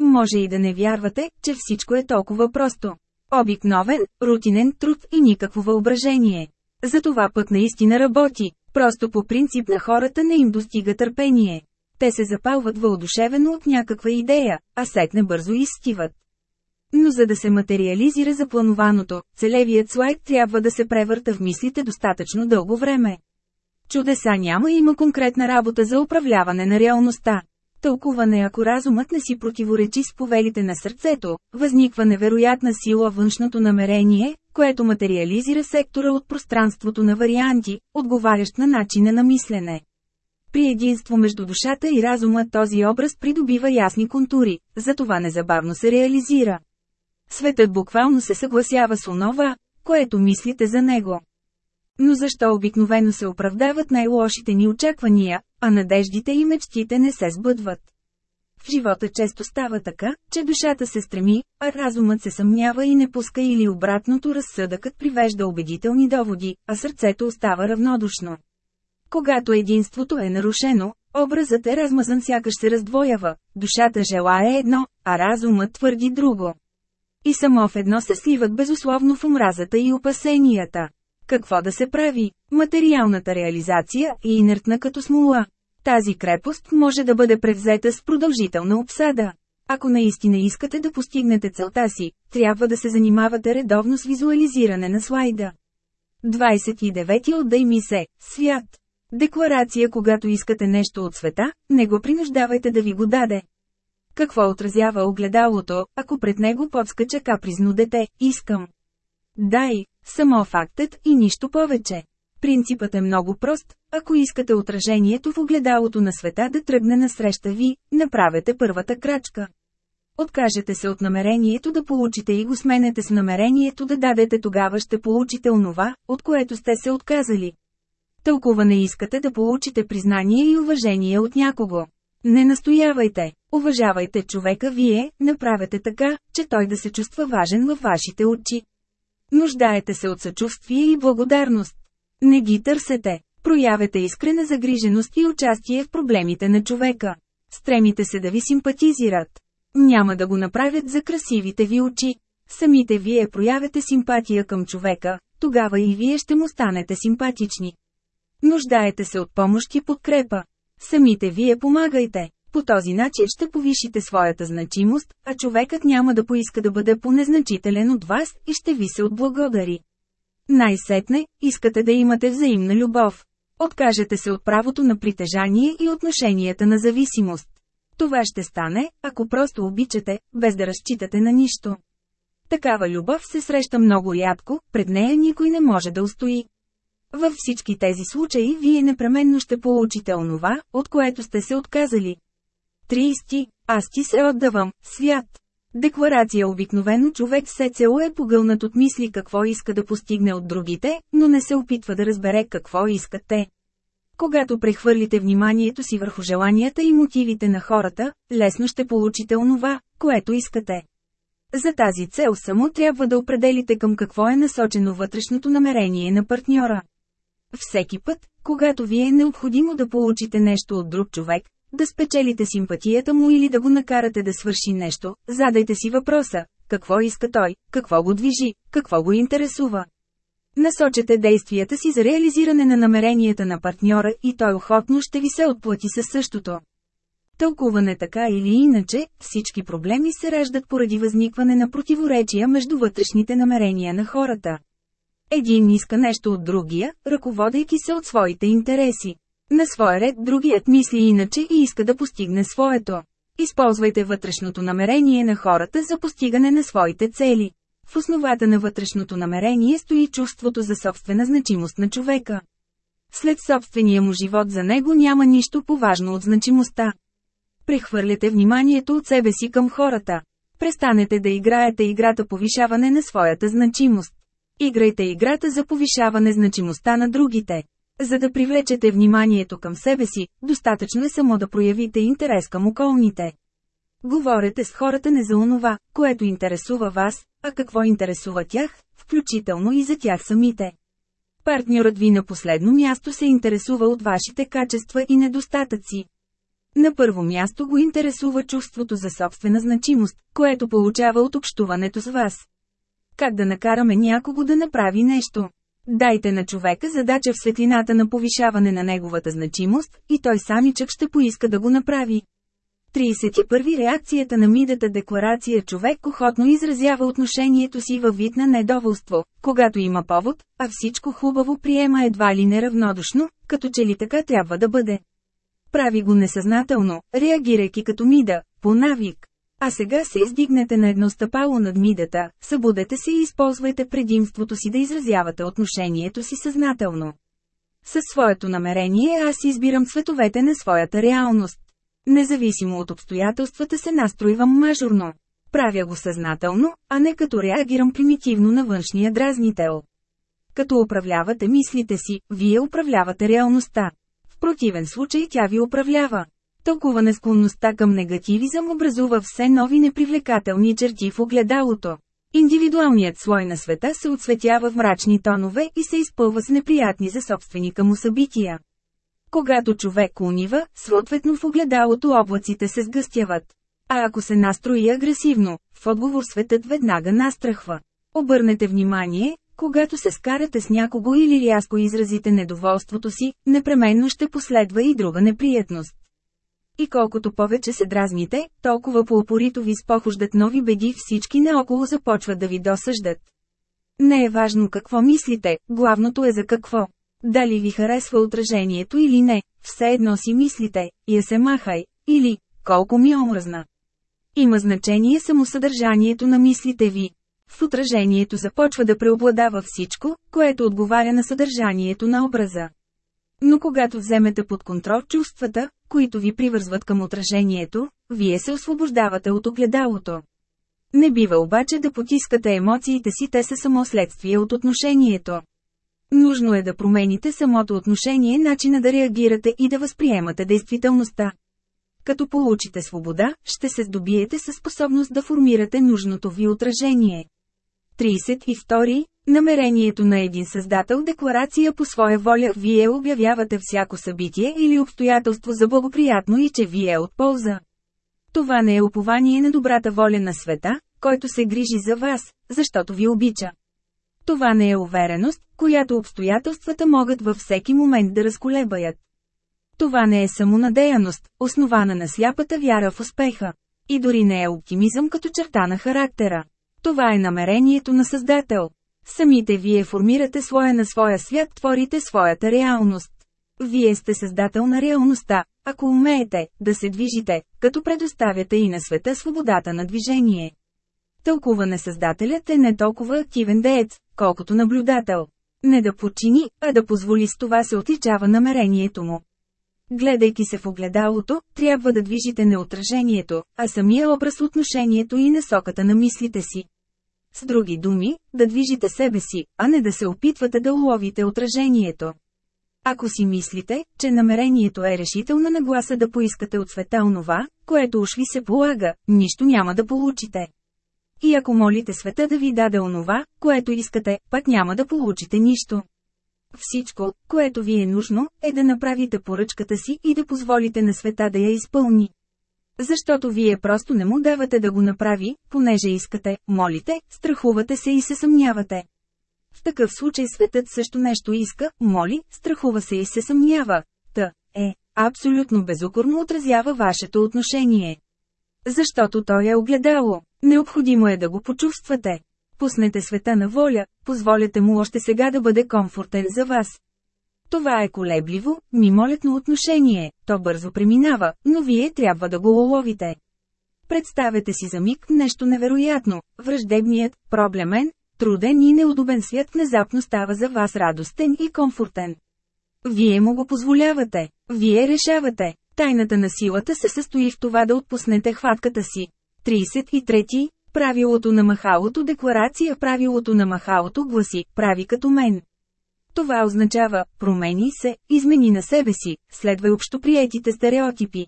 Може и да не вярвате, че всичко е толкова просто. Обикновен, рутинен труд и никакво въображение. Затова пък наистина работи, просто по принцип на хората не им достига търпение. Те се запалват въодушевено от някаква идея, а сетне бързо изстиват. Но за да се материализира запланованото, целевият слайд трябва да се превърта в мислите достатъчно дълго време. Чудеса няма има конкретна работа за управляване на реалността. Тълкуване ако разумът не си противоречи с повелите на сърцето, възниква невероятна сила външното намерение, което материализира сектора от пространството на варианти, отговарящ на начина на мислене. При единство между душата и разума този образ придобива ясни контури, затова незабавно се реализира. Светът буквално се съгласява с онова, което мислите за него. Но защо обикновено се оправдават най-лошите ни очаквания, а надеждите и мечтите не се сбъдват? В живота често става така, че душата се стреми, а разумът се съмнява и не пуска или обратното разсъдъкът привежда убедителни доводи, а сърцето остава равнодушно. Когато единството е нарушено, образът е размазан сякаш се раздвоява, душата желае едно, а разумът твърди друго. И само в едно се сливат безусловно в омразата и опасенията. Какво да се прави? Материалната реализация е инертна като смола. Тази крепост може да бъде превзета с продължителна обсада. Ако наистина искате да постигнете целта си, трябва да се занимавате редовно с визуализиране на слайда. 29 отдай ми се, свят. Декларация когато искате нещо от света, не го принуждавайте да ви го даде. Какво отразява огледалото, ако пред него подскача капризно дете, искам. Дай, само фактът и нищо повече. Принципът е много прост, ако искате отражението в огледалото на света да тръгне насреща ви, направете първата крачка. Откажете се от намерението да получите и го сменете с намерението да дадете тогава ще получите онова, от което сте се отказали. Тълкуване искате да получите признание и уважение от някого. Не настоявайте, уважавайте човека вие, направете така, че той да се чувства важен във вашите очи. Нуждаете се от съчувствие и благодарност. Не ги търсете. Проявете искрена загриженост и участие в проблемите на човека. Стремите се да ви симпатизират. Няма да го направят за красивите ви очи. Самите вие проявете симпатия към човека, тогава и вие ще му станете симпатични. Нуждаете се от помощ и подкрепа. Самите вие помагайте. По този начин ще повишите своята значимост, а човекът няма да поиска да бъде понезначителен от вас и ще ви се отблагодари. Най-сетне, искате да имате взаимна любов. Откажете се от правото на притежание и отношенията на зависимост. Това ще стане, ако просто обичате, без да разчитате на нищо. Такава любов се среща много рядко, пред нея никой не може да устои. Във всички тези случаи вие непременно ще получите онова, от което сте се отказали. 30. Аз ти се отдавам, свят. Декларация обикновено човек се цело е погълнат от мисли какво иска да постигне от другите, но не се опитва да разбере какво искат те. Когато прехвърлите вниманието си върху желанията и мотивите на хората, лесно ще получите онова, което искате. За тази цел само трябва да определите към какво е насочено вътрешното намерение на партньора. Всеки път, когато ви е необходимо да получите нещо от друг човек, да спечелите симпатията му или да го накарате да свърши нещо, задайте си въпроса – какво иска той, какво го движи, какво го интересува. Насочете действията си за реализиране на намеренията на партньора и той охотно ще ви се отплати със същото. Тълкуване така или иначе, всички проблеми се раждат поради възникване на противоречия между вътрешните намерения на хората. Един иска нещо от другия, ръководейки се от своите интереси. На своя ред другият мисли иначе и иска да постигне своето. Използвайте вътрешното намерение на хората за постигане на своите цели. В основата на вътрешното намерение стои чувството за собствена значимост на човека. След собствения му живот за него няма нищо поважно от значимостта. Прехвърляте вниманието от себе си към хората. Престанете да играете играта повишаване на своята значимост. Играйте играта за повишаване значимостта на другите. За да привлечете вниманието към себе си, достатъчно е само да проявите интерес към околните. Говорете с хората не за онова, което интересува вас, а какво интересува тях, включително и за тях самите. Партньорът ви на последно място се интересува от вашите качества и недостатъци. На първо място го интересува чувството за собствена значимост, което получава от общуването с вас. Как да накараме някого да направи нещо? Дайте на човека задача в светлината на повишаване на неговата значимост, и той самичък ще поиска да го направи. 31. Реакцията на мидата декларация човек охотно изразява отношението си във вид на недоволство, когато има повод, а всичко хубаво приема едва ли неравнодушно, като че ли така трябва да бъде. Прави го несъзнателно, реагирайки като мида, по навик. А сега се издигнете на едно стъпало над мидата, събудете се и използвайте предимството си да изразявате отношението си съзнателно. Със своето намерение аз избирам цветовете на своята реалност. Независимо от обстоятелствата се настроивам мажорно. Правя го съзнателно, а не като реагирам примитивно на външния дразнител. Като управлявате мислите си, вие управлявате реалността. В противен случай тя ви управлява. Тълкуване склонността към негативизъм образува все нови непривлекателни черти в огледалото. Индивидуалният слой на света се отсветява в мрачни тонове и се изпълва с неприятни за собственика му събития. Когато човек унива, съответно в огледалото облаците се сгъстяват. А ако се настрои агресивно, в отговор светът веднага настрахва. Обърнете внимание, когато се скарате с някого или рязко изразите недоволството си, непременно ще последва и друга неприятност. И колкото повече се дразните, толкова по-упорито ви спохождат нови беди всички наоколо започват да ви досъждат. Не е важно какво мислите, главното е за какво. Дали ви харесва отражението или не, все едно си мислите, я се махай, или, колко ми омръзна. Има значение само съдържанието на мислите ви. В отражението започва да преобладава всичко, което отговаря на съдържанието на образа. Но когато вземете под контрол чувствата, които ви привързват към отражението, вие се освобождавате от огледалото. Не бива обаче да потискате емоциите си, те са само следствие от отношението. Нужно е да промените самото отношение, начина да реагирате и да възприемате действителността. Като получите свобода, ще се здобиете със способност да формирате нужното ви отражение. 32. Намерението на един създател декларация по своя воля Вие обявявате всяко събитие или обстоятелство за благоприятно и че ви е от полза. Това не е упование на добрата воля на света, който се грижи за вас, защото ви обича. Това не е увереност, която обстоятелствата могат във всеки момент да разколебаят. Това не е самонадеяност, основана на сляпата вяра в успеха. И дори не е оптимизъм като черта на характера. Това е намерението на Създател. Самите вие формирате своя на своя свят, творите своята реалност. Вие сте създател на реалността, ако умеете да се движите, като предоставяте и на света свободата на движение. Тълкуване Създателят е не толкова активен деец, колкото наблюдател. Не да почини, а да позволи с това се отличава намерението му. Гледайки се в огледалото, трябва да движите не отражението, а самия образ отношението и насоката на мислите си. С други думи, да движите себе си, а не да се опитвате да уловите отражението. Ако си мислите, че намерението е решителна нагласа да поискате от света онова, което уж ви се полага, нищо няма да получите. И ако молите света да ви даде онова, което искате, пък няма да получите нищо. Всичко, което ви е нужно, е да направите поръчката си и да позволите на света да я изпълни. Защото вие просто не му давате да го направи, понеже искате, молите, страхувате се и се съмнявате. В такъв случай светът също нещо иска, моли, страхува се и се съмнява. Та, е, абсолютно безукорно отразява вашето отношение. Защото той е огледало. Необходимо е да го почувствате. Пуснете света на воля, позволете му още сега да бъде комфортен за вас. Това е колебливо, мимолетно отношение, то бързо преминава, но вие трябва да го уловите. Представете си за миг нещо невероятно, враждебният, проблемен, труден и неудобен свят внезапно става за вас радостен и комфортен. Вие му го позволявате, вие решавате. Тайната на силата се състои в това да отпуснете хватката си. 33. Правилото на махалото декларация Правилото на махалото гласи, прави като мен. Това означава, промени се, измени на себе си, следвай общоприетите стереотипи.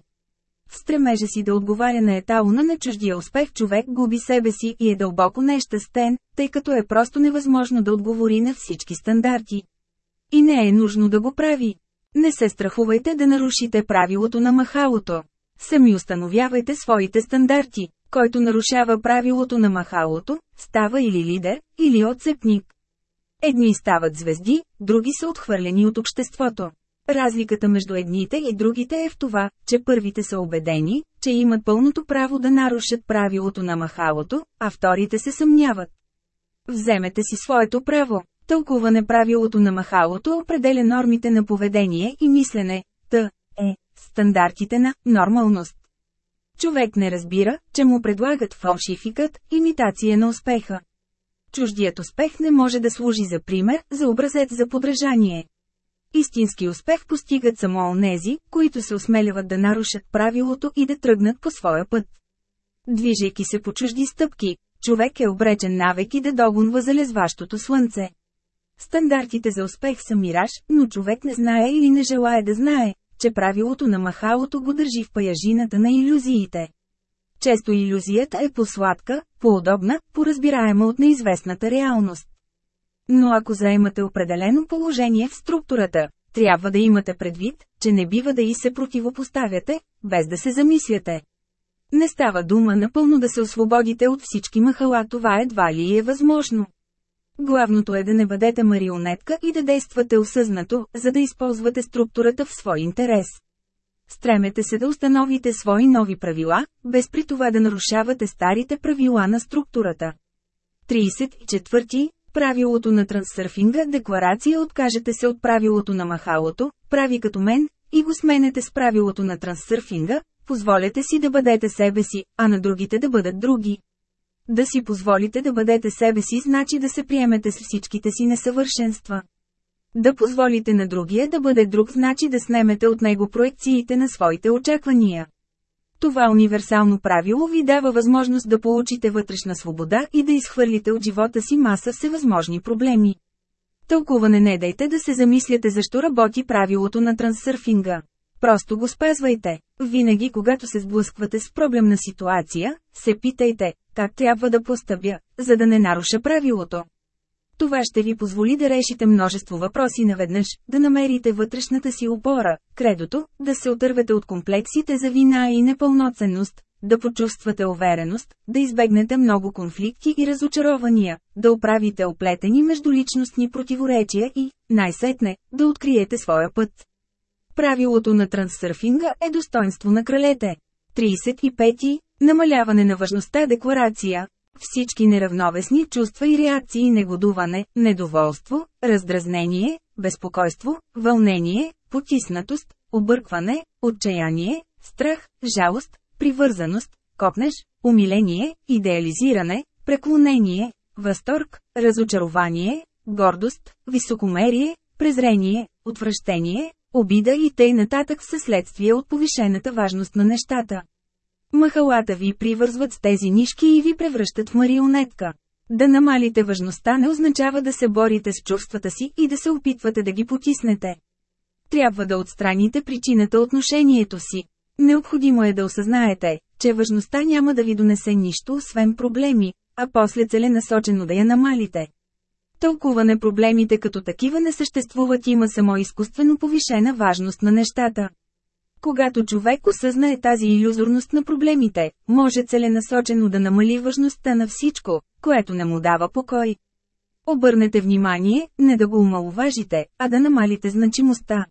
В стремежа си да отговаря на еталона на чуждия успех човек губи себе си и е дълбоко нещастен, тъй като е просто невъзможно да отговори на всички стандарти. И не е нужно да го прави. Не се страхувайте да нарушите правилото на махалото. Сами установявайте своите стандарти. Който нарушава правилото на махалото, става или лидер, или отцепник. Едни стават звезди, други са отхвърлени от обществото. Разликата между едните и другите е в това, че първите са убедени, че имат пълното право да нарушат правилото на махалото, а вторите се съмняват. Вземете си своето право. Тълкуване правилото на махалото определя нормите на поведение и мислене, т. е, стандартите на нормалност. Човек не разбира, че му предлагат фалшификът, имитация на успеха. Чуждият успех не може да служи за пример, за образец за подражание. Истински успех постигат само онези, които се осмеляват да нарушат правилото и да тръгнат по своя път. Движейки се по чужди стъпки, човек е обречен навеки да догонва залезващото слънце. Стандартите за успех са мираж, но човек не знае или не желая да знае, че правилото на махалото го държи в паяжината на иллюзиите. Често иллюзията е по-сладка, по-удобна, по-разбираема от неизвестната реалност. Но ако заемате определено положение в структурата, трябва да имате предвид, че не бива да и се противопоставяте, без да се замисляте. Не става дума напълно да се освободите от всички махала, това едва ли е възможно. Главното е да не бъдете марионетка и да действате осъзнато, за да използвате структурата в свой интерес. Стремете се да установите свои нови правила, без при това да нарушавате старите правила на структурата. 34. Правилото на трансърфинга Декларация Откажете се от правилото на махалото, прави като мен, и го сменете с правилото на трансърфинга, позволете си да бъдете себе си, а на другите да бъдат други. Да си позволите да бъдете себе си значи да се приемете с всичките си несъвършенства. Да позволите на другия да бъде друг значи да снемете от него проекциите на своите очаквания. Това универсално правило ви дава възможност да получите вътрешна свобода и да изхвърлите от живота си маса всевъзможни проблеми. Тълкуване не дайте да се замисляте защо работи правилото на трансърфинга. Просто го спазвайте. Винаги когато се сблъсквате с проблемна ситуация, се питайте, как трябва да постъпя, за да не наруша правилото. Това ще ви позволи да решите множество въпроси наведнъж, да намерите вътрешната си опора, кредото, да се отървете от комплексите за вина и непълноценност, да почувствате увереност, да избегнете много конфликти и разочарования, да оправите оплетени междуличностни противоречия и, най-сетне, да откриете своя път. Правилото на трансърфинга е достоинство на кралете. 35. Намаляване на важността декларация. Всички неравновесни чувства и реакции негодуване, недоволство, раздразнение, безпокойство, вълнение, потиснатост, объркване, отчаяние, страх, жалост, привързаност, копнеш, умиление, идеализиране, преклонение, възторг, разочарование, гордост, високомерие, презрение, отвращение, обида и тъй нататък са следствие от повишената важност на нещата. Махалата ви привързват с тези нишки и ви превръщат в марионетка. Да намалите важността не означава да се борите с чувствата си и да се опитвате да ги потиснете. Трябва да отстраните причината отношението си. Необходимо е да осъзнаете, че важността няма да ви донесе нищо освен проблеми, а после целенасочено да я намалите. Тълкуване проблемите като такива не съществуват има само изкуствено повишена важност на нещата. Когато човек осъзнае тази иллюзорност на проблемите, може целенасочено да намали важността на всичко, което не му дава покой. Обърнете внимание, не да го умалуважите, а да намалите значимостта.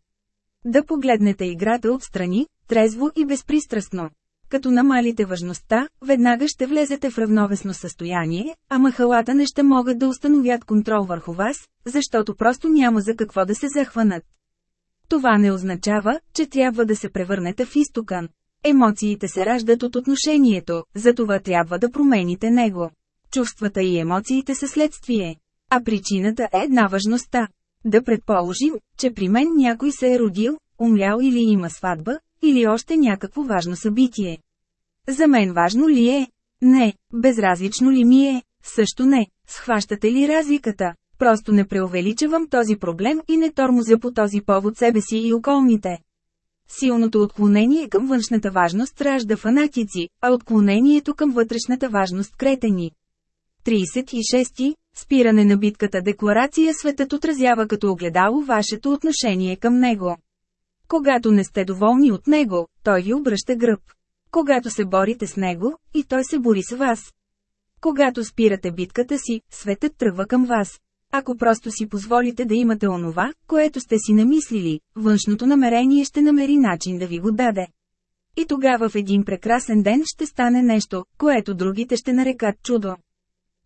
Да погледнете играта отстрани, трезво и безпристрастно. Като намалите важността, веднага ще влезете в равновесно състояние, а махалата не ще могат да установят контрол върху вас, защото просто няма за какво да се захванат. Това не означава, че трябва да се превърнете в изтокан. Емоциите се раждат от отношението, затова трябва да промените него. Чувствата и емоциите са следствие. А причината е една важността. Да предположим, че при мен някой се е родил, умрял или има сватба, или още някакво важно събитие. За мен важно ли е? Не. Безразлично ли ми е? Също не. Схващате ли разликата? Просто не преувеличавам този проблем и не тормозя по този повод себе си и околните. Силното отклонение към външната важност ражда фанатици, а отклонението към вътрешната важност – кретени. 36. Спиране на битката декларация светът отразява като огледало вашето отношение към него. Когато не сте доволни от него, той ви обръща гръб. Когато се борите с него, и той се бори с вас. Когато спирате битката си, светът тръгва към вас. Ако просто си позволите да имате онова, което сте си намислили, външното намерение ще намери начин да ви го даде. И тогава в един прекрасен ден ще стане нещо, което другите ще нарекат чудо.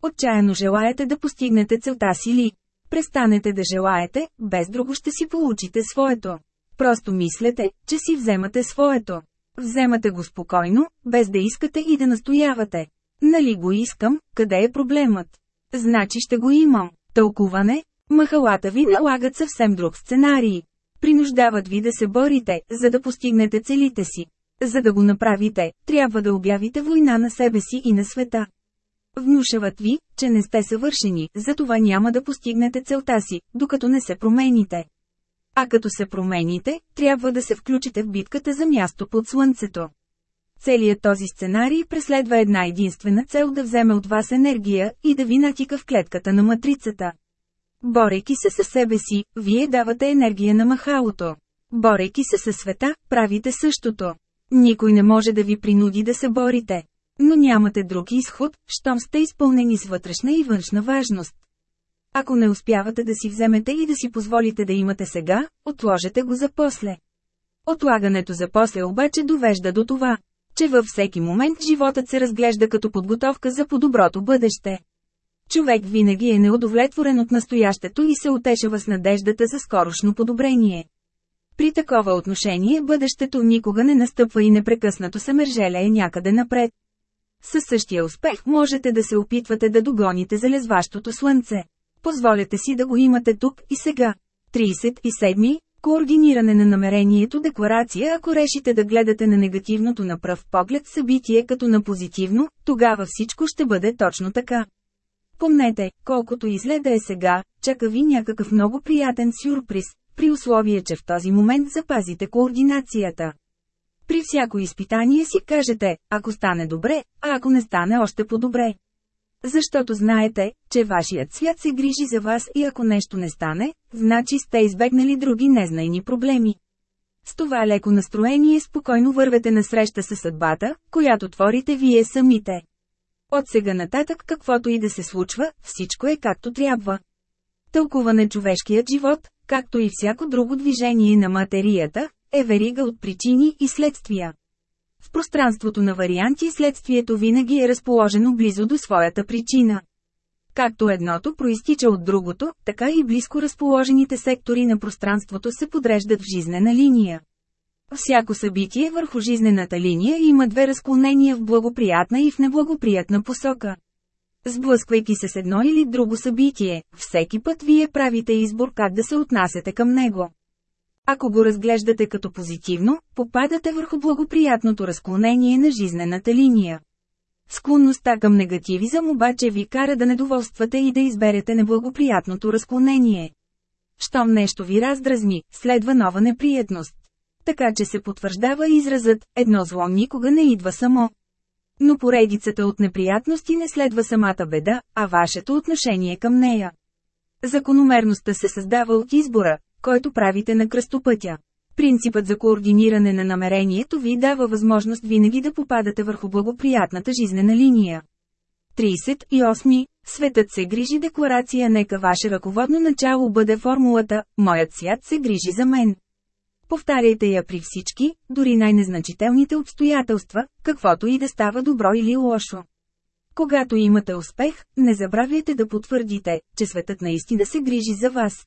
Отчаяно желаете да постигнете целта си ли? Престанете да желаете, без друго ще си получите своето. Просто мислете, че си вземате своето. Вземате го спокойно, без да искате и да настоявате. Нали го искам, къде е проблемът? Значи ще го имам. Тълкуване, махалата ви налагат съвсем друг сценарий. Принуждават ви да се борите, за да постигнете целите си. За да го направите, трябва да обявите война на себе си и на света. Внушават ви, че не сте съвършени, затова няма да постигнете целта си, докато не се промените. А като се промените, трябва да се включите в битката за място под слънцето. Целият този сценарий преследва една единствена цел да вземе от вас енергия и да ви натика в клетката на матрицата. Борейки се със себе си, вие давате енергия на махалото. Борейки се със света, правите същото. Никой не може да ви принуди да се борите. Но нямате друг изход, щом сте изпълнени с вътрешна и външна важност. Ако не успявате да си вземете и да си позволите да имате сега, отложете го за после. Отлагането за после обаче довежда до това, че във всеки момент животът се разглежда като подготовка за по-доброто бъдеще. Човек винаги е неудовлетворен от настоящето и се утешава с надеждата за скорошно подобрение. При такова отношение бъдещето никога не настъпва и непрекъснато се мържелее някъде напред. Със същия успех можете да се опитвате да догоните залезващото слънце. Позволете си да го имате тук и сега. 37. Координиране на намерението декларация Ако решите да гледате на негативното на пръв поглед събитие като на позитивно, тогава всичко ще бъде точно така. Помнете, колкото изледа е сега, чака ви някакъв много приятен сюрприз, при условие, че в този момент запазите координацията. При всяко изпитание си кажете, ако стане добре, а ако не стане още по-добре. Защото знаете, че вашият свят се грижи за вас и ако нещо не стане, значи сте избегнали други незнайни проблеми. С това леко настроение спокойно вървете на среща с съдбата, която творите вие самите. От сега нататък каквото и да се случва, всичко е както трябва. Тълкуване човешкият живот, както и всяко друго движение на материята, е верига от причини и следствия. В пространството на варианти следствието винаги е разположено близо до своята причина. Както едното проистича от другото, така и близко разположените сектори на пространството се подреждат в жизнена линия. Всяко събитие върху жизнената линия има две разклонения в благоприятна и в неблагоприятна посока. Сблъсквайки се с едно или друго събитие, всеки път вие правите избор как да се отнасяте към него. Ако го разглеждате като позитивно, попадате върху благоприятното разклонение на жизнената линия. Склонността към негативизъм обаче ви кара да недоволствате и да изберете неблагоприятното разклонение. Щом нещо ви раздразни, следва нова неприятност. Така че се потвърждава изразът «едно зло никога не идва само». Но поредицата от неприятности не следва самата беда, а вашето отношение към нея. Закономерността се създава от избора, който правите на кръстопътя. Принципът за координиране на намерението ви дава възможност винаги да попадате върху благоприятната жизнена линия. 38. Светът се грижи декларация Нека ваше ръководно начало бъде формулата «Моят свят се грижи за мен». Повтаряйте я при всички, дори най-незначителните обстоятелства, каквото и да става добро или лошо. Когато имате успех, не забравяйте да потвърдите, че светът наистина се грижи за вас.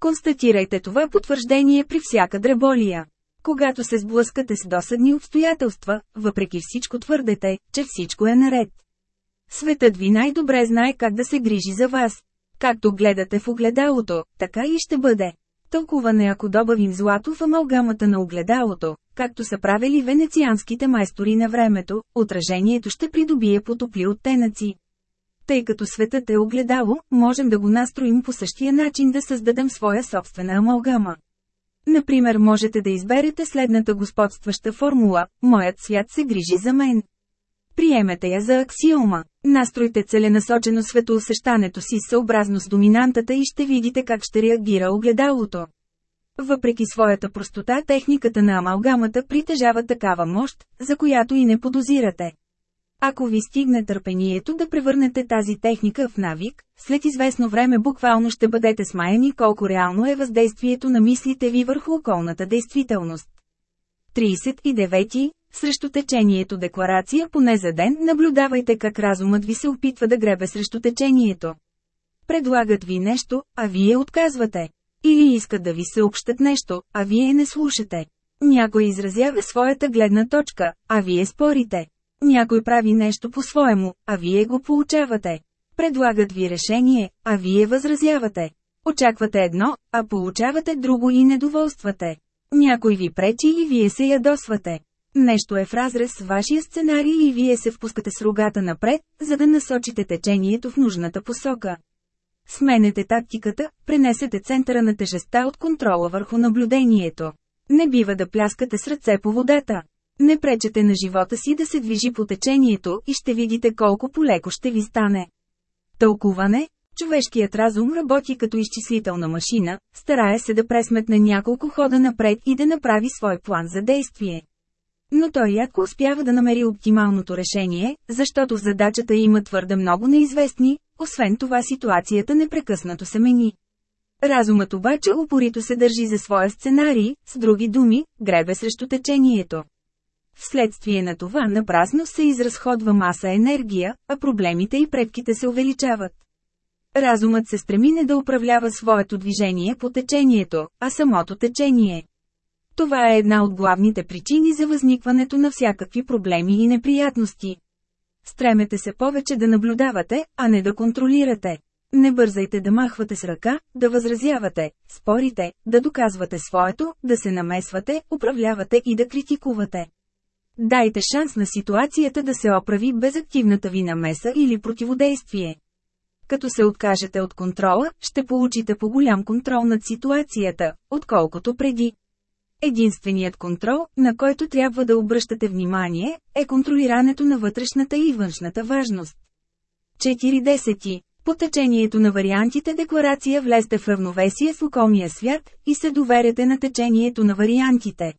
Констатирайте това потвърждение при всяка дреболия. Когато се сблъскате с досадни обстоятелства, въпреки всичко твърдете, че всичко е наред. Светът ви най-добре знае как да се грижи за вас. Както гледате в огледалото, така и ще бъде. Тълкуване ако добавим злато в амалгамата на огледалото, както са правили венецианските майстори на времето, отражението ще придобие потопли оттенъци. Тъй като светът е огледало, можем да го настроим по същия начин да създадем своя собствена амалгама. Например можете да изберете следната господстваща формула – Моят свят се грижи за мен. Приемете я за аксиома. Настройте целенасочено светоусещането си съобразно с доминантата и ще видите как ще реагира огледалото. Въпреки своята простота техниката на амалгамата притежава такава мощ, за която и не подозирате. Ако ви стигне търпението да превърнете тази техника в навик, след известно време буквално ще бъдете смаяни колко реално е въздействието на мислите ви върху околната действителност. 39. Срещу течението декларация поне за ден наблюдавайте как разумът ви се опитва да гребе срещу течението. Предлагат ви нещо, а вие отказвате. Или искат да ви съобщат нещо, а вие не слушате. Някой изразява своята гледна точка, а вие спорите. Някой прави нещо по-своему, а вие го получавате. Предлагат ви решение, а вие възразявате. Очаквате едно, а получавате друго и недоволствате. Някой ви пречи и вие се ядосвате. Нещо е в разрез с вашия сценарий и вие се впускате с рогата напред, за да насочите течението в нужната посока. Сменете тактиката, пренесете центъра на тежестта от контрола върху наблюдението. Не бива да пляскате с ръце по водата. Не пречете на живота си да се движи по течението и ще видите колко полеко ще ви стане. Тълкуване Човешкият разум работи като изчислителна машина, старае се да пресметне няколко хода напред и да направи свой план за действие. Но той рядко успява да намери оптималното решение, защото в задачата има твърде много неизвестни, освен това ситуацията непрекъснато се мени. Разумът обаче упорито се държи за своя сценарий, с други думи, гребе срещу течението. Вследствие на това напрасно се изразходва маса енергия, а проблемите и предките се увеличават. Разумът се стреми не да управлява своето движение по течението, а самото течение. Това е една от главните причини за възникването на всякакви проблеми и неприятности. Стремете се повече да наблюдавате, а не да контролирате. Не бързайте да махвате с ръка, да възразявате, спорите, да доказвате своето, да се намесвате, управлявате и да критикувате. Дайте шанс на ситуацията да се оправи без активната ви намеса или противодействие. Като се откажете от контрола, ще получите по-голям контрол над ситуацията, отколкото преди. Единственият контрол, на който трябва да обръщате внимание, е контролирането на вътрешната и външната важност. 40. По течението на вариантите декларация влезте в равновесие с околния свят и се доверяте на течението на вариантите.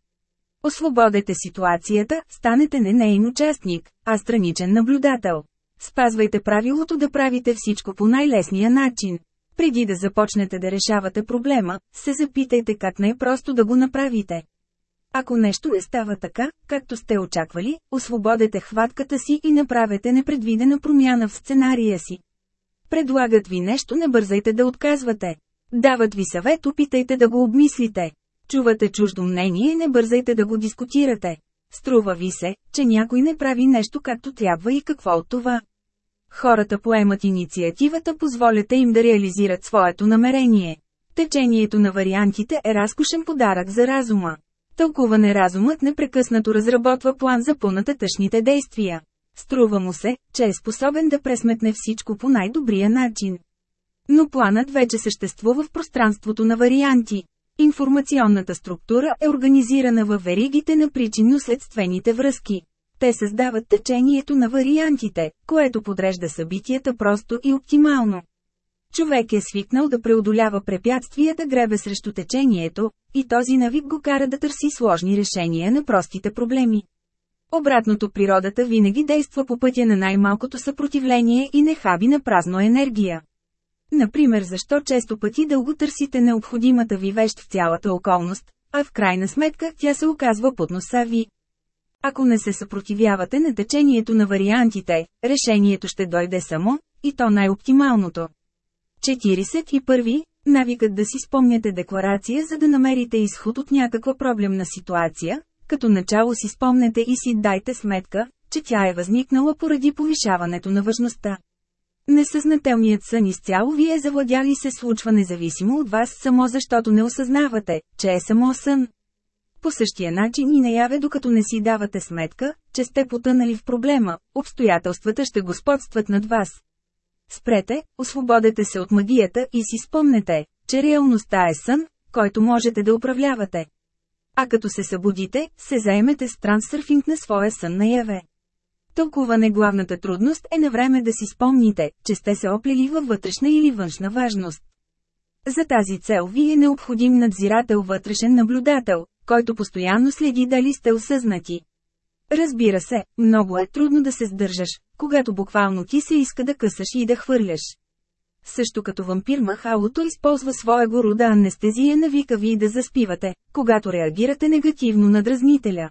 Освободете ситуацията, станете не нейн участник, а страничен наблюдател. Спазвайте правилото да правите всичко по най-лесния начин. Преди да започнете да решавате проблема, се запитайте как най-просто да го направите. Ако нещо не става така, както сте очаквали, освободете хватката си и направете непредвидена промяна в сценария си. Предлагат ви нещо, не бързайте да отказвате. Дават ви съвет, опитайте да го обмислите. Чувате чуждо мнение, не бързайте да го дискутирате. Струва ви се, че някой не прави нещо както трябва и какво от това. Хората поемат инициативата, позволете им да реализират своето намерение. Течението на вариантите е разкошен подарък за разума. Тълкуване разумът непрекъснато разработва план за по-нататъчните действия. Струва му се, че е способен да пресметне всичко по най-добрия начин. Но планът вече съществува в пространството на варианти. Информационната структура е организирана във веригите на причинно-следствените връзки. Те създават течението на вариантите, което подрежда събитията просто и оптимално. Човек е свикнал да преодолява препятствията гребе срещу течението, и този навик го кара да търси сложни решения на простите проблеми. Обратното природата винаги действа по пътя на най-малкото съпротивление и не хаби на празно енергия. Например защо често пъти дълго търсите необходимата ви вещ в цялата околност, а в крайна сметка тя се оказва под носа ви. Ако не се съпротивявате на течението на вариантите, решението ще дойде само, и то най-оптималното. 41. Навикът да си спомняте декларация за да намерите изход от някаква проблемна ситуация, като начало си спомнете и си дайте сметка, че тя е възникнала поради повишаването на важността. Несъзнателният сън изцяло ви е завладял и се случва независимо от вас само защото не осъзнавате, че е само сън. По същия начин и наяве докато не си давате сметка, че сте потънали в проблема, обстоятелствата ще господстват над вас. Спрете, освободете се от магията и си спомнете, че реалността е сън, който можете да управлявате. А като се събудите, се заемете с трансърфинг на своя сън наяве. Тълкуване главната трудност е на време да си спомните, че сте се оплели във вътрешна или външна важност. За тази цел ви е необходим надзирател вътрешен наблюдател, който постоянно следи дали сте осъзнати. Разбира се, много е трудно да се сдържаш, когато буквално ти се иска да късаш и да хвърляш. Също като вампир махалото използва своего рода анестезия навика ви да заспивате, когато реагирате негативно на дразнителя.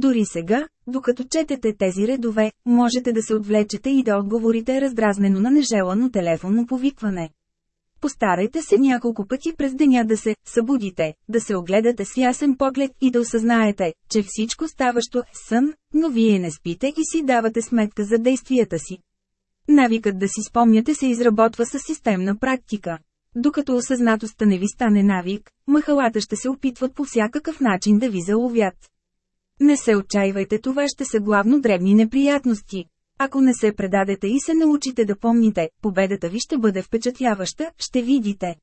Дори сега, докато четете тези редове, можете да се отвлечете и да отговорите раздразнено на нежелано телефонно повикване. Постарайте се няколко пъти през деня да се събудите, да се огледате с ясен поглед и да осъзнаете, че всичко ставащо е сън, но вие не спите и си давате сметка за действията си. Навикът да си спомняте се изработва със системна практика. Докато осъзнатостта не ви стане навик, махалата ще се опитват по всякакъв начин да ви заловят. Не се отчаивайте, това ще са главно дребни неприятности. Ако не се предадете и се научите да помните, победата ви ще бъде впечатляваща, ще видите.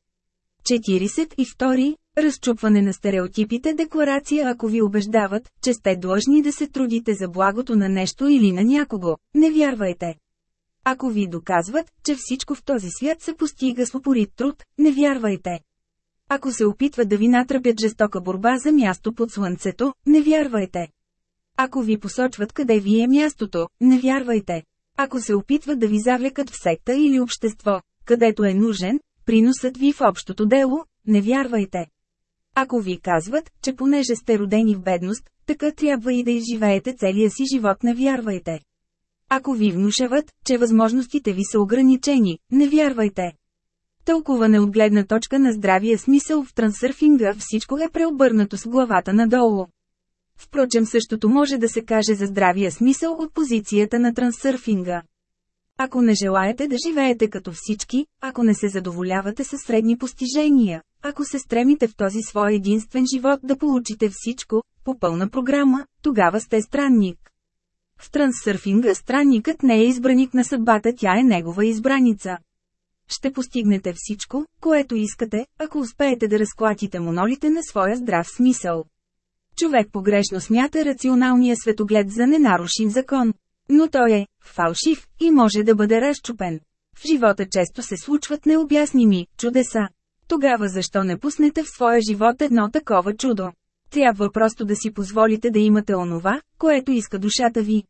42. Разчупване на стереотипите декларация Ако ви убеждават, че сте длъжни да се трудите за благото на нещо или на някого, не вярвайте. Ако ви доказват, че всичко в този свят се постига с упорит труд, не вярвайте. Ако се опитват да ви натръпят жестока борба за място под слънцето, не вярвайте. Ако ви посочват къде ви е мястото, не вярвайте. Ако се опитват да ви завлекат в секта или общество, където е нужен, приносът ви в общото дело, не вярвайте. Ако ви казват, че понеже сте родени в бедност, така трябва и да изживеете целия си живот не вярвайте. Ако ви внушават, че възможностите ви са ограничени, не вярвайте. Тълкуване от гледна точка на здравия смисъл в трансърфинга всичко е преобърнато с главата надолу. Впрочем същото може да се каже за здравия смисъл от позицията на трансърфинга. Ако не желаете да живеете като всички, ако не се задоволявате със средни постижения, ако се стремите в този свой единствен живот да получите всичко, по пълна програма, тогава сте странник. В трансърфинга странникът не е избраник на съдбата, тя е негова избраница. Ще постигнете всичко, което искате, ако успеете да разклатите монолите на своя здрав смисъл. Човек погрешно смята рационалния светоглед за ненарушим закон. Но той е фалшив и може да бъде разчупен. В живота често се случват необясними чудеса. Тогава защо не пуснете в своя живот едно такова чудо? Трябва просто да си позволите да имате онова, което иска душата ви.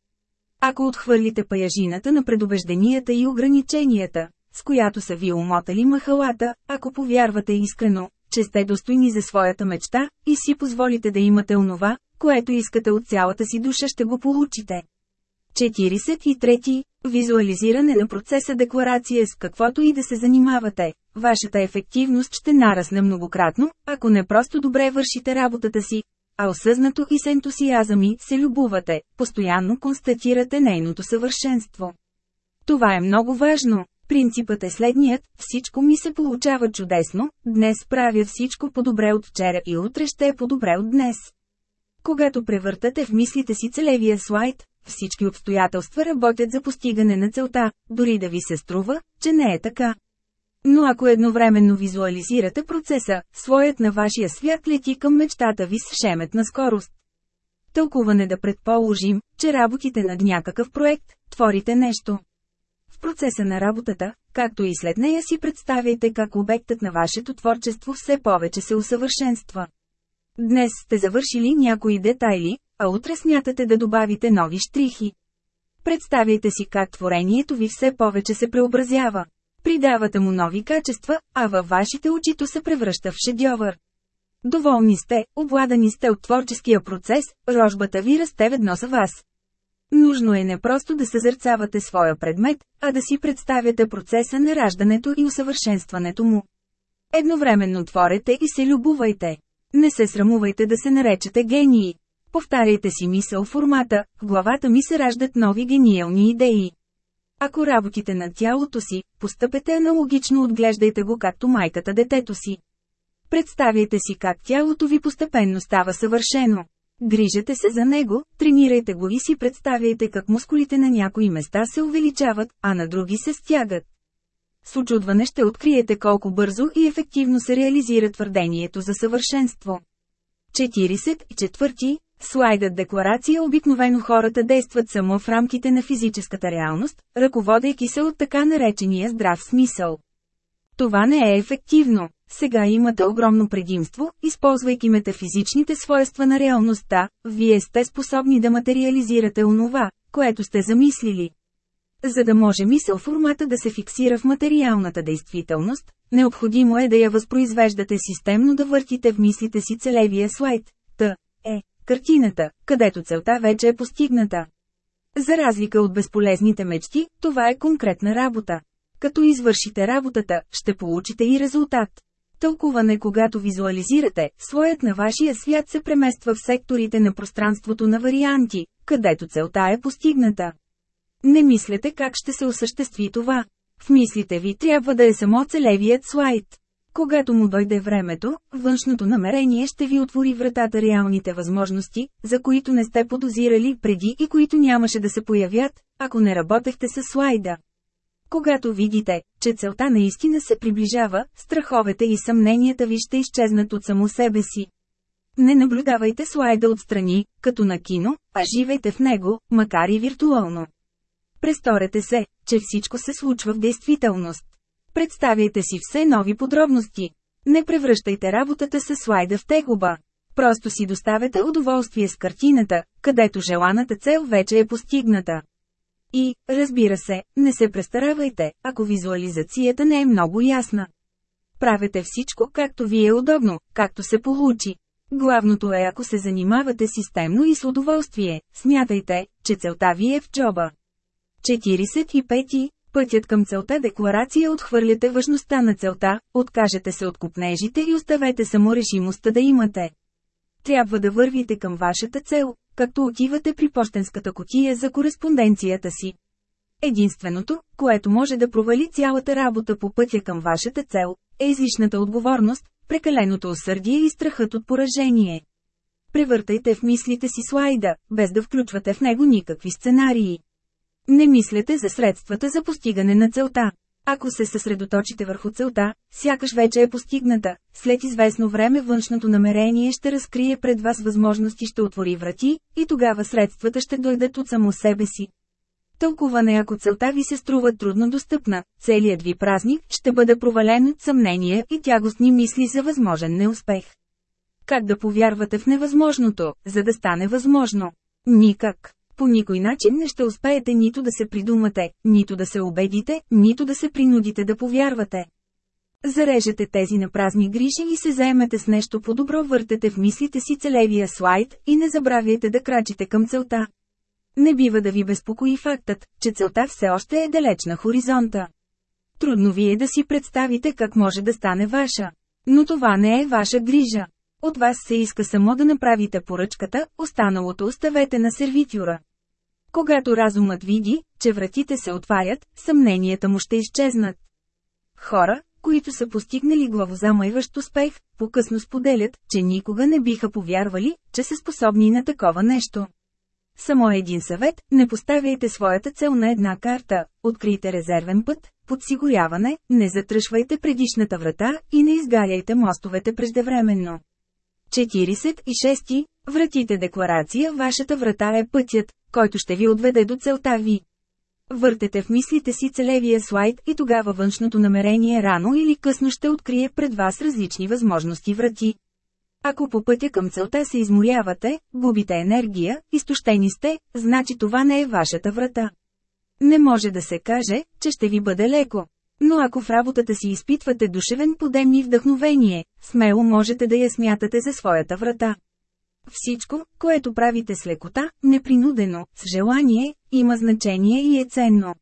Ако отхвърлите паяжината на предубежденията и ограниченията, с която са ви умотали махалата, ако повярвате искрено, че сте достойни за своята мечта, и си позволите да имате онова, което искате от цялата си душа ще го получите. 43. Визуализиране на процеса декларация с каквото и да се занимавате. Вашата ефективност ще нарасне многократно, ако не просто добре вършите работата си, а осъзнато и с ентусиазъм се любувате, постоянно констатирате нейното съвършенство. Това е много важно. Принципът е следният, всичко ми се получава чудесно, днес правя всичко по-добре от вчера и утре ще е по-добре от днес. Когато превъртате в мислите си целевия слайд, всички обстоятелства работят за постигане на целта, дори да ви се струва, че не е така. Но ако едновременно визуализирате процеса, своят на вашия свят лети към мечтата ви с шеметна скорост. Тълкуване да предположим, че работите над някакъв проект, творите нещо. В процеса на работата, както и след нея си представяйте как обектът на вашето творчество все повече се усъвършенства. Днес сте завършили някои детайли, а утре смятате да добавите нови штрихи. Представяйте си как творението ви все повече се преобразява. Придавате му нови качества, а във вашите очи то се превръща в шедьовър. Доволни сте, обладани сте от творческия процес, рожбата ви расте ведно с вас. Нужно е не просто да съзерцавате своя предмет, а да си представяте процеса на раждането и усъвършенстването му. Едновременно творете и се любувайте. Не се срамувайте да се наречете гении. Повтаряйте си мисъл формата, в главата ми се раждат нови гениални идеи. Ако работите над тялото си, постъпете аналогично отглеждайте го както майката детето си. Представяйте си как тялото ви постепенно става съвършено. Грижете се за него, тренирайте го и си представяйте как мускулите на някои места се увеличават, а на други се стягат. с очудване ще откриете колко бързо и ефективно се реализира твърдението за съвършенство. 44. Слайдът декларация обикновено хората действат само в рамките на физическата реалност, ръководейки се от така наречения здрав смисъл. Това не е ефективно. Сега имате огромно предимство, използвайки метафизичните свойства на реалността, вие сте способни да материализирате онова, което сте замислили. За да може мисъл формата да се фиксира в материалната действителност, необходимо е да я възпроизвеждате системно да въртите в мислите си целевия слайд. Т. Е. Картината, където целта вече е постигната. За разлика от безполезните мечти, това е конкретна работа. Като извършите работата, ще получите и резултат. Тълкуване Когато визуализирате, слоят на вашия свят се премества в секторите на пространството на варианти, където целта е постигната. Не мислете как ще се осъществи това. В мислите ви трябва да е само целевият слайд. Когато му дойде времето, външното намерение ще ви отвори вратата реалните възможности, за които не сте подозирали преди и които нямаше да се появят, ако не работехте с слайда. Когато видите, че целта наистина се приближава, страховете и съмненията ви ще изчезнат от само себе си. Не наблюдавайте слайда отстрани, като на кино, а живейте в него, макар и виртуално. Престорете се, че всичко се случва в действителност. Представяйте си все нови подробности. Не превръщайте работата с слайда в тегуба. Просто си доставете удоволствие с картината, където желаната цел вече е постигната. И, разбира се, не се престаравайте, ако визуализацията не е много ясна. Правете всичко както ви е удобно, както се получи. Главното е ако се занимавате системно и с удоволствие, смятайте, че целта ви е в джоба. 45. Пътят към целта декларация отхвърляте важността на целта, откажете се от купнежите и оставете само решимостта да имате. Трябва да вървите към вашата цел, както отивате при почтенската котия за кореспонденцията си. Единственото, което може да провали цялата работа по пътя към вашата цел, е излишната отговорност, прекаленото усърдие и страхът от поражение. Превъртайте в мислите си слайда, без да включвате в него никакви сценарии. Не мислете за средствата за постигане на целта. Ако се съсредоточите върху целта, сякаш вече е постигната, след известно време външното намерение ще разкрие пред вас възможности, ще отвори врати, и тогава средствата ще дойдат от само себе си. Тълкуване ако целта ви се струва трудно достъпна, целият ви празник ще бъде провален от съмнения и тягостни мисли за възможен неуспех. Как да повярвате в невъзможното, за да стане възможно? Никак. По никой начин не ще успеете нито да се придумате, нито да се убедите, нито да се принудите да повярвате. Зарежете тези на празни грижи и се заемете с нещо по-добро въртете в мислите си целевия слайд и не забравяйте да крачите към целта. Не бива да ви безпокои фактът, че целта все още е далеч на хоризонта. Трудно ви е да си представите как може да стане ваша. Но това не е ваша грижа. От вас се иска само да направите поръчката, останалото оставете на сервитюра. Когато разумът види, че вратите се отварят, съмненията му ще изчезнат. Хора, които са постигнали главозамайващ успех, по-късно споделят, че никога не биха повярвали, че са способни на такова нещо. Само един съвет – не поставяйте своята цел на една карта, открийте резервен път, подсигуряване, не затръшвайте предишната врата и не изгаряйте мостовете преждевременно. 46. Вратите декларация Вашата врата е пътят, който ще ви отведе до целта ви. Въртете в мислите си целевия слайд и тогава външното намерение рано или късно ще открие пред вас различни възможности врати. Ако по пътя към целта се изморявате, губите енергия, изтощени сте, значи това не е вашата врата. Не може да се каже, че ще ви бъде леко. Но ако в работата си изпитвате душевен подем и вдъхновение, смело можете да я смятате за своята врата. Всичко, което правите с лекота, непринудено, с желание, има значение и е ценно.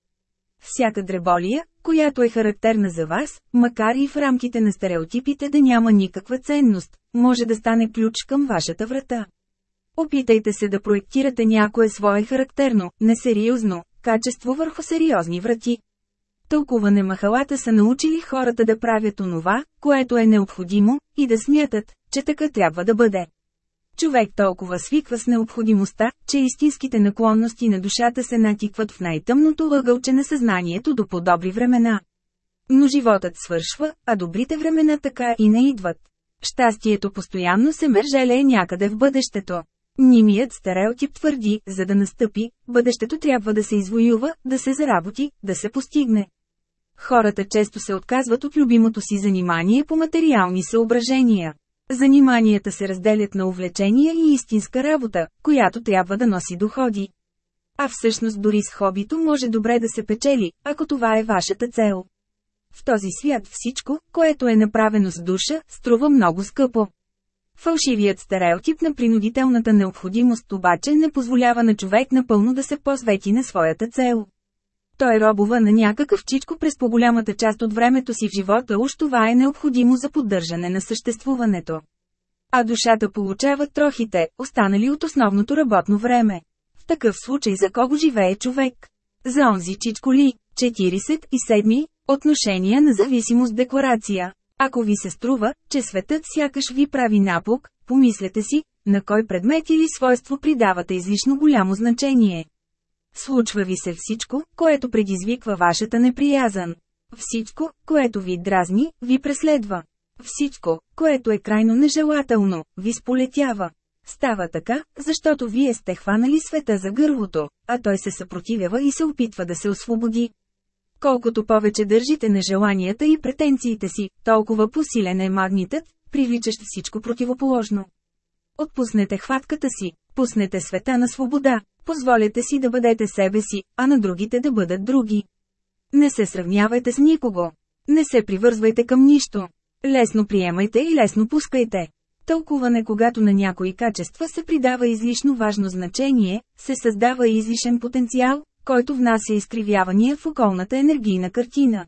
Всяка дреболия, която е характерна за вас, макар и в рамките на стереотипите да няма никаква ценност, може да стане ключ към вашата врата. Опитайте се да проектирате някое свое характерно, несериозно, качество върху сериозни врати. Тълкуване махалата са научили хората да правят онова, което е необходимо, и да смятат, че така трябва да бъде. Човек толкова свиква с необходимостта, че истинските наклонности на душата се натикват в най-тъмното ъгълче на съзнанието до подобри времена. Но животът свършва, а добрите времена така и не идват. Щастието постоянно се мържелее някъде в бъдещето. Нимият стереотип твърди, за да настъпи, бъдещето трябва да се извоюва, да се заработи, да се постигне. Хората често се отказват от любимото си занимание по материални съображения. Заниманията се разделят на увлечения и истинска работа, която трябва да носи доходи. А всъщност дори с хобито може добре да се печели, ако това е вашата цел. В този свят всичко, което е направено с душа, струва много скъпо. Фалшивият стереотип на принудителната необходимост обаче не позволява на човек напълно да се посвети на своята цел. Той робува на някакъв чичко през по-голямата част от времето си в живота, уж това е необходимо за поддържане на съществуването. А душата получава трохите, останали от основното работно време. В такъв случай за кого живее човек? За онзи чичко ли? 47. Отношения на зависимост декларация. Ако ви се струва, че светът сякаш ви прави напук, помислете си, на кой предмет или свойство придавате излишно голямо значение. Случва ви се всичко, което предизвиква вашата неприязан. Всичко, което ви дразни, ви преследва. Всичко, което е крайно нежелателно, ви сполетява. Става така, защото вие сте хванали света за гърлото, а той се съпротивява и се опитва да се освободи. Колкото повече държите на желанията и претенциите си, толкова посилен е магнитът, привличащ всичко противоположно. Отпуснете хватката си, пуснете света на свобода, позволете си да бъдете себе си, а на другите да бъдат други. Не се сравнявайте с никого. Не се привързвайте към нищо. Лесно приемайте и лесно пускайте. Тълкуване когато на някои качества се придава излишно важно значение, се създава излишен потенциал, който внася изкривявания в околната енергийна картина.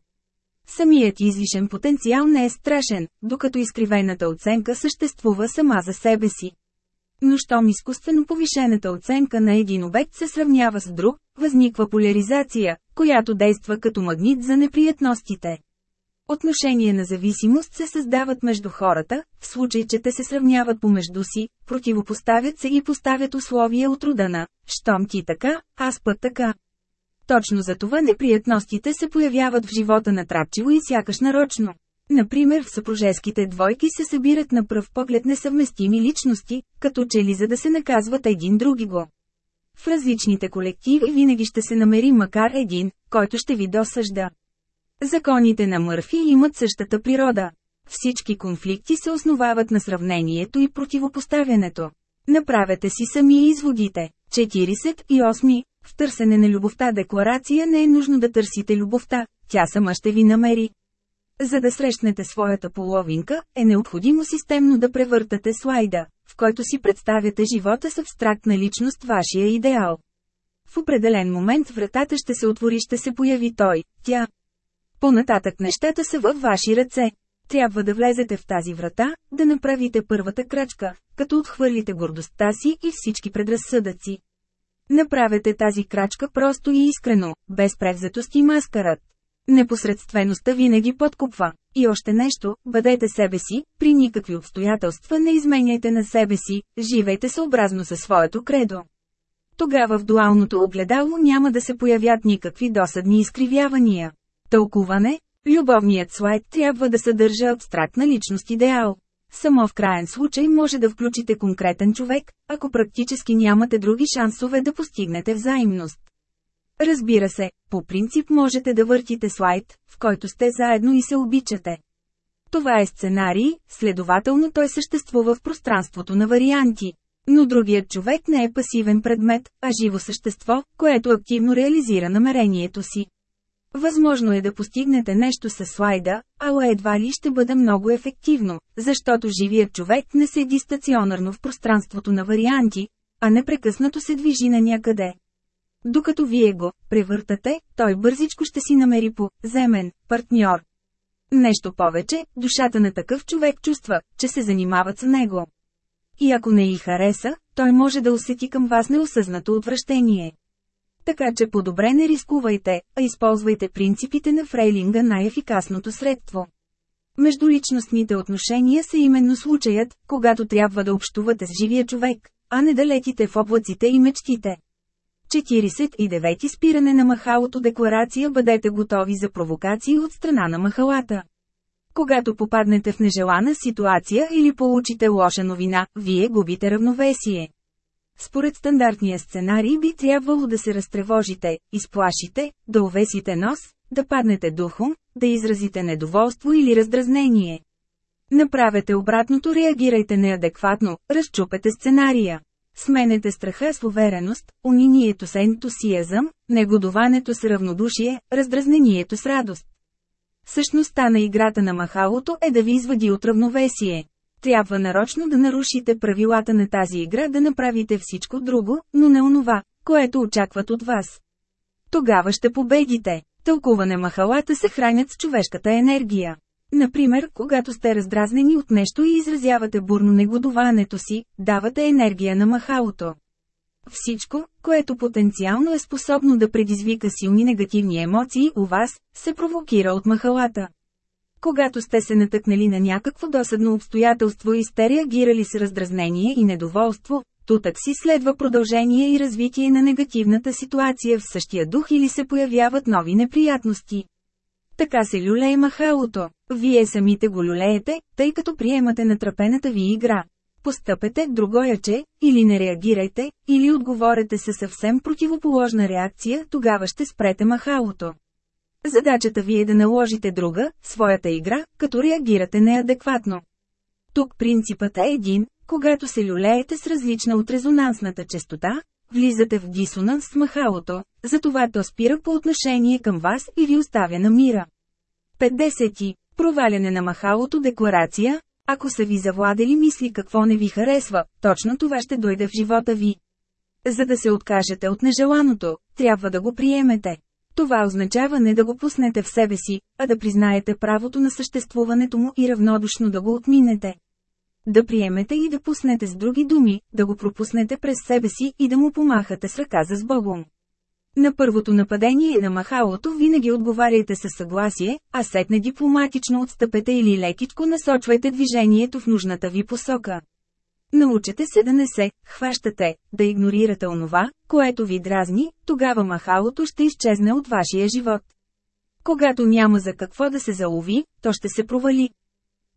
Самият излишен потенциал не е страшен, докато изкривената оценка съществува сама за себе си. Но щом изкуствено повишената оценка на един обект се сравнява с друг, възниква поляризация, която действа като магнит за неприятностите. Отношения на зависимост се създават между хората, в случай че те се сравняват помежду си, противопоставят се и поставят условия от рода на «щом ти така, аз път така». Точно за това неприятностите се появяват в живота на трапчиво и сякаш нарочно. Например в съпружеските двойки се събират на пръв поглед несъвместими личности, като че ли за да се наказват един други го. В различните колективи винаги ще се намери макар един, който ще ви досъжда. Законите на Мърфи имат същата природа. Всички конфликти се основават на сравнението и противопоставянето. Направете си сами изводите. 48. В търсене на любовта декларация не е нужно да търсите любовта, тя сама ще ви намери. За да срещнете своята половинка, е необходимо системно да превъртате слайда, в който си представяте живота с абстрактна личност вашия идеал. В определен момент вратата ще се отвори ще се появи той, тя. Понататък нещата са във ваши ръце. Трябва да влезете в тази врата, да направите първата крачка, като отхвърлите гордостта си и всички предразсъдъци. Направете тази крачка просто и искрено, без превзетост и маскарат. Непосредствеността винаги подкупва. И още нещо, бъдете себе си, при никакви обстоятелства не изменяйте на себе си, живейте съобразно със своето кредо. Тогава в дуалното огледало няма да се появят никакви досадни изкривявания. Тълкуване Любовният слайд трябва да съдържа абстрактна личност идеал. Само в крайен случай може да включите конкретен човек, ако практически нямате други шансове да постигнете взаимност. Разбира се, по принцип можете да въртите слайд, в който сте заедно и се обичате. Това е сценарий, следователно той съществува в пространството на варианти. Но другият човек не е пасивен предмет, а живо същество, което активно реализира намерението си. Възможно е да постигнете нещо с слайда, ала едва ли ще бъде много ефективно, защото живият човек не седи стационарно в пространството на варианти, а непрекъснато се движи на някъде. Докато вие го превъртате, той бързичко ще си намери по земен партньор. Нещо повече, душата на такъв човек чувства, че се занимават с него. И ако не й хареса, той може да усети към вас неосъзнато отвращение. Така че по-добре не рискувайте, а използвайте принципите на Фрейлинга най-ефикасното средство. Междуличностните отношения са именно случаят, когато трябва да общувате с живия човек, а не да летите в облаците и мечтите. 49. Спиране на махалото декларация Бъдете готови за провокации от страна на махалата. Когато попаднете в нежелана ситуация или получите лоша новина, вие губите равновесие. Според стандартния сценарий би трябвало да се разтревожите, изплашите, да увесите нос, да паднете духом, да изразите недоволство или раздразнение. Направете обратното, реагирайте неадекватно, разчупете сценария. Сменете страха с увереност, унинието с ентусиазъм, негодованието с равнодушие, раздразнението с радост. Същността на играта на махалото е да ви извади от равновесие. Трябва нарочно да нарушите правилата на тази игра да направите всичко друго, но не онова, което очакват от вас. Тогава ще победите. Тълкуване махалата се хранят с човешката енергия. Например, когато сте раздразнени от нещо и изразявате бурно негодованието си, давате енергия на махалото. Всичко, което потенциално е способно да предизвика силни негативни емоции у вас, се провокира от махалата. Когато сте се натъкнали на някакво досадно обстоятелство и сте реагирали с раздразнение и недоволство, тутък си следва продължение и развитие на негативната ситуация в същия дух или се появяват нови неприятности. Така се люлее махалото. Вие самите го люлеете, тъй като приемате натрапената ви игра. Постъпете другояче, или не реагирайте, или отговорете се съвсем противоположна реакция, тогава ще спрете махалото. Задачата ви е да наложите друга, своята игра, като реагирате неадекватно. Тук принципът е един, когато се люлеете с различна от резонансната частота, влизате в дисонанс с махалото, затова то спира по отношение към вас и ви оставя на мира. 50. Проваляне на махалото декларация, ако са ви завладели мисли какво не ви харесва, точно това ще дойде в живота ви. За да се откажете от нежеланото, трябва да го приемете. Това означава не да го пуснете в себе си, а да признаете правото на съществуването му и равнодушно да го отминете. Да приемете и да пуснете с други думи, да го пропуснете през себе си и да му помахате с ръка за сбогом. На първото нападение на махалото винаги отговаряйте със съгласие, а сетне дипломатично отстъпете или лекичко насочвайте движението в нужната ви посока. Научете се да не се хващате, да игнорирате онова, което ви дразни, тогава махалото ще изчезне от вашия живот. Когато няма за какво да се залови, то ще се провали.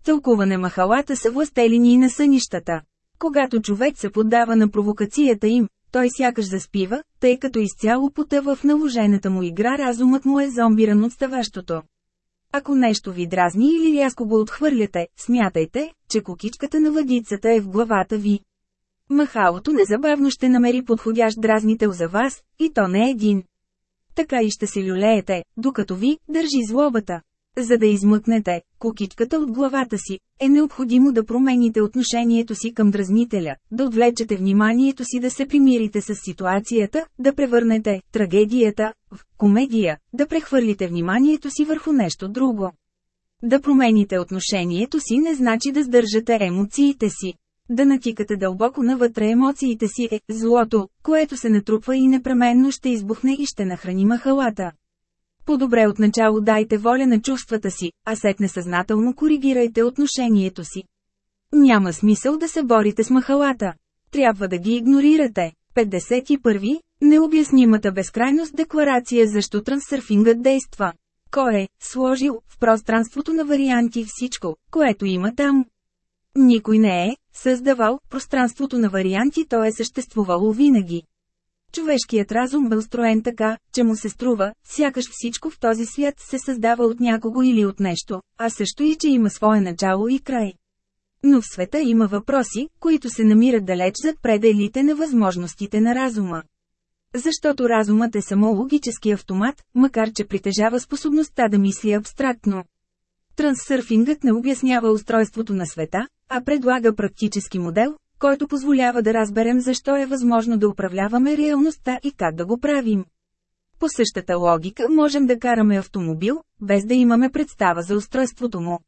Тълкуване махалата са властелини на сънищата. Когато човек се поддава на провокацията им, той сякаш заспива, тъй като изцяло потъва в наложената му игра разумът му е зомбиран от ставащото. Ако нещо ви дразни или рязко го отхвърляте, смятайте, че кокичката на въдицата е в главата ви. Махалото незабавно ще намери подходящ дразнител за вас, и то не един. Така и ще се люлеете, докато ви държи злобата. За да измъкнете кокичката от главата си, е необходимо да промените отношението си към дразнителя, да отвлечете вниманието си да се примирите с ситуацията, да превърнете трагедията в комедия, да прехвърлите вниманието си върху нещо друго. Да промените отношението си не значи да сдържате емоциите си. Да натикате дълбоко навътре емоциите си е злото, което се натрупва и непременно ще избухне и ще нахрани махалата. По-добре отначало дайте воля на чувствата си, а сетне съзнателно коригирайте отношението си. Няма смисъл да се борите с махалата. Трябва да ги игнорирате. 51. Необяснимата безкрайност декларация защо трансърфингът действа. Кой е сложил в пространството на варианти всичко, което има там? Никой не е създавал пространството на варианти, то е съществувало винаги. Човешкият разум бе устроен така, че му се струва, сякаш всичко в този свят се създава от някого или от нещо, а също и че има свое начало и край. Но в света има въпроси, които се намират далеч зад пределите на възможностите на разума. Защото разумът е само логически автомат, макар че притежава способността да мисли абстрактно. Трансърфингът не обяснява устройството на света, а предлага практически модел, който позволява да разберем защо е възможно да управляваме реалността и как да го правим. По същата логика можем да караме автомобил, без да имаме представа за устройството му.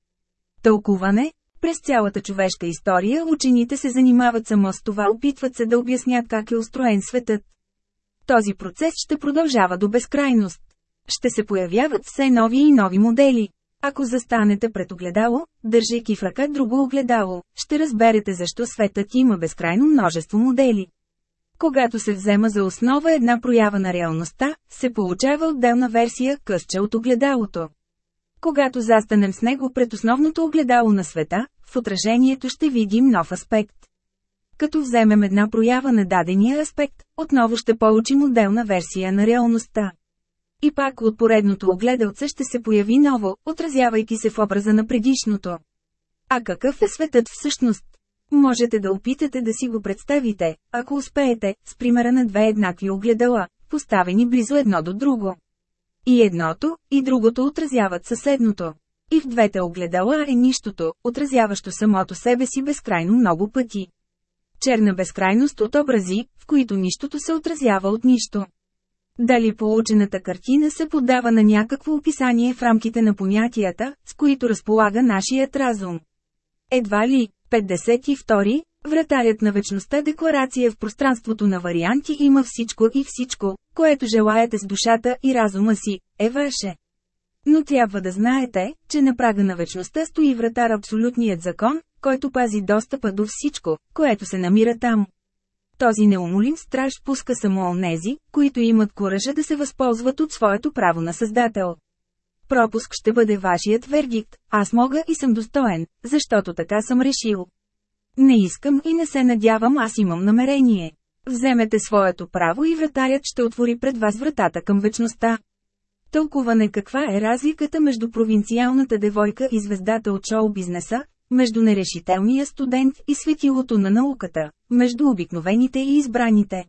Тълкуване През цялата човешка история учените се занимават само с това, опитват се да обяснят как е устроен светът. Този процес ще продължава до безкрайност. Ще се появяват все нови и нови модели. Ако застанете пред огледало, държайки в ръка друго огледало, ще разберете защо светът има безкрайно множество модели. Когато се взема за основа една проява на реалността, се получава отделна версия късче от огледалото. Когато застанем с него пред основното огледало на света, в отражението ще видим нов аспект. Като вземем една проява на дадения аспект, отново ще получим отделна версия на реалността. И пак от поредното огледалце ще се появи ново, отразявайки се в образа на предишното. А какъв е светът всъщност? Можете да опитате да си го представите, ако успеете, с примера на две еднакви огледала, поставени близо едно до друго. И едното, и другото отразяват съседното. И в двете огледала е нищото, отразяващо самото себе си безкрайно много пъти. Черна безкрайност от образи, в които нищото се отразява от нищо. Дали получената картина се подава на някакво описание в рамките на понятията, с които разполага нашият разум. Едва ли, 52. Вратарят на вечността декларация в пространството на варианти има всичко и всичко, което желаете с душата и разума си, е ваше. Но трябва да знаете, че на прага на вечността стои вратар абсолютният закон, който пази достъпа до всичко, което се намира там. Този неумолим страж пуска само онези, които имат коража да се възползват от своето право на Създател. Пропуск ще бъде вашият вердикт, аз мога и съм достоен, защото така съм решил. Не искам и не се надявам аз имам намерение. Вземете своето право и вратарят ще отвори пред вас вратата към вечността. Тълкуване каква е разликата между провинциалната девойка и звездата от шоу-бизнеса, между нерешителния студент и светилото на науката, между обикновените и избраните.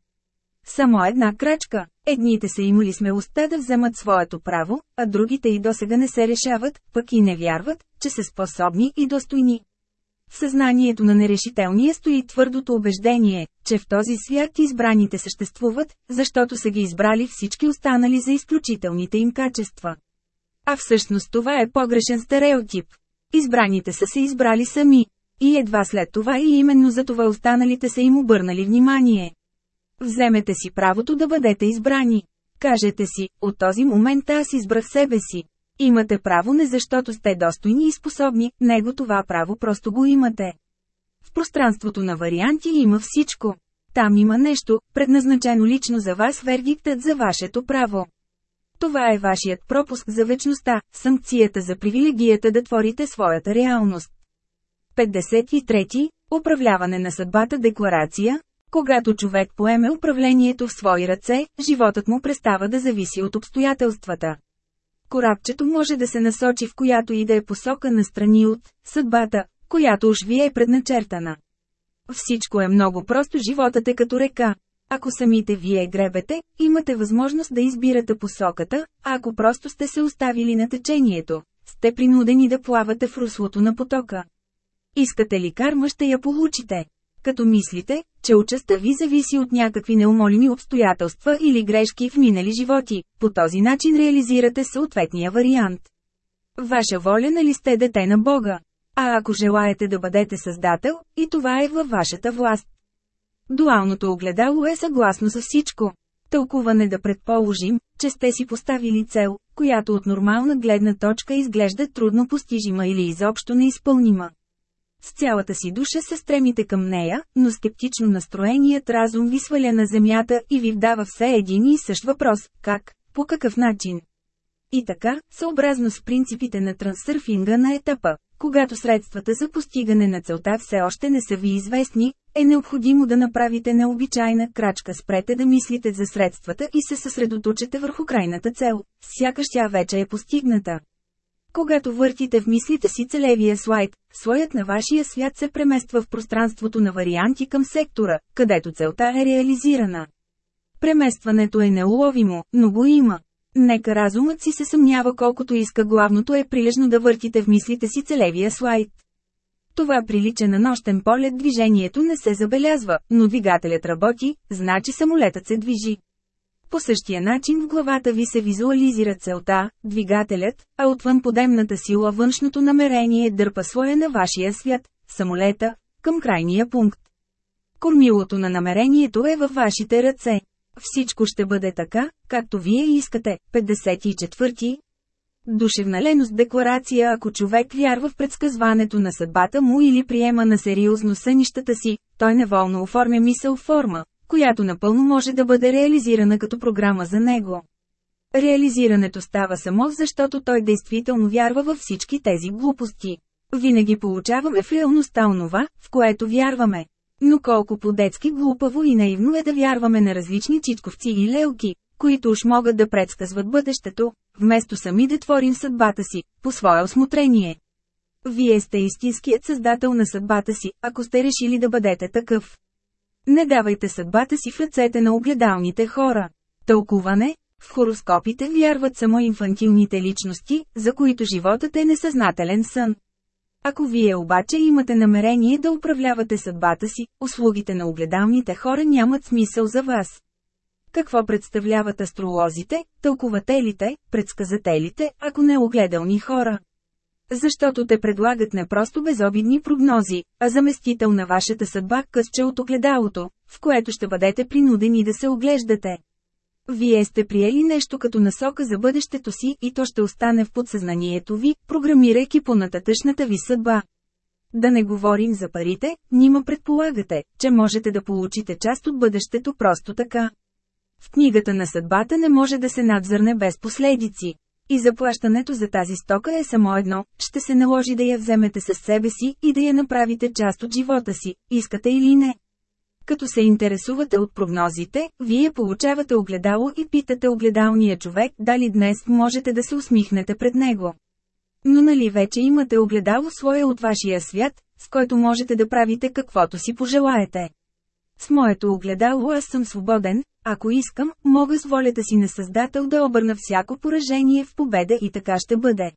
Само една крачка. Едните са имали смелостта да вземат своето право, а другите и досега не се решават, пък и не вярват, че са способни и достойни. В съзнанието на нерешителния стои твърдото убеждение, че в този свят избраните съществуват, защото са ги избрали всички останали за изключителните им качества. А всъщност това е погрешен стереотип. Избраните са се избрали сами. И едва след това и именно за това останалите са им обърнали внимание. Вземете си правото да бъдете избрани. Кажете си, от този момент аз избрах себе си. Имате право не защото сте достойни и способни, него това право просто го имате. В пространството на варианти има всичко. Там има нещо, предназначено лично за вас вердиктът за вашето право. Това е вашият пропуск за вечността, санкцията за привилегията да творите своята реалност. 53. Управляване на съдбата декларация, когато човек поеме управлението в свои ръце, животът му престава да зависи от обстоятелствата. Корабчето може да се насочи в която и да е посока на страни от съдбата, която уж ви е предначертана. Всичко е много просто, животът е като река. Ако самите вие гребете, имате възможност да избирате посоката, а ако просто сте се оставили на течението, сте принудени да плавате в руслото на потока. Искате ли карма ще я получите като мислите, че участта ви зависи от някакви неумолими обстоятелства или грешки в минали животи, по този начин реализирате съответния вариант. Ваша воля нали сте дете на Бога? А ако желаете да бъдете създател, и това е във вашата власт. Дуалното огледало е съгласно за всичко. Тълкуване да предположим, че сте си поставили цел, която от нормална гледна точка изглежда трудно постижима или изобщо неизпълнима. С цялата си душа се стремите към нея, но скептично настроеният разум ви сваля на земята и ви вдава все един и същ въпрос – как, по какъв начин. И така, съобразно с принципите на трансърфинга на етапа, когато средствата за постигане на целта все още не са ви известни, е необходимо да направите необичайна крачка спрете да мислите за средствата и се съсредоточете върху крайната цел, сякаш тя вече е постигната. Когато въртите в мислите си целевия слайд, слоят на вашия свят се премества в пространството на варианти към сектора, където целта е реализирана. Преместването е неуловимо, но го има. Нека разумът си се съмнява колкото иска главното е прилежно да въртите в мислите си целевия слайд. Това прилича на нощен полет движението не се забелязва, но двигателят работи, значи самолетът се движи. По същия начин в главата ви се визуализира целта, двигателят, а отвън подемната сила външното намерение дърпа слоя на вашия свят, самолета, към крайния пункт. Кормилото на намерението е във вашите ръце. Всичко ще бъде така, както вие искате. 54. Душевна леност декларация Ако човек вярва в предсказването на съдбата му или приема на сериозно сънищата си, той неволно оформя мисъл форма, която напълно може да бъде реализирана като програма за него. Реализирането става само защото той действително вярва във всички тези глупости. Винаги получаваме в реалността онова, в което вярваме. Но колко по-детски глупаво и наивно е да вярваме на различни читковци и лелки, които уж могат да предсказват бъдещето, вместо сами да творим съдбата си, по свое осмотрение. Вие сте истинският създател на съдбата си, ако сте решили да бъдете такъв. Не давайте съдбата си в ръцете на огледалните хора. Тълкуване В хороскопите вярват само инфантилните личности, за които животът е несъзнателен сън. Ако вие обаче имате намерение да управлявате съдбата си, услугите на огледалните хора нямат смисъл за вас. Какво представляват астролозите, тълкователите, предсказателите, ако не огледални хора? Защото те предлагат не просто безобидни прогнози, а заместител на вашата съдба късче от огледалото, в което ще бъдете принудени да се оглеждате. Вие сте приели нещо като насока за бъдещето си и то ще остане в подсъзнанието ви, програмирайки по нататъчната ви съдба. Да не говорим за парите, нима предполагате, че можете да получите част от бъдещето просто така. В книгата на съдбата не може да се надзърне без последици. И заплащането за тази стока е само едно, ще се наложи да я вземете със себе си и да я направите част от живота си, искате или не. Като се интересувате от прогнозите, вие получавате огледало и питате огледалния човек дали днес можете да се усмихнете пред него. Но нали вече имате огледало своя от вашия свят, с който можете да правите каквото си пожелаете. С моето огледало аз съм свободен, ако искам, мога с волята си на Създател да обърна всяко поражение в победа и така ще бъде.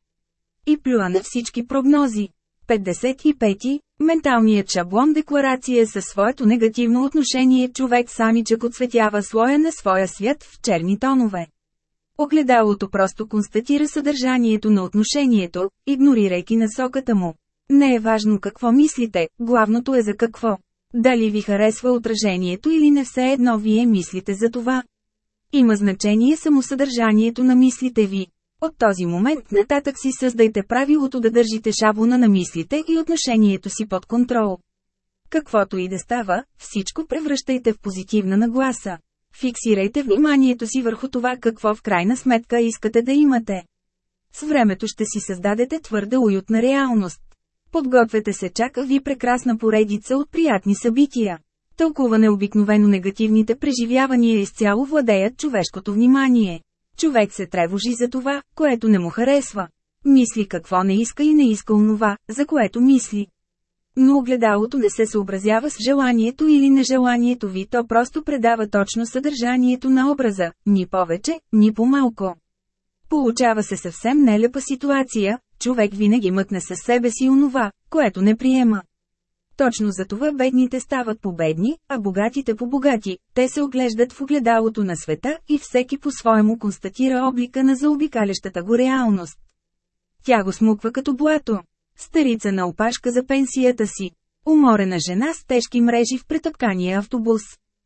И плюа на всички прогнози. 55. Менталният шаблон декларация със своето негативно отношение човек самичък отсветява слоя на своя свят в черни тонове. Огледалото просто констатира съдържанието на отношението, игнорирайки насоката му. Не е важно какво мислите, главното е за какво. Дали ви харесва отражението или не все едно вие мислите за това. Има значение само съдържанието на мислите ви. От този момент нататък си създайте правилото да държите шаблона на мислите и отношението си под контрол. Каквото и да става, всичко превръщайте в позитивна нагласа. Фиксирайте вниманието си върху това какво в крайна сметка искате да имате. С времето ще си създадете твърда уютна реалност. Подгответе се чака ви прекрасна поредица от приятни събития. Тълкуване обикновено негативните преживявания изцяло владеят човешкото внимание. Човек се тревожи за това, което не му харесва. Мисли какво не иска и не иска онова, за което мисли. Но огледалото не се съобразява с желанието или нежеланието ви, то просто предава точно съдържанието на образа, ни повече, ни по-малко. Получава се съвсем нелепа ситуация, човек винаги мъкне със себе си онова, което не приема. Точно за това бедните стават победни, а богатите по-богати, те се оглеждат в огледалото на света и всеки по-своему констатира облика на заобикалящата го реалност. Тя го смуква като блато. Старица на опашка за пенсията си. Уморена жена с тежки мрежи в претъпкания автобус.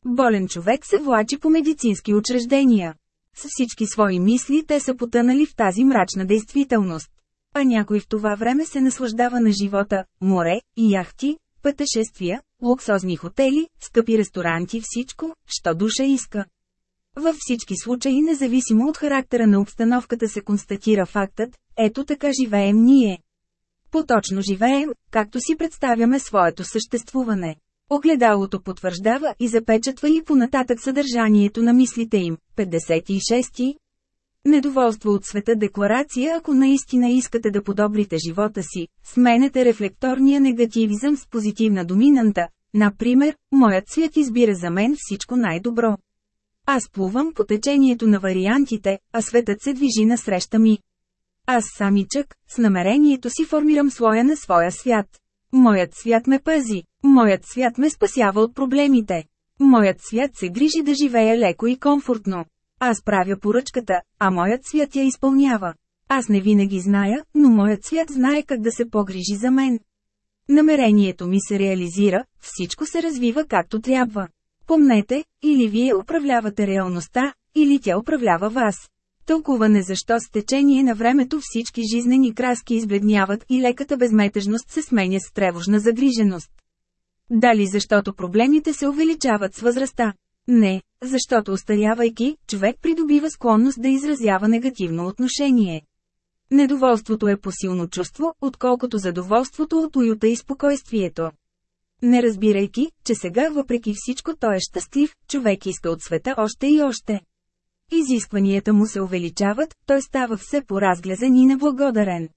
Болен човек се влачи по медицински учреждения. С всички свои мисли те са потънали в тази мрачна действителност. А някой в това време се наслаждава на живота, море и яхти, пътешествия, луксозни хотели, скъпи ресторанти всичко, що душа иска. Във всички случаи независимо от характера на обстановката се констатира фактът, ето така живеем ние. Поточно живеем, както си представяме своето съществуване. Огледалото потвърждава и запечатва и понататък съдържанието на мислите им. 56. Недоволство от света декларация Ако наистина искате да подобрите живота си, сменете рефлекторния негативизъм с позитивна доминанта. Например, моят свят избира за мен всичко най-добро. Аз плувам по течението на вариантите, а светът се движи насреща ми. Аз самичък, с намерението си формирам слоя на своя свят. Моят свят ме пази, моят свят ме спасява от проблемите. Моят свят се грижи да живея леко и комфортно. Аз правя поръчката, а моят свят я изпълнява. Аз не винаги зная, но моят свят знае как да се погрижи за мен. Намерението ми се реализира, всичко се развива както трябва. Помнете, или вие управлявате реалността, или тя управлява вас. Тълкуване защо с течение на времето всички жизнени краски избледняват и леката безметежност се сменя с тревожна загриженост. Дали защото проблемите се увеличават с възрастта. Не, защото остарявайки, човек придобива склонност да изразява негативно отношение. Недоволството е посилно чувство, отколкото задоволството от уюта и спокойствието. Не разбирайки, че сега въпреки всичко той е щастлив, човек иска от света още и още. Изискванията му се увеличават, той става все по-разглезен и неблагодарен.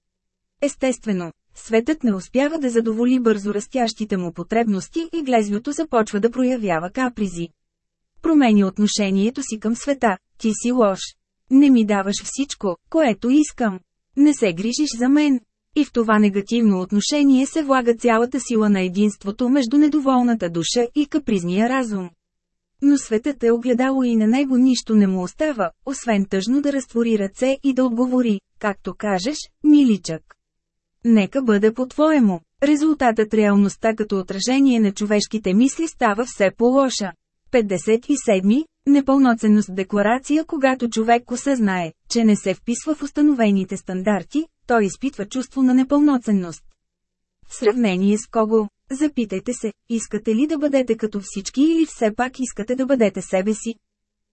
Естествено, светът не успява да задоволи бързо растящите му потребности и глезвото започва да проявява капризи. Промени отношението си към света, ти си лош. Не ми даваш всичко, което искам. Не се грижиш за мен. И в това негативно отношение се влага цялата сила на единството между недоволната душа и капризния разум. Но светът е огледало и на него нищо не му остава, освен тъжно да разтвори ръце и да отговори, както кажеш, миличък. Нека бъде по-твоему. Резултатът реалността като отражение на човешките мисли става все по-лоша. 57. Непълноценност декларация Когато човек осъзнае, че не се вписва в установените стандарти, той изпитва чувство на непълноценност. В сравнение с кого? Запитайте се, искате ли да бъдете като всички или все пак искате да бъдете себе си?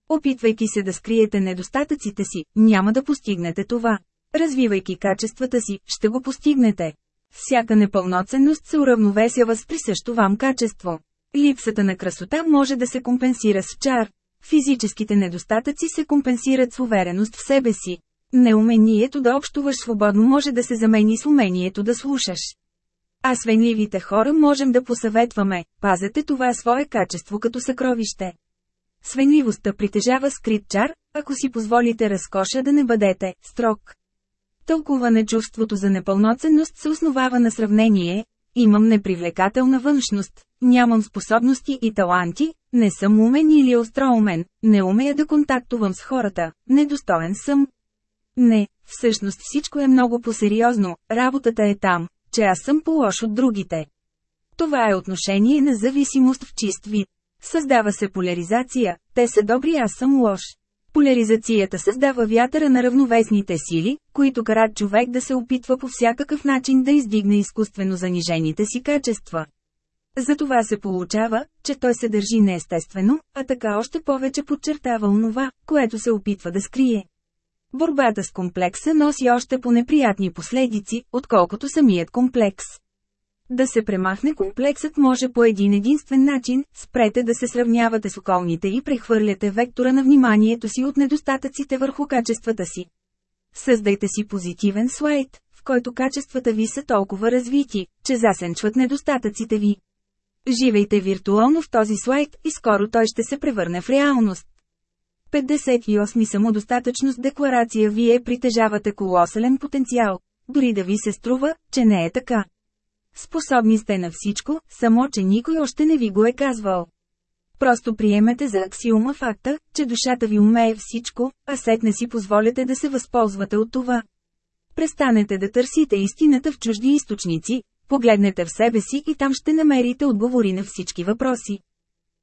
Опитвайки се да скриете недостатъците си, няма да постигнете това. Развивайки качествата си, ще го постигнете. Всяка непълноценност се уравновесява с присъщо вам качество. Липсата на красота може да се компенсира с чар. Физическите недостатъци се компенсират с увереност в себе си. Неумението да общуваш свободно може да се замени с умението да слушаш. А свенливите хора можем да посъветваме, пазете това свое качество като съкровище. Свенливостта притежава скрит чар, ако си позволите разкоша да не бъдете строг. Тълкуване чувството за непълноценност се основава на сравнение. Имам непривлекателна външност, нямам способности и таланти, не съм умен или остроумен, не умея да контактувам с хората, недостоен съм. Не, всъщност всичко е много по-сериозно, работата е там, че аз съм по-лош от другите. Това е отношение на зависимост в чист вид. Създава се поляризация, те са добри, аз съм лош. Поляризацията създава вятъра на равновесните сили, които карат човек да се опитва по всякакъв начин да издигне изкуствено занижените си качества. Затова се получава, че той се държи неестествено, а така още повече подчертава онова, което се опитва да скрие. Борбата с комплекса носи още по неприятни последици, отколкото самият комплекс. Да се премахне комплексът може по един единствен начин, спрете да се сравнявате с околните и прехвърляте вектора на вниманието си от недостатъците върху качествата си. Създайте си позитивен слайд, в който качествата ви са толкова развити, че засенчват недостатъците ви. Живейте виртуално в този слайд и скоро той ще се превърне в реалност. 58 самодостатъчност декларация Вие притежавате колосален потенциал, дори да ви се струва, че не е така. Способни сте на всичко, само че никой още не ви го е казвал. Просто приемете за аксиома факта, че душата ви умее всичко, а сетне си позволяте да се възползвате от това. Престанете да търсите истината в чужди източници, погледнете в себе си и там ще намерите отговори на всички въпроси.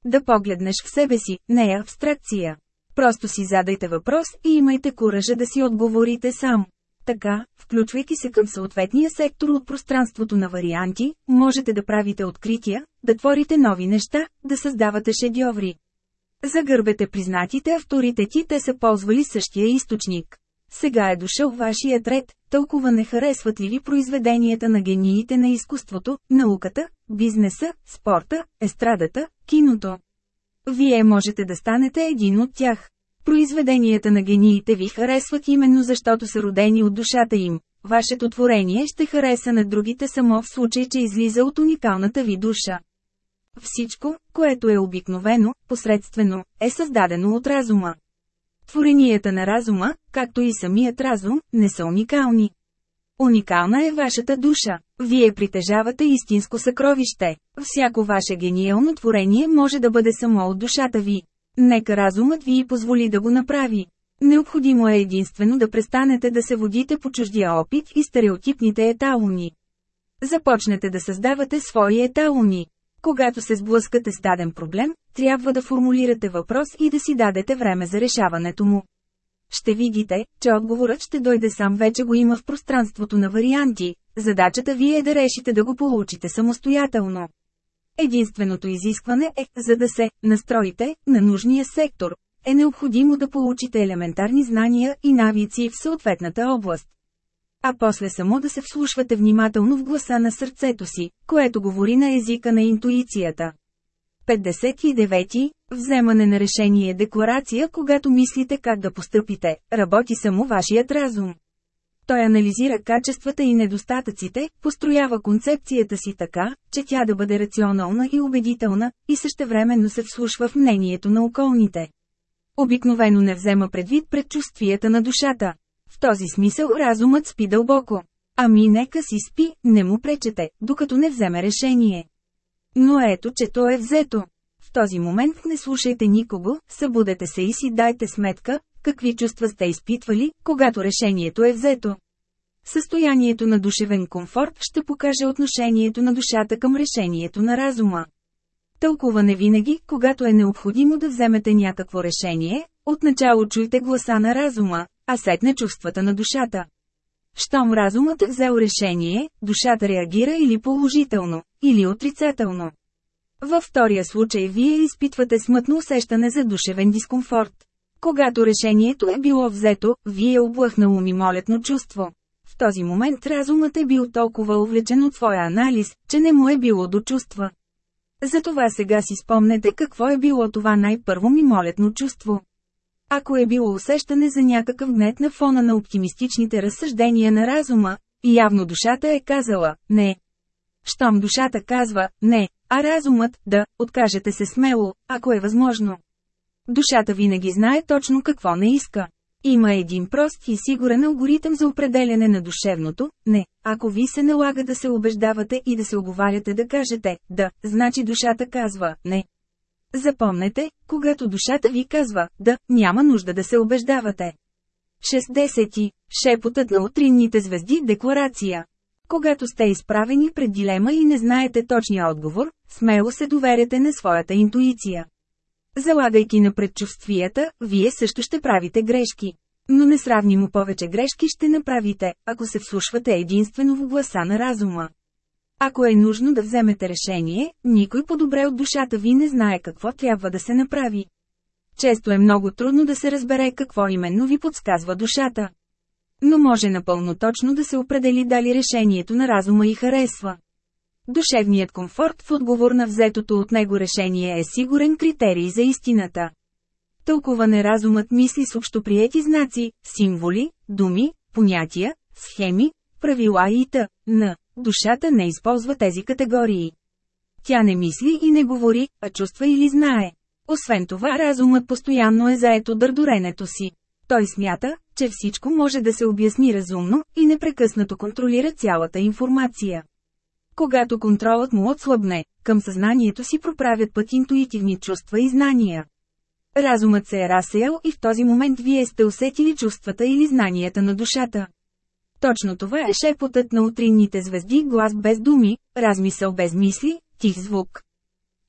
Да погледнеш в себе си, не е абстракция. Просто си задайте въпрос и имайте куража да си отговорите сам. Така, включвайки се към съответния сектор от пространството на варианти, можете да правите открития, да творите нови неща, да създавате шедьоври. Загърбете признатите авторитети, те са ползвали същия източник. Сега е дошъл вашият ред, толкова не харесват ли ви произведенията на гениите на изкуството, науката, бизнеса, спорта, естрадата, киното. Вие можете да станете един от тях. Произведенията на гениите ви харесват именно защото са родени от душата им. Вашето творение ще хареса на другите само в случай, че излиза от уникалната ви душа. Всичко, което е обикновено, посредствено, е създадено от разума. Творенията на разума, както и самият разум, не са уникални. Уникална е вашата душа. Вие притежавате истинско съкровище. Всяко ваше гениално творение може да бъде само от душата ви. Нека разумът ви позволи да го направи. Необходимо е единствено да престанете да се водите по чуждия опит и стереотипните еталони. Започнете да създавате свои еталони. Когато се сблъскате с даден проблем, трябва да формулирате въпрос и да си дадете време за решаването му. Ще видите, че отговорът ще дойде сам вече го има в пространството на варианти, задачата ви е да решите да го получите самостоятелно. Единственото изискване е, за да се настроите на нужния сектор, е необходимо да получите елементарни знания и навици в съответната област. А после само да се вслушвате внимателно в гласа на сърцето си, което говори на езика на интуицията. 59. Вземане на решение декларация когато мислите как да постъпите, работи само вашият разум. Той анализира качествата и недостатъците, построява концепцията си така, че тя да бъде рационална и убедителна, и същевременно се вслушва в мнението на околните. Обикновено не взема предвид предчувствията на душата. В този смисъл разумът спи дълбоко. Ами нека си спи, не му пречете, докато не вземе решение. Но ето че то е взето. В този момент не слушайте никого, събудете се и си дайте сметка, какви чувства сте изпитвали, когато решението е взето. Състоянието на душевен комфорт ще покаже отношението на душата към решението на разума. Тълкуване винаги, когато е необходимо да вземете някакво решение, отначало чуйте гласа на разума, а сетне чувствата на душата. Щом разумът е взел решение, душата реагира или положително, или отрицателно. Във втория случай вие изпитвате смътно усещане за душевен дискомфорт. Когато решението е било взето, вие е облъхнало мимолетно чувство. В този момент разумът е бил толкова увлечен от своя анализ, че не му е било до чувства. Затова сега си спомнете какво е било това най-първо мимолетно чувство. Ако е било усещане за някакъв гнет на фона на оптимистичните разсъждения на разума, явно душата е казала «не». Щом душата казва «не», а разумът «да», откажете се смело, ако е възможно. Душата винаги знае точно какво не иска. Има един прост и сигурен алгоритъм за определяне на душевното «не». Ако ви се налага да се убеждавате и да се оговаряте да кажете «да», значи душата казва «не». Запомнете, когато душата ви казва «да», няма нужда да се убеждавате. 60. Шепотът на утринните звезди Декларация Когато сте изправени пред дилема и не знаете точния отговор, смело се доверяте на своята интуиция. Залагайки на предчувствията, вие също ще правите грешки. Но несравнимо повече грешки ще направите, ако се вслушвате единствено в гласа на разума. Ако е нужно да вземете решение, никой по-добре от душата ви не знае какво трябва да се направи. Често е много трудно да се разбере какво именно ви подсказва душата. Но може напълно точно да се определи дали решението на разума и харесва. Душевният комфорт в отговор на взетото от него решение е сигурен критерий за истината. Тълкуване разумът мисли с общоприети знаци, символи, думи, понятия, схеми, правила и т.н. Душата не използва тези категории. Тя не мисли и не говори, а чувства или знае. Освен това разумът постоянно е заето дърдоренето си. Той смята, че всичко може да се обясни разумно и непрекъснато контролира цялата информация. Когато контролът му отслабне, към съзнанието си проправят път интуитивни чувства и знания. Разумът се е разсеял и в този момент вие сте усетили чувствата или знанията на душата. Точно това е шепотът на утринните звезди глас без думи, размисъл без мисли, тих звук.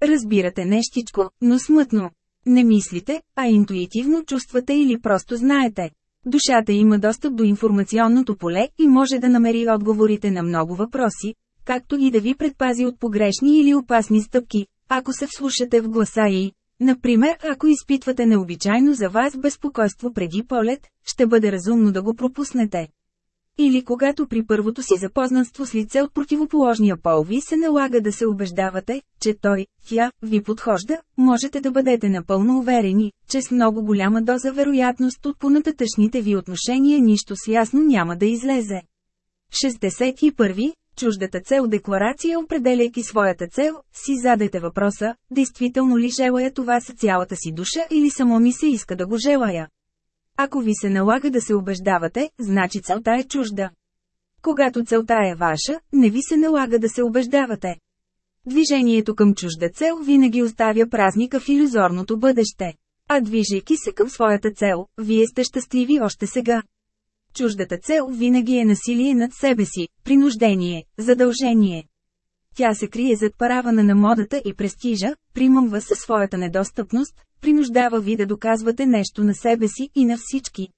Разбирате нещичко, но смътно. Не мислите, а интуитивно чувствате или просто знаете. Душата има достъп до информационното поле и може да намери отговорите на много въпроси, както и да ви предпази от погрешни или опасни стъпки, ако се вслушате в гласа и, например, ако изпитвате необичайно за вас безпокойство преди полет, ще бъде разумно да го пропуснете. Или когато при първото си запознанство с лице от противоположния пол ви се налага да се убеждавате, че той, тя, ви подхожда, можете да бъдете напълно уверени, че с много голяма доза вероятност от понататъчните ви отношения нищо с ясно няма да излезе. 61. Чуждата цел декларация определяйки своята цел, си задайте въпроса, действително ли желая това с цялата си душа или само ми се иска да го желая. Ако ви се налага да се убеждавате, значи целта е чужда. Когато целта е ваша, не ви се налага да се убеждавате. Движението към чужда цел винаги оставя празника в иллюзорното бъдеще. А движейки се към своята цел, вие сте щастливи още сега. Чуждата цел винаги е насилие над себе си, принуждение, задължение. Тя се крие зад паравана на модата и престижа, примамва със своята недостъпност, принуждава ви да доказвате нещо на себе си и на всички.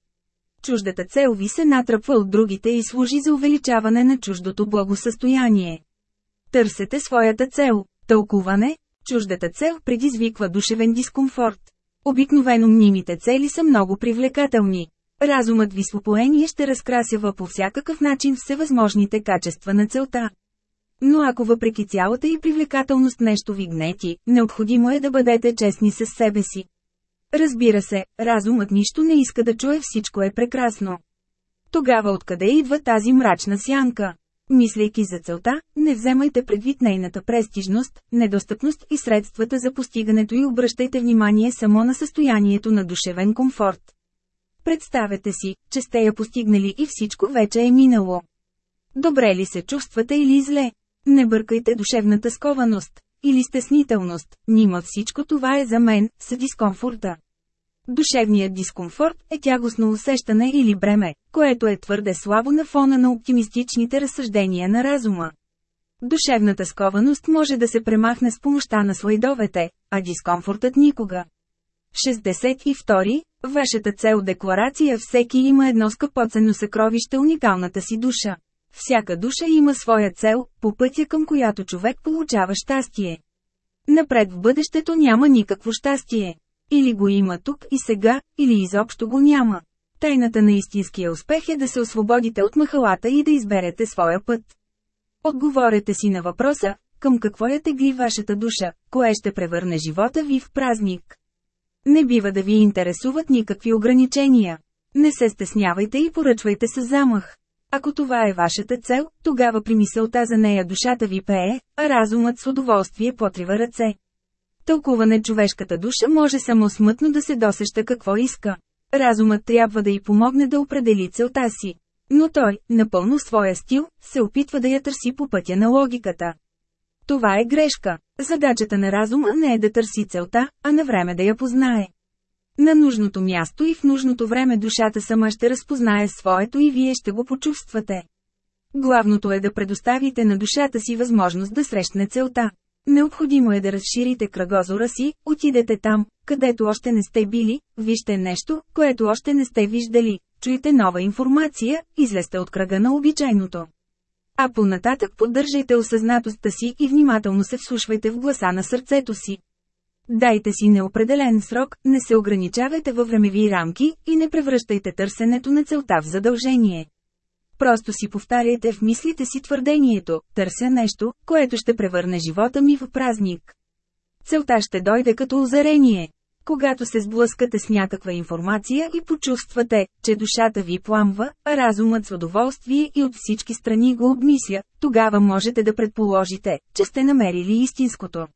Чуждата цел ви се натръпва от другите и служи за увеличаване на чуждото благосъстояние. Търсете своята цел. Тълкуване – чуждата цел предизвиква душевен дискомфорт. Обикновено мнимите цели са много привлекателни. Разумът ви спокоение ще разкрасява по всякакъв начин всевъзможните качества на целта. Но ако въпреки цялата и привлекателност нещо ви гнети, необходимо е да бъдете честни с себе си. Разбира се, разумът нищо не иска да чуе всичко е прекрасно. Тогава откъде идва тази мрачна сянка? Мислейки за целта, не вземайте предвид нейната престижност, недостъпност и средствата за постигането и обръщайте внимание само на състоянието на душевен комфорт. Представете си, че сте я постигнали и всичко вече е минало. Добре ли се чувствате или зле? Не бъркайте душевната скованост или стеснителност, нима всичко това е за мен, с дискомфорта. Душевният дискомфорт е тягостно усещане или бреме, което е твърде слабо на фона на оптимистичните разсъждения на разума. Душевната скованост може да се премахне с помощта на слайдовете, а дискомфортът никога. 62. Вашата цел декларация Всеки има едно скъпоценно съкровище уникалната си душа. Всяка душа има своя цел, по пътя към която човек получава щастие. Напред в бъдещето няма никакво щастие. Или го има тук и сега, или изобщо го няма. Тайната на истинския успех е да се освободите от махалата и да изберете своя път. Отговорете си на въпроса, към какво я тегли вашата душа, кое ще превърне живота ви в празник. Не бива да ви интересуват никакви ограничения. Не се стеснявайте и поръчвайте с замах. Ако това е вашата цел, тогава при мисълта за нея душата ви пее, а разумът с удоволствие потрива ръце. Тълкуване човешката душа може само смътно да се досеща какво иска. Разумът трябва да й помогне да определи целта си. Но той, напълно своя стил, се опитва да я търси по пътя на логиката. Това е грешка. Задачата на разума не е да търси целта, а на време да я познае. На нужното място и в нужното време душата сама ще разпознае своето и вие ще го почувствате. Главното е да предоставите на душата си възможност да срещне целта. Необходимо е да разширите кръгозора си, отидете там, където още не сте били, вижте нещо, което още не сте виждали, чуйте нова информация, излезте от кръга на обичайното. А понататък поддържайте осъзнатостта си и внимателно се вслушвайте в гласа на сърцето си. Дайте си неопределен срок, не се ограничавайте във времеви рамки и не превръщайте търсенето на целта в задължение. Просто си повтаряйте в мислите си твърдението, търся нещо, което ще превърне живота ми в празник. Целта ще дойде като озарение. Когато се сблъскате с някаква информация и почувствате, че душата ви пламва, а разумът с удоволствие и от всички страни го обмисля, тогава можете да предположите, че сте намерили истинското.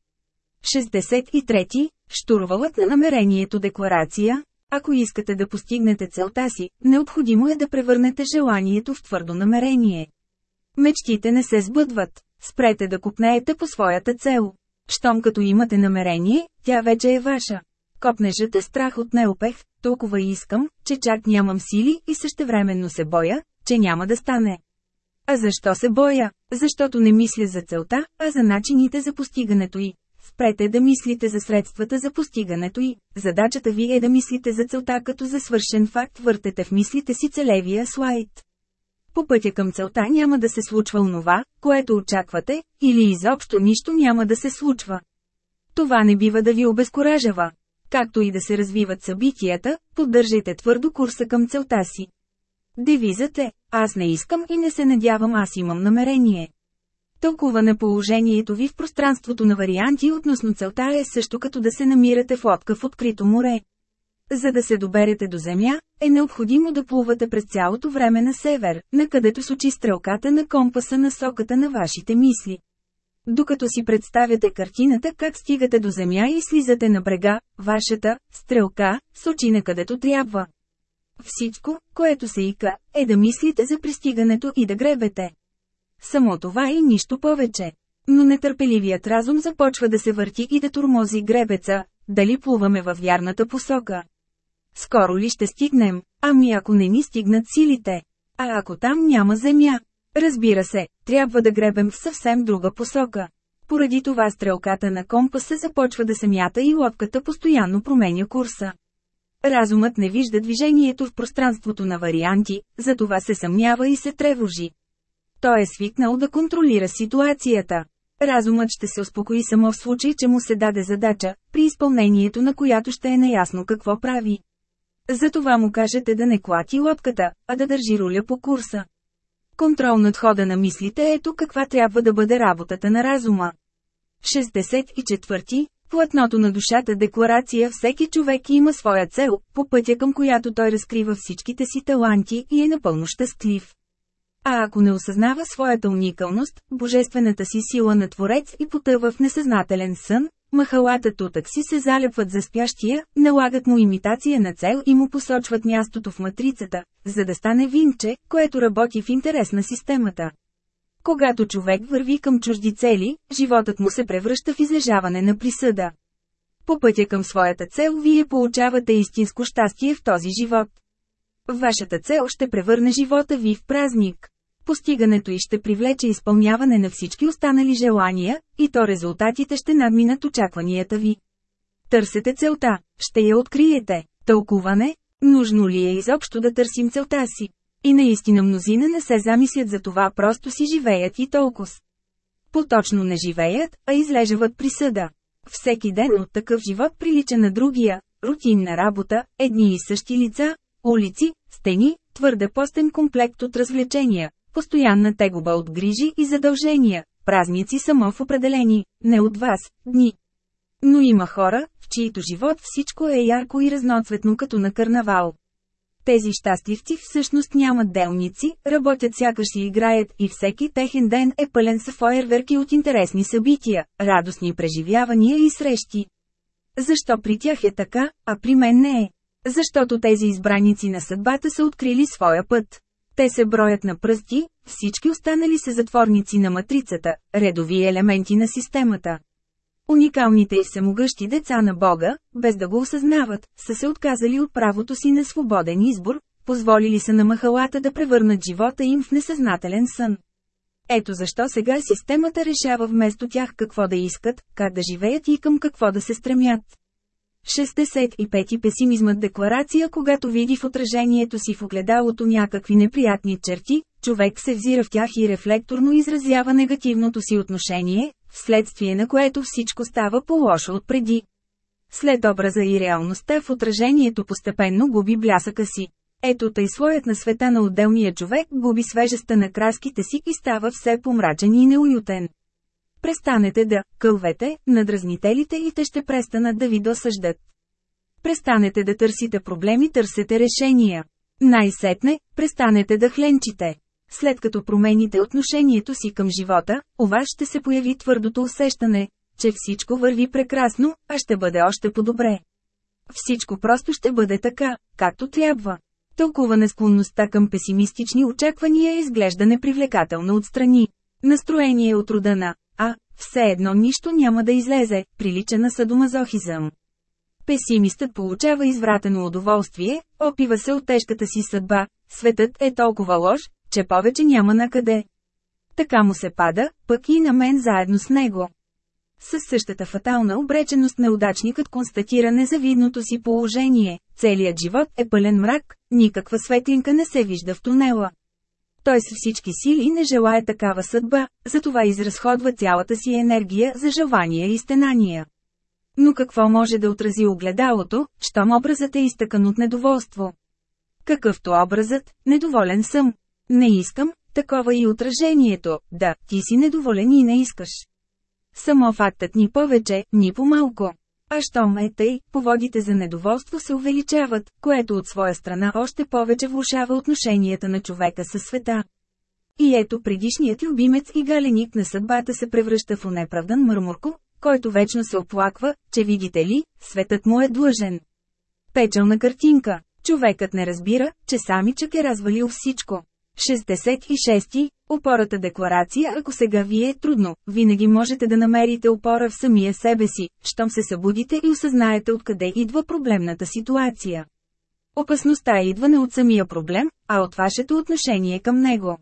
63. Штурвалът на намерението декларация. Ако искате да постигнете целта си, необходимо е да превърнете желанието в твърдо намерение. Мечтите не се сбъдват. Спрете да купнеете по своята цел. Щом като имате намерение, тя вече е ваша. Копнежът е страх от неупех, толкова искам, че чак нямам сили и същевременно се боя, че няма да стане. А защо се боя? Защото не мисля за целта, а за начините за постигането й. Спрете да мислите за средствата за постигането й. Задачата ви е да мислите за целта като за свършен факт въртете в мислите си целевия слайд. По пътя към целта няма да се случва онова, което очаквате, или изобщо нищо няма да се случва. Това не бива да ви обезкуражава. Както и да се развиват събитията, поддържайте твърдо курса към целта си. Девизът е, аз не искам и не се надявам аз имам намерение. Тълкуване положението ви в пространството на варианти относно целта е също като да се намирате в лодка в открито море. За да се доберете до Земя, е необходимо да плувате през цялото време на север, накъдето сочи стрелката на компаса на соката на вашите мисли. Докато си представяте картината как стигате до земя и слизате на брега, вашата стрелка сочи на където трябва. Всичко, което се ика, е да мислите за пристигането и да гребете. Само това и нищо повече. Но нетърпеливият разум започва да се върти и да турмози гребеца, дали плуваме във вярната посока. Скоро ли ще стигнем, ами ако не ни стигнат силите? А ако там няма земя? Разбира се, трябва да гребем в съвсем друга посока. Поради това стрелката на компаса започва да се мята и лодката постоянно променя курса. Разумът не вижда движението в пространството на варианти, затова се съмнява и се тревожи. Той е свикнал да контролира ситуацията. Разумът ще се успокои само в случай, че му се даде задача, при изпълнението на която ще е наясно какво прави. Затова му кажете да не клати лодката, а да държи руля по курса. Контрол над хода на мислите ето каква трябва да бъде работата на разума. 64. Платното на душата декларация Всеки човек има своя цел, по пътя към която той разкрива всичките си таланти и е напълно щастлив. А ако не осъзнава своята уникалност, божествената си сила на Творец и потъва в несъзнателен сън, махалата тутък си се залепват за спящия, налагат му имитация на цел и му посочват мястото в матрицата, за да стане винче, което работи в интерес на системата. Когато човек върви към чужди цели, животът му се превръща в излежаване на присъда. По пътя към своята цел вие получавате истинско щастие в този живот. Вашата цел ще превърне живота ви в празник. Постигането й ще привлече изпълняване на всички останали желания, и то резултатите ще надминат очакванията ви. Търсете целта, ще я откриете. Тълкуване, нужно ли е изобщо да търсим целта си? И наистина мнозина не се замислят за това, просто си живеят и толкова. Поточно не живеят, а излежават присъда. Всеки ден от такъв живот прилича на другия, рутинна работа, едни и същи лица, улици, стени, твърде постен комплект от развлечения, постоянна тегуба от грижи и задължения, празници само в определени, не от вас, дни. Но има хора, в чието живот всичко е ярко и разноцветно като на карнавал. Тези щастливци всъщност нямат делници, работят сякаш и играят и всеки техен ден е пълен с фойерверки от интересни събития, радостни преживявания и срещи. Защо при тях е така, а при мен не е? Защото тези избраници на съдбата са открили своя път. Те се броят на пръсти, всички останали са затворници на матрицата, редови елементи на системата. Уникалните и всемогъщи деца на Бога, без да го осъзнават, са се отказали от правото си на свободен избор, позволили са на махалата да превърнат живота им в несъзнателен сън. Ето защо сега системата решава вместо тях какво да искат, как да живеят и към какво да се стремят. 65. Песимизмът декларация Когато види в отражението си в огледалото някакви неприятни черти, човек се взира в тях и рефлекторно изразява негативното си отношение, вследствие на което всичко става по-лошо от преди. След образа и реалността в отражението постепенно губи блясъка си. Ето тъй слоят на света на отделния човек губи свежестта на краските си и става все помрачен и неуютен. Престанете да кълвете на дразнителите и те ще престанат да ви досъждат. Престанете да търсите проблеми, търсете решения. Най-сетне, престанете да хленчите. След като промените отношението си към живота, у вас ще се появи твърдото усещане, че всичко върви прекрасно, а ще бъде още по-добре. Всичко просто ще бъде така, както трябва. Тълкуване склонността към песимистични очаквания изглежда непривлекателно отстрани. Настроение от рода на «А, все едно нищо няма да излезе», прилича на садомазохизъм. Песимистът получава извратено удоволствие, опива се от тежката си съдба, светът е толкова лош, че повече няма на къде. Така му се пада, пък и на мен заедно с него. Със същата фатална обреченост неудачникът констатира незавидното си положение, целият живот е пълен мрак, никаква светлинка не се вижда в тунела. Той с всички сили не желая такава съдба, затова изразходва цялата си енергия за желания и стенания. Но какво може да отрази огледалото, щом образът е изтъкан от недоволство? Какъвто образът, недоволен съм. Не искам, такова и отражението, да, ти си недоволен и не искаш. Само фактът ни повече, ни по-малко. А щом е тъй, поводите за недоволство се увеличават, което от своя страна още повече влушава отношенията на човека със света. И ето предишният любимец и галеник на съдбата се превръща в унеправдан мърмурко, който вечно се оплаква, че видите ли, светът му е длъжен. Печелна картинка. Човекът не разбира, че самичък е развалил всичко. 66. Опората декларация Ако сега ви е трудно, винаги можете да намерите опора в самия себе си, щом се събудите и осъзнаете откъде идва проблемната ситуация. Опасността идва не от самия проблем, а от вашето отношение към него.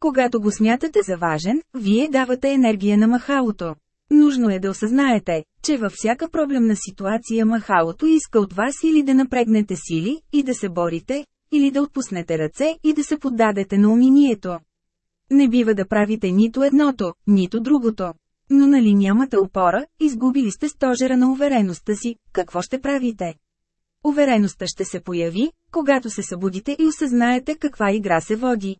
Когато го смятате за важен, вие давате енергия на махалото. Нужно е да осъзнаете, че във всяка проблемна ситуация махалото иска от вас или да напрегнете сили, и да се борите, или да отпуснете ръце и да се поддадете на уминието. Не бива да правите нито едното, нито другото. Но нали нямате опора, изгубили сте стожера на увереността си, какво ще правите? Увереността ще се появи, когато се събудите и осъзнаете каква игра се води.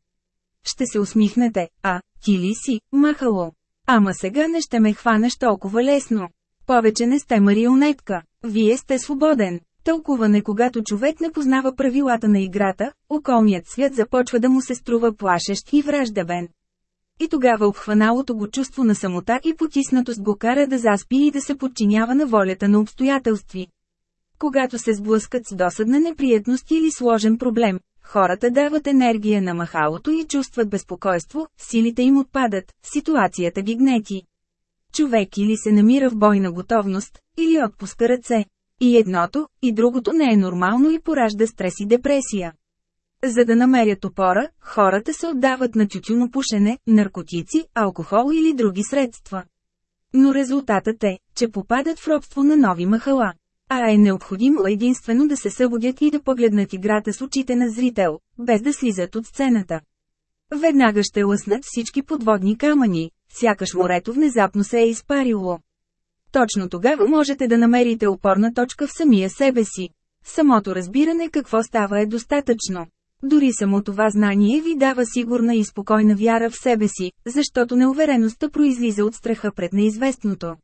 Ще се усмихнете, а, ти ли си, махало? Ама сега не ще ме хванеш толкова лесно. Повече не сте марионетка, вие сте свободен. Тълкуване когато човек не познава правилата на играта, околният свят започва да му се струва плашещ и враждебен. И тогава обхваналото го чувство на самота и потиснатост го кара да заспи и да се подчинява на волята на обстоятелстви. Когато се сблъскат с досадна неприятност или сложен проблем, хората дават енергия на махалото и чувстват безпокойство, силите им отпадат, ситуацията ги гнети. Човек или се намира в бойна готовност, или отпуска ръце. И едното, и другото не е нормално и поражда стрес и депресия. За да намерят опора, хората се отдават на тютюнопушене, наркотици, алкохол или други средства. Но резултатът е, че попадат в робство на нови махала. А е необходимо единствено да се събудят и да погледнат играта с очите на зрител, без да слизат от сцената. Веднага ще лъснат всички подводни камъни, сякаш морето внезапно се е изпарило. Точно тогава можете да намерите опорна точка в самия себе си. Самото разбиране какво става е достатъчно. Дори само това знание ви дава сигурна и спокойна вяра в себе си, защото неувереността произлиза от страха пред неизвестното.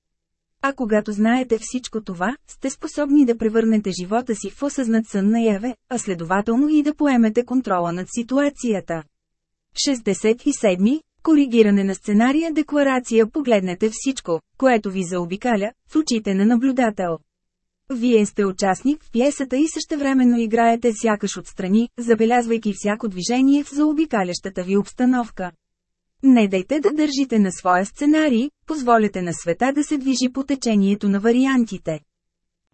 А когато знаете всичко това, сте способни да превърнете живота си в осъзнат сън наяве, а следователно и да поемете контрола над ситуацията. 67. Коригиране на сценария Декларация Погледнете всичко, което ви заобикаля, в очите на наблюдател. Вие сте участник в пиесата и същевременно играете сякаш отстрани, забелязвайки всяко движение в заобикалящата ви обстановка. Не дайте да държите на своя сценарий, позволете на света да се движи по течението на вариантите.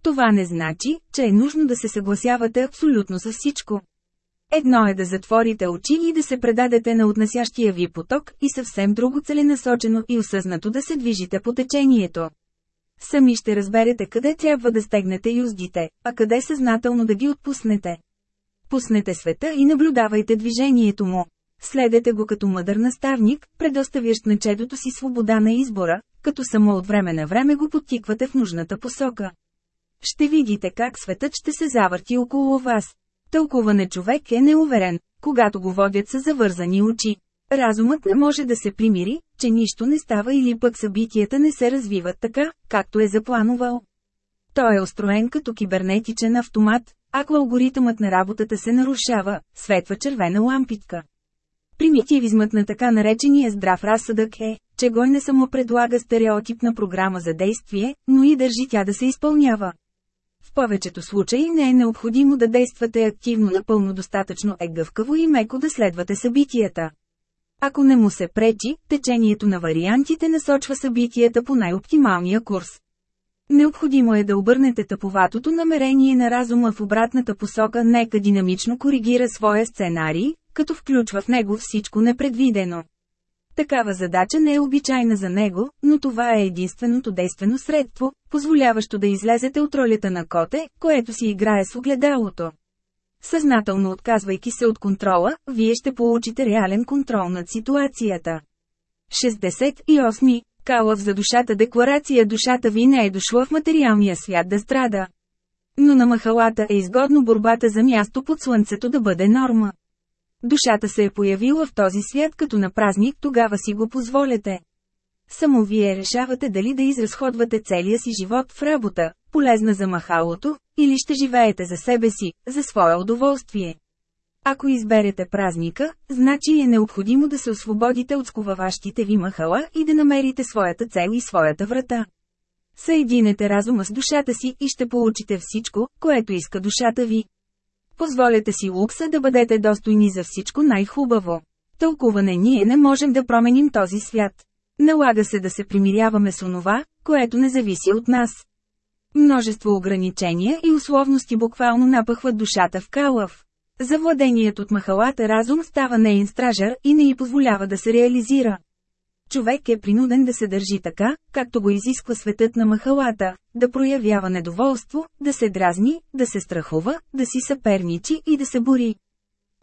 Това не значи, че е нужно да се съгласявате абсолютно с всичко. Едно е да затворите очи и да се предадете на отнасящия ви поток и съвсем друго целенасочено и осъзнато да се движите по течението. Сами ще разберете къде трябва да стегнете юздите, а къде съзнателно да ги отпуснете. Пуснете света и наблюдавайте движението му. Следете го като мъдър наставник, предоставящ на чедото си свобода на избора, като само от време на време го подтиквате в нужната посока. Ще видите как светът ще се завърти около вас. Тълкуване човек е неуверен, когато го водят с завързани очи. Разумът не може да се примири, че нищо не става или пък събитията не се развиват така, както е запланувал. Той е устроен като кибернетичен автомат, ако алгоритъмът на работата се нарушава, светва червена лампичка. Примитивизмът на така наречения здрав разсъдък е, че гой не само предлага стереотипна програма за действие, но и държи тя да се изпълнява. В повечето случаи не е необходимо да действате активно напълно достатъчно е гъвкаво и меко да следвате събитията. Ако не му се пречи, течението на вариантите насочва събитията по най-оптималния курс. Необходимо е да обърнете тъповатото намерение на разума в обратната посока, нека динамично коригира своя сценарий, като включва в него всичко непредвидено. Такава задача не е обичайна за него, но това е единственото действено средство, позволяващо да излезете от ролята на коте, което си играе с огледалото. Съзнателно отказвайки се от контрола, вие ще получите реален контрол над ситуацията. 68. Калъв за душата декларация Душата ви не е дошла в материалния свят да страда. Но на махалата е изгодно борбата за място под слънцето да бъде норма. Душата се е появила в този свят като на празник, тогава си го позволете. Само вие решавате дали да изразходвате целия си живот в работа, полезна за махалото, или ще живеете за себе си, за свое удоволствие. Ако изберете празника, значи е необходимо да се освободите от сковаващите ви махала и да намерите своята цел и своята врата. Съединете разума с душата си и ще получите всичко, което иска душата ви. Позволете си лукса да бъдете достойни за всичко най-хубаво. Тълкуване ние не можем да променим този свят. Налага се да се примиряваме с онова, което не зависи от нас. Множество ограничения и условности буквално напъхват душата в калъв. Завладеният от махалата разум става нейн стражар и не й позволява да се реализира. Човек е принуден да се държи така, както го изисква светът на махалата, да проявява недоволство, да се дразни, да се страхува, да си съперничи и да се бори.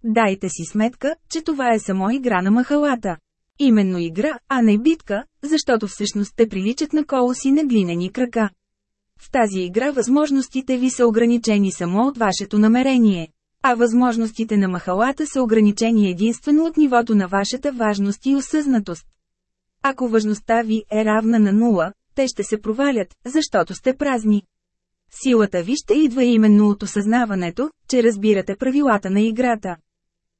Дайте си сметка, че това е само игра на махалата. Именно игра, а не битка, защото всъщност те приличат на колоси на глинени крака. В тази игра възможностите ви са ограничени само от вашето намерение, а възможностите на махалата са ограничени единствено от нивото на вашата важност и осъзнатост. Ако важността ви е равна на нула, те ще се провалят, защото сте празни. Силата ви ще идва именно от осъзнаването, че разбирате правилата на играта.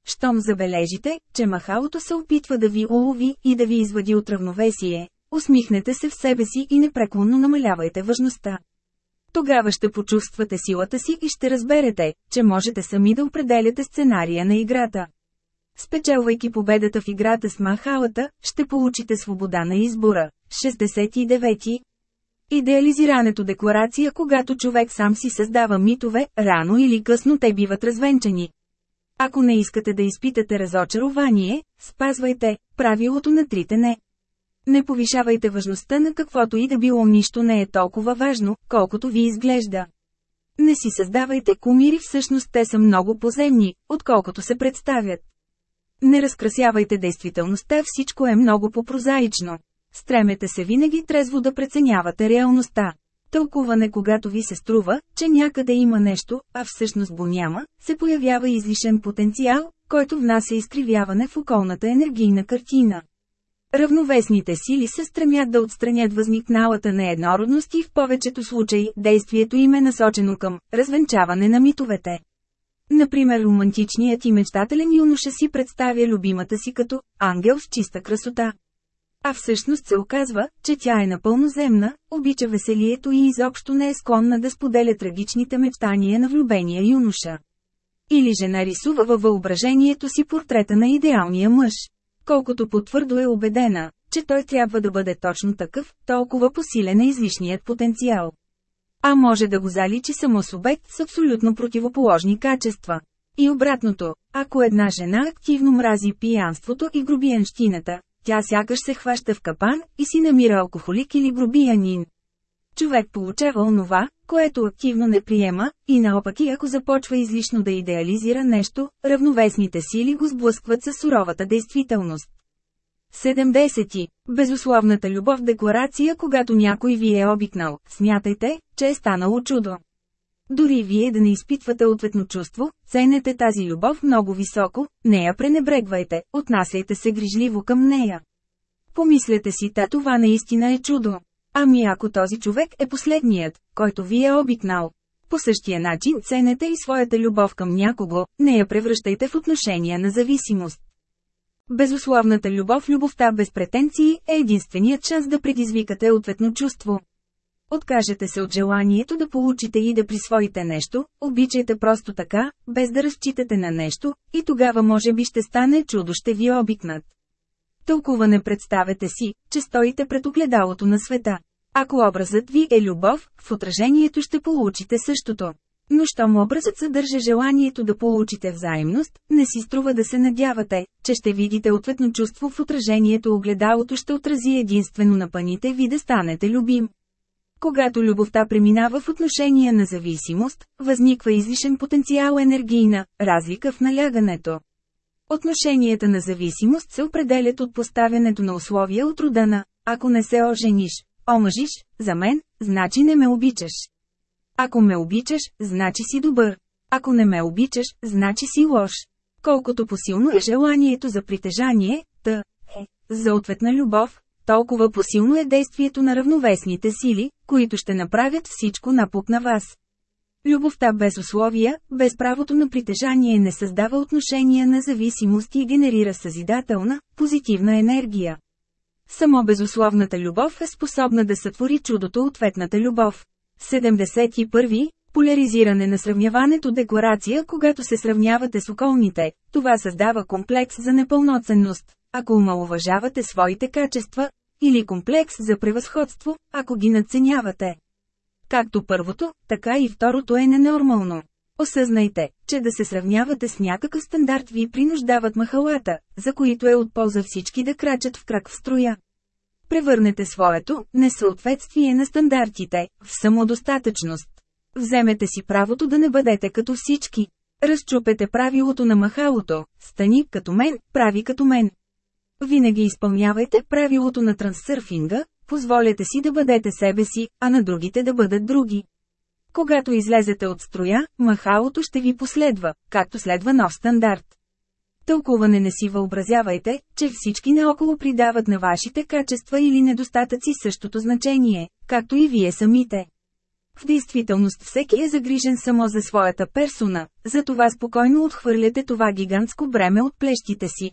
Щом забележите, че махалото се опитва да ви улови и да ви извади от равновесие, усмихнете се в себе си и непреклонно намалявайте важността. Тогава ще почувствате силата си и ще разберете, че можете сами да определяте сценария на играта. Спечелвайки победата в играта с махалата, ще получите свобода на избора. 69. Идеализирането декларация Когато човек сам си създава митове, рано или късно те биват развенчани. Ако не искате да изпитате разочарование, спазвайте правилото на трите не. Не повишавайте важността на каквото и да било нищо не е толкова важно, колкото ви изглежда. Не си създавайте кумири всъщност те са много поземни, отколкото се представят. Не разкрасявайте действителността всичко е много по-прозаично. Стремете се винаги трезво да преценявате реалността. Тълкуване когато ви се струва, че някъде има нещо, а всъщност го няма, се появява излишен потенциал, който внася изкривяване в околната енергийна картина. Равновесните сили се стремят да отстранят възникналата нееднородност и в повечето случаи действието им е насочено към развенчаване на митовете. Например романтичният и мечтателен юноша си представя любимата си като ангел с чиста красота. А всъщност се оказва, че тя е напълно земна, обича веселието и изобщо не е склонна да споделя трагичните мечтания на влюбения юноша. Или жена рисува във въображението си портрета на идеалния мъж. Колкото потвърдо е убедена, че той трябва да бъде точно такъв, толкова посилен е излишният потенциал. А може да го заличи само с обект с абсолютно противоположни качества. И обратното, ако една жена активно мрази пиянството и грубиянщината, тя сякаш се хваща в капан и си намира алкохолик или грубиянин. Човек получава онова, което активно не приема, и наопаки ако започва излишно да идеализира нещо, равновесните сили го сблъскват със суровата действителност. 70. Безусловната любов декларация Когато някой ви е обикнал, смятайте, че е станало чудо. Дори вие да не изпитвате ответно чувство, ценете тази любов много високо, не я пренебрегвайте, отнасяйте се грижливо към нея. Помислете си, та това наистина е чудо. Ами ако този човек е последният, който ви е обикнал. По същия начин ценете и своята любов към някого, не я превръщайте в отношения на зависимост. Безусловната любов, любовта без претенции, е единственият шанс да предизвикате ответно чувство. Откажете се от желанието да получите и да присвоите нещо, обичайте просто така, без да разчитате на нещо, и тогава може би ще стане чудо ще ви обикнат. Тълкуване представете си, че стоите пред огледалото на света. Ако образът ви е любов, в отражението ще получите същото. Но щом образът съдържа желанието да получите взаимност, не си струва да се надявате, че ще видите ответно чувство в отражението огледалото ще отрази единствено на паните ви да станете любим. Когато любовта преминава в отношения на зависимост, възниква излишен потенциал енергийна разлика в налягането. Отношенията на зависимост се определят от поставянето на условия от рода на «Ако не се ожениш, омъжиш, за мен, значи не ме обичаш». Ако ме обичаш, значи си добър. Ако не ме обичаш, значи си лош. Колкото посилно е желанието за притежание, та е, за ответна любов, толкова посилно е действието на равновесните сили, които ще направят всичко напук на вас. Любовта без условия, без правото на притежание не създава отношения на зависимост и генерира съзидателна, позитивна енергия. Само безусловната любов е способна да сътвори чудото ответната любов. 71. Поляризиране на сравняването декларация Когато се сравнявате с околните, това създава комплекс за непълноценност, ако омалуважавате своите качества, или комплекс за превъзходство, ако ги надценявате. Както първото, така и второто е ненормално. Осъзнайте, че да се сравнявате с някакъв стандарт ви принуждават махалата, за които е от полза всички да крачат в крак в строя. Превърнете своето несъответствие на стандартите в самодостатъчност. Вземете си правото да не бъдете като всички. Разчупете правилото на махалото, стани като мен, прави като мен. Винаги изпълнявайте правилото на трансърфинга, позволете си да бъдете себе си, а на другите да бъдат други. Когато излезете от строя, махалото ще ви последва, както следва нов стандарт. Тълкуване не си въобразявайте, че всички наоколо придават на вашите качества или недостатъци същото значение, както и вие самите. В действителност всеки е загрижен само за своята персона, затова спокойно отхвърляте това гигантско бреме от плещите си.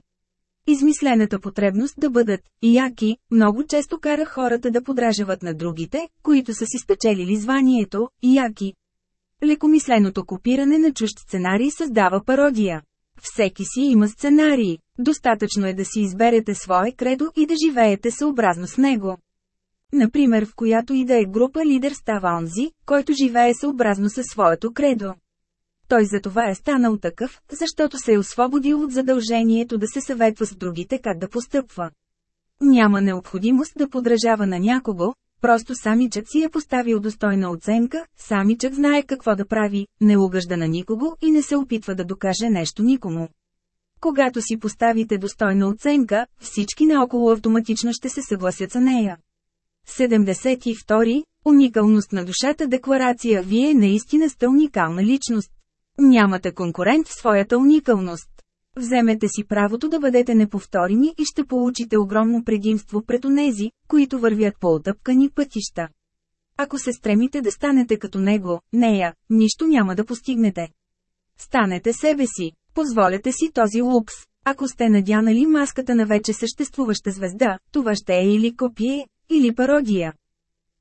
Измислената потребност да бъдат яки много често кара хората да подражават на другите, които са си спечелили званието яки. Лекомисленото копиране на чужд сценарий създава пародия. Всеки си има сценарии. Достатъчно е да си изберете свое кредо и да живеете съобразно с него. Например в която и да е група лидер става онзи, който живее съобразно със своето кредо. Той за това е станал такъв, защото се е освободил от задължението да се съветва с другите как да постъпва. Няма необходимост да подражава на някого, просто самичък си е поставил достойна оценка, самичък знае какво да прави, не угъжда на никого и не се опитва да докаже нещо никому. Когато си поставите достойна оценка, всички наоколо автоматично ще се съгласят с нея. 72. Уникалност на душата декларация Вие наистина сте уникална личност. Нямате конкурент в своята уникалност. Вземете си правото да бъдете неповторими и ще получите огромно предимство пред онези, които вървят по отъпкани пътища. Ако се стремите да станете като него, нея, нищо няма да постигнете. Станете себе си, позволете си този лукс. Ако сте надянали маската на вече съществуваща звезда, това ще е или копие, или пародия.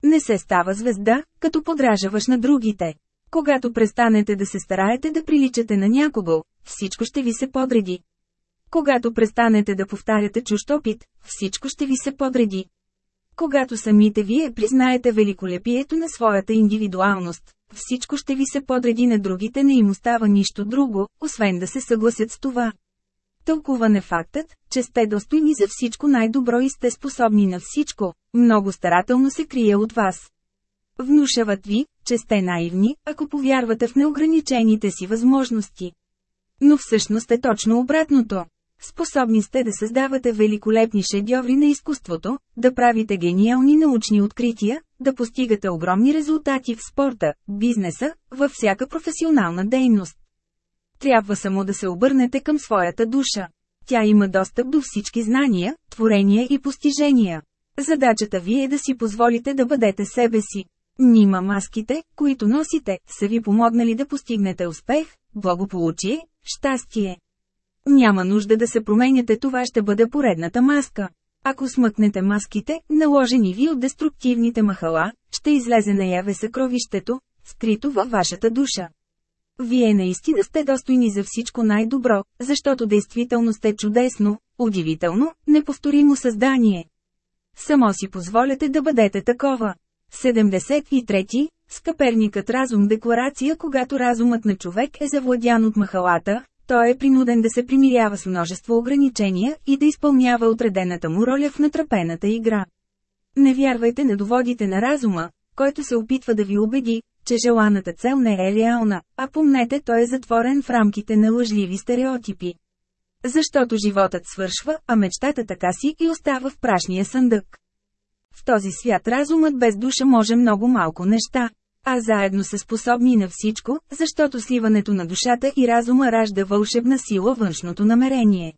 Не се става звезда, като подражаваш на другите. Когато престанете да се стараете да приличате на някого, всичко ще ви се подреди. Когато престанете да повтаряте чужд опит, всичко ще ви се подреди. Когато самите вие признаете великолепието на своята индивидуалност, всичко ще ви се подреди на другите не им остава нищо друго, освен да се съгласят с това. Тълкуване фактът, че сте достойни за всичко най-добро и сте способни на всичко, много старателно се крие от вас. Внушават ви, че сте наивни, ако повярвате в неограничените си възможности. Но всъщност е точно обратното. Способни сте да създавате великолепни шедьоври на изкуството, да правите гениални научни открития, да постигате огромни резултати в спорта, бизнеса, във всяка професионална дейност. Трябва само да се обърнете към своята душа. Тя има достъп до всички знания, творения и постижения. Задачата ви е да си позволите да бъдете себе си. Нима маските, които носите, са ви помогнали да постигнете успех, благополучие, щастие. Няма нужда да се променяте, това ще бъде поредната маска. Ако смъкнете маските, наложени ви от деструктивните махала, ще излезе наяве съкровището, скрито във вашата душа. Вие наистина сте достойни за всичко най-добро, защото действително сте чудесно, удивително, неповторимо създание. Само си позволете да бъдете такова. 73. Скъперникът разум декларация Когато разумът на човек е завладян от махалата, той е принуден да се примирява с множество ограничения и да изпълнява отредената му роля в натрапената игра. Не вярвайте на доводите на разума, който се опитва да ви убеди, че желаната цел не е реална, а помнете той е затворен в рамките на лъжливи стереотипи. Защото животът свършва, а мечтата така си и остава в прашния съндък. В този свят разумът без душа може много малко неща, а заедно са способни на всичко, защото сливането на душата и разума ражда вълшебна сила външното намерение.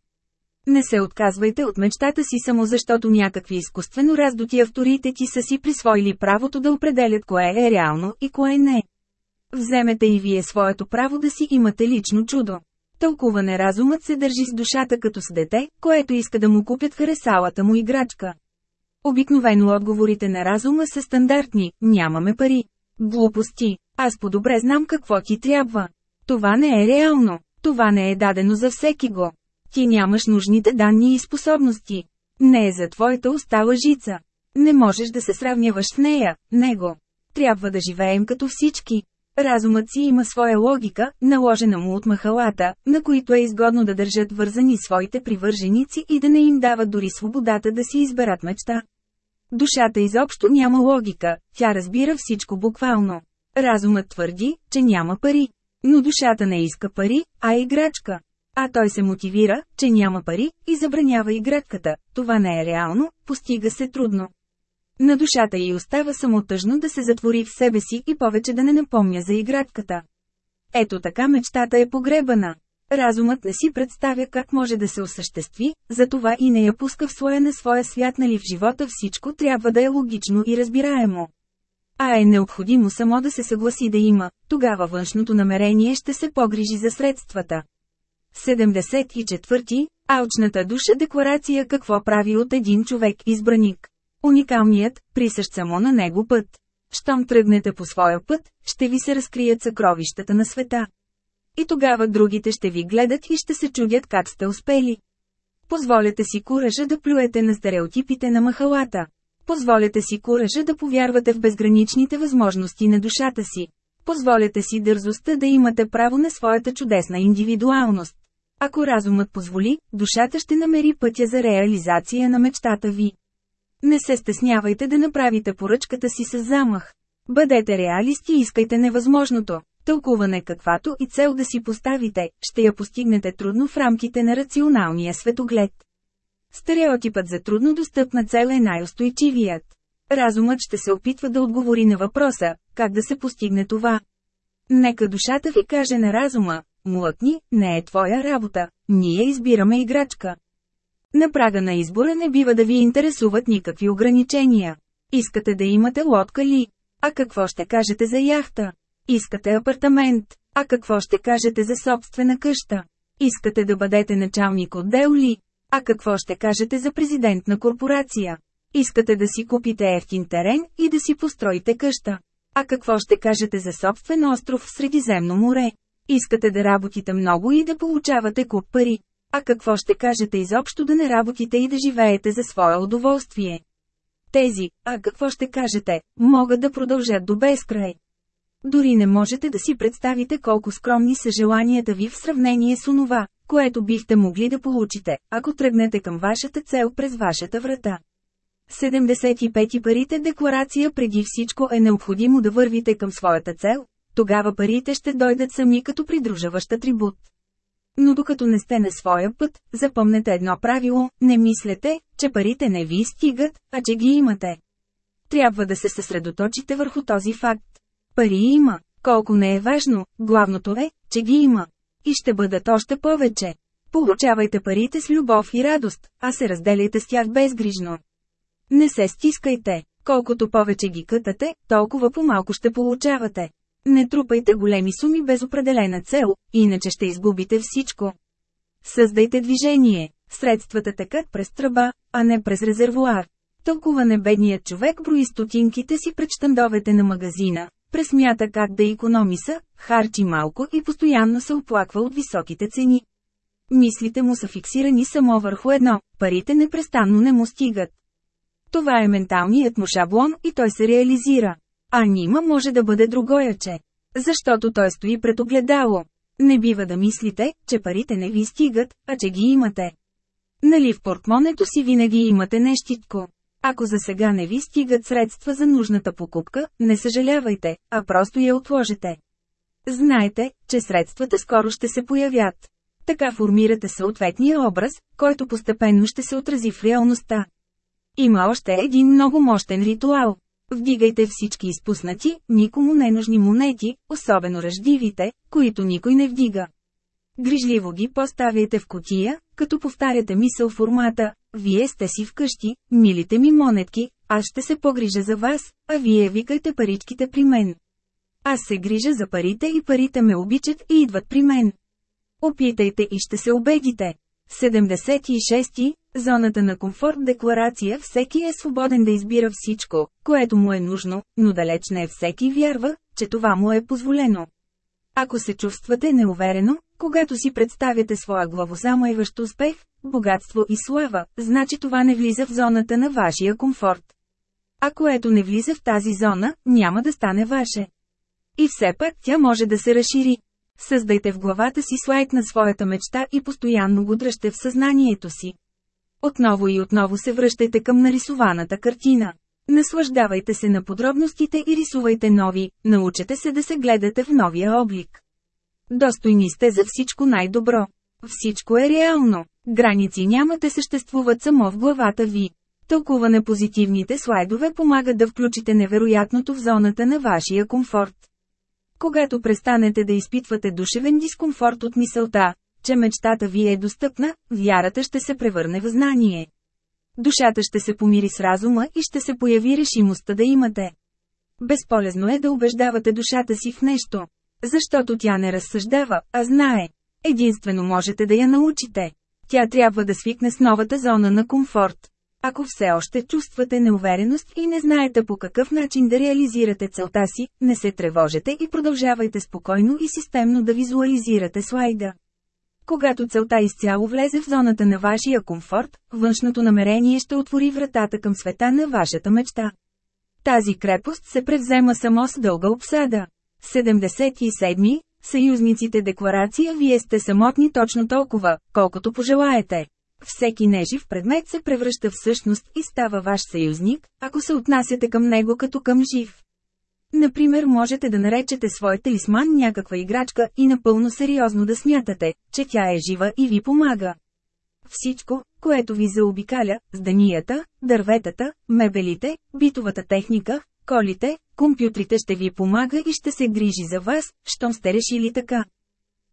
Не се отказвайте от мечтата си само защото някакви изкуствено раздути авторитети са си присвоили правото да определят кое е реално и кое не. Вземете и вие своето право да си имате лично чудо. Тълкуване разумът се държи с душата като с дете, което иска да му купят харесалата му играчка. Обикновено отговорите на разума са стандартни – нямаме пари. Глупости. Аз по-добре знам какво ти трябва. Това не е реално. Това не е дадено за всеки го. Ти нямаш нужните данни и способности. Не е за твоята уста лъжица. Не можеш да се сравняваш с нея, него. Трябва да живеем като всички. Разумът си има своя логика, наложена му от махалата, на които е изгодно да държат вързани своите привърженици и да не им дават дори свободата да си изберат мечта. Душата изобщо няма логика, тя разбира всичко буквално. Разумът твърди, че няма пари. Но душата не иска пари, а играчка. А той се мотивира, че няма пари, и забранява игратката. Това не е реално, постига се трудно. На душата й остава само тъжно да се затвори в себе си и повече да не напомня за игратката. Ето така мечтата е погребана. Разумът не си представя как може да се осъществи, затова и не я пуска в своя на своя свят нали в живота всичко трябва да е логично и разбираемо. А е необходимо само да се съгласи да има, тогава външното намерение ще се погрижи за средствата. 74. Алчната душа декларация какво прави от един човек избраник. Уникалният, присъщ само на него път. Щом тръгнете по своя път, ще ви се разкрият съкровищата на света. И тогава другите ще ви гледат и ще се чудят как сте успели. Позволете си куража да плюете на стереотипите на махалата. Позволете си куража да повярвате в безграничните възможности на душата си. Позволете си дързостта да имате право на своята чудесна индивидуалност. Ако разумът позволи, душата ще намери пътя за реализация на мечтата ви. Не се стеснявайте да направите поръчката си с замах. Бъдете реалисти и искайте невъзможното. Тълкуване каквато и цел да си поставите, ще я постигнете трудно в рамките на рационалния светоглед. Стереотипът за трудно достъпна цел е най-устойчивият. Разумът ще се опитва да отговори на въпроса, как да се постигне това. Нека душата ви каже на разума, млъкни, не е твоя работа, ние избираме играчка. На прага на избора не бива да ви интересуват никакви ограничения. Искате да имате лодка ли? А какво ще кажете за яхта? Искате апартамент? А какво ще кажете за собствена къща? Искате да бъдете началник отдел ли? А какво ще кажете за президент на корпорация? Искате да си купите ефтин терен и да си построите къща. А какво ще кажете за собствен остров в Средиземно море? Искате да работите много и да получавате куп пари. А какво ще кажете изобщо да не работите и да живеете за свое удоволствие? Тези, а какво ще кажете, могат да продължат до безкрай. Дори не можете да си представите колко скромни са желанията ви в сравнение с онова, което бихте могли да получите, ако тръгнете към вашата цел през вашата врата. 75 парите декларация преди всичко е необходимо да вървите към своята цел, тогава парите ще дойдат сами като придружаващ атрибут. Но докато не сте на своя път, запомнете едно правило – не мислете, че парите не ви стигат, а че ги имате. Трябва да се съсредоточите върху този факт. Пари има, колко не е важно, главното е, че ги има. И ще бъдат още повече. Получавайте парите с любов и радост, а се разделяйте с тях безгрижно. Не се стискайте. Колкото повече ги кътате, толкова по-малко ще получавате. Не трупайте големи суми без определена цел, иначе ще изгубите всичко. Създайте движение. Средствата текат през тръба, а не през резервуар. Тълкуване бедният човек брои стотинките си пред щандовете на магазина, пресмята как да економиса, харчи малко и постоянно се оплаква от високите цени. Мислите му са фиксирани само върху едно, парите непрестанно не му стигат. Това е менталният му шаблон и той се реализира. А нима може да бъде другояче. Защото той стои пред огледало. Не бива да мислите, че парите не ви стигат, а че ги имате. Нали в портмонето си винаги имате нещитко. Ако за сега не ви стигат средства за нужната покупка, не съжалявайте, а просто я отложете. Знайте, че средствата скоро ще се появят. Така формирате съответния образ, който постепенно ще се отрази в реалността. Има още един много мощен ритуал. Вдигайте всички изпуснати, никому ненужни монети, особено ръждивите, които никой не вдига. Грижливо ги поставяйте в котия, като повтаряте мисъл формата «Вие сте си вкъщи, милите ми монетки, аз ще се погрижа за вас, а вие викайте паричките при мен». Аз се грижа за парите и парите ме обичат и идват при мен. Опитайте и ще се убедите. 76. Зоната на комфорт декларация Всеки е свободен да избира всичко, което му е нужно, но далеч не всеки вярва, че това му е позволено. Ако се чувствате неуверено, когато си представяте своя главозамайващ успех, богатство и слава, значи това не влиза в зоната на вашия комфорт. А което не влиза в тази зона, няма да стане ваше. И все пак тя може да се разшири. Създайте в главата си слайд на своята мечта и постоянно го дръжте в съзнанието си. Отново и отново се връщайте към нарисуваната картина. Наслаждавайте се на подробностите и рисувайте нови, научете се да се гледате в новия облик. Достойни сте за всичко най-добро. Всичко е реално. Граници няма да съществуват само в главата ви. Тълкуване позитивните слайдове помагат да включите невероятното в зоната на вашия комфорт. Когато престанете да изпитвате душевен дискомфорт от мисълта, че мечтата ви е достъпна, вярата ще се превърне в знание. Душата ще се помири с разума и ще се появи решимостта да имате. Безполезно е да убеждавате душата си в нещо. Защото тя не разсъждава, а знае. Единствено можете да я научите. Тя трябва да свикне с новата зона на комфорт. Ако все още чувствате неувереност и не знаете по какъв начин да реализирате целта си, не се тревожете и продължавайте спокойно и системно да визуализирате слайда. Когато целта изцяло влезе в зоната на вашия комфорт, външното намерение ще отвори вратата към света на вашата мечта. Тази крепост се превзема само с дълга обсада. 77. Съюзниците декларация Вие сте самотни точно толкова, колкото пожелаете. Всеки нежив предмет се превръща в същност и става ваш съюзник, ако се отнасяте към него като към жив. Например можете да наречете свой талисман някаква играчка и напълно сериозно да смятате, че тя е жива и ви помага. Всичко, което ви заобикаля, зданията, дърветата, мебелите, битовата техника, колите, компютрите ще ви помага и ще се грижи за вас, щом сте решили така.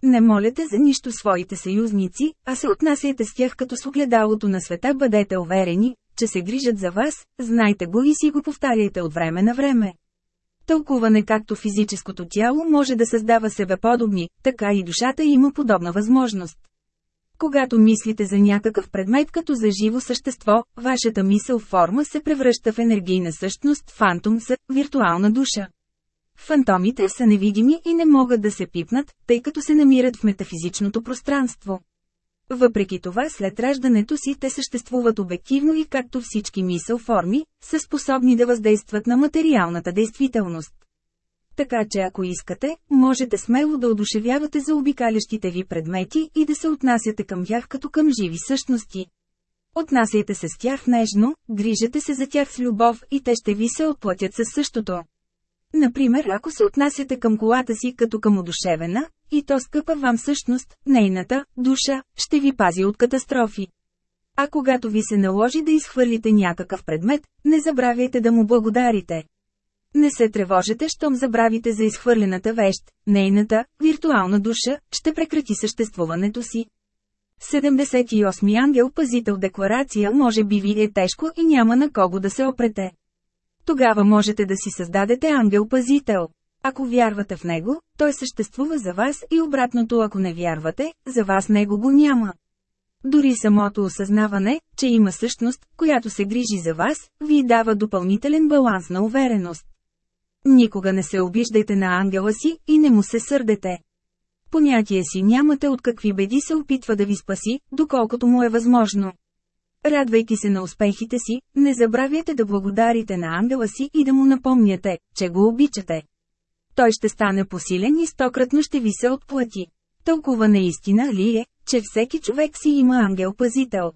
Не моляте за нищо своите съюзници, а се отнасяйте с тях като с огледалото на света бъдете уверени, че се грижат за вас, знайте го и си го повтаряйте от време на време. Тълкуване както физическото тяло може да създава себе подобни, така и душата има подобна възможност. Когато мислите за някакъв предмет като за живо същество, вашата мисъл форма се превръща в енергийна същност, фантом са, виртуална душа. Фантомите са невидими и не могат да се пипнат, тъй като се намират в метафизичното пространство. Въпреки това след раждането си те съществуват обективно и както всички мисъл форми, са способни да въздействат на материалната действителност. Така че ако искате, можете смело да одушевявате за обикалящите ви предмети и да се отнасяте към тях като към живи същности. Отнасяйте се с тях нежно, грижете се за тях с любов и те ще ви се отплатят със същото. Например, ако се отнасяте към колата си като към одушевена, и то скъпа вам всъщност, нейната душа, ще ви пази от катастрофи. А когато ви се наложи да изхвърлите някакъв предмет, не забравяйте да му благодарите. Не се тревожете, щом забравите за изхвърлената вещ, нейната, виртуална душа, ще прекрати съществуването си. 78 ангел пазител декларация може би ви е тежко и няма на кого да се опрете. Тогава можете да си създадете ангел-пазител. Ако вярвате в него, той съществува за вас и обратното ако не вярвате, за вас него го няма. Дори самото осъзнаване, че има същност, която се грижи за вас, ви дава допълнителен баланс на увереност. Никога не се обиждайте на ангела си и не му се сърдете. Понятие си нямате от какви беди се опитва да ви спаси, доколкото му е възможно. Радвайки се на успехите си, не забравяйте да благодарите на ангела си и да му напомняте, че го обичате. Той ще стане посилен и стократно ще ви се отплати. Толкова наистина ли е, че всеки човек си има ангел-пазител?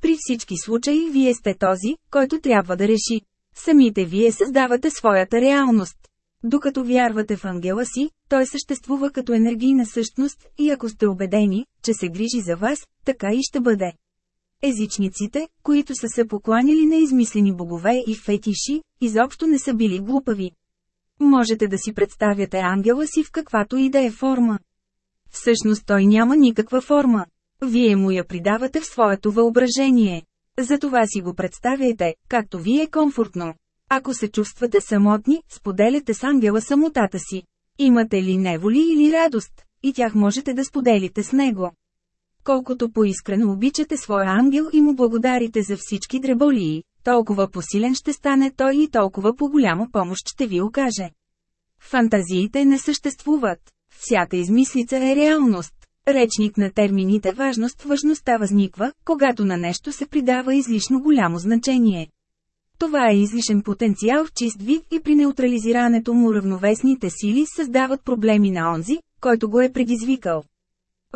При всички случаи вие сте този, който трябва да реши. Самите вие създавате своята реалност. Докато вярвате в ангела си, той съществува като енергийна същност и ако сте убедени, че се грижи за вас, така и ще бъде. Езичниците, които са се покланяли на измислени богове и фетиши, изобщо не са били глупави. Можете да си представяте ангела си в каквато и да е форма. Всъщност той няма никаква форма. Вие му я придавате в своето въображение. Затова си го представяйте, както ви е комфортно. Ако се чувствате самотни, споделяте с ангела самотата си. Имате ли неволи или радост, и тях можете да споделите с него. Колкото поискрено обичате своя ангел и му благодарите за всички дреболии, толкова посилен ще стане той и толкова по-голяма помощ ще ви окаже. Фантазиите не съществуват. Всяка измислица е реалност. Речник на термините важност важността възниква, когато на нещо се придава излишно голямо значение. Това е излишен потенциал в чист вид и при неутрализирането му равновесните сили създават проблеми на онзи, който го е предизвикал.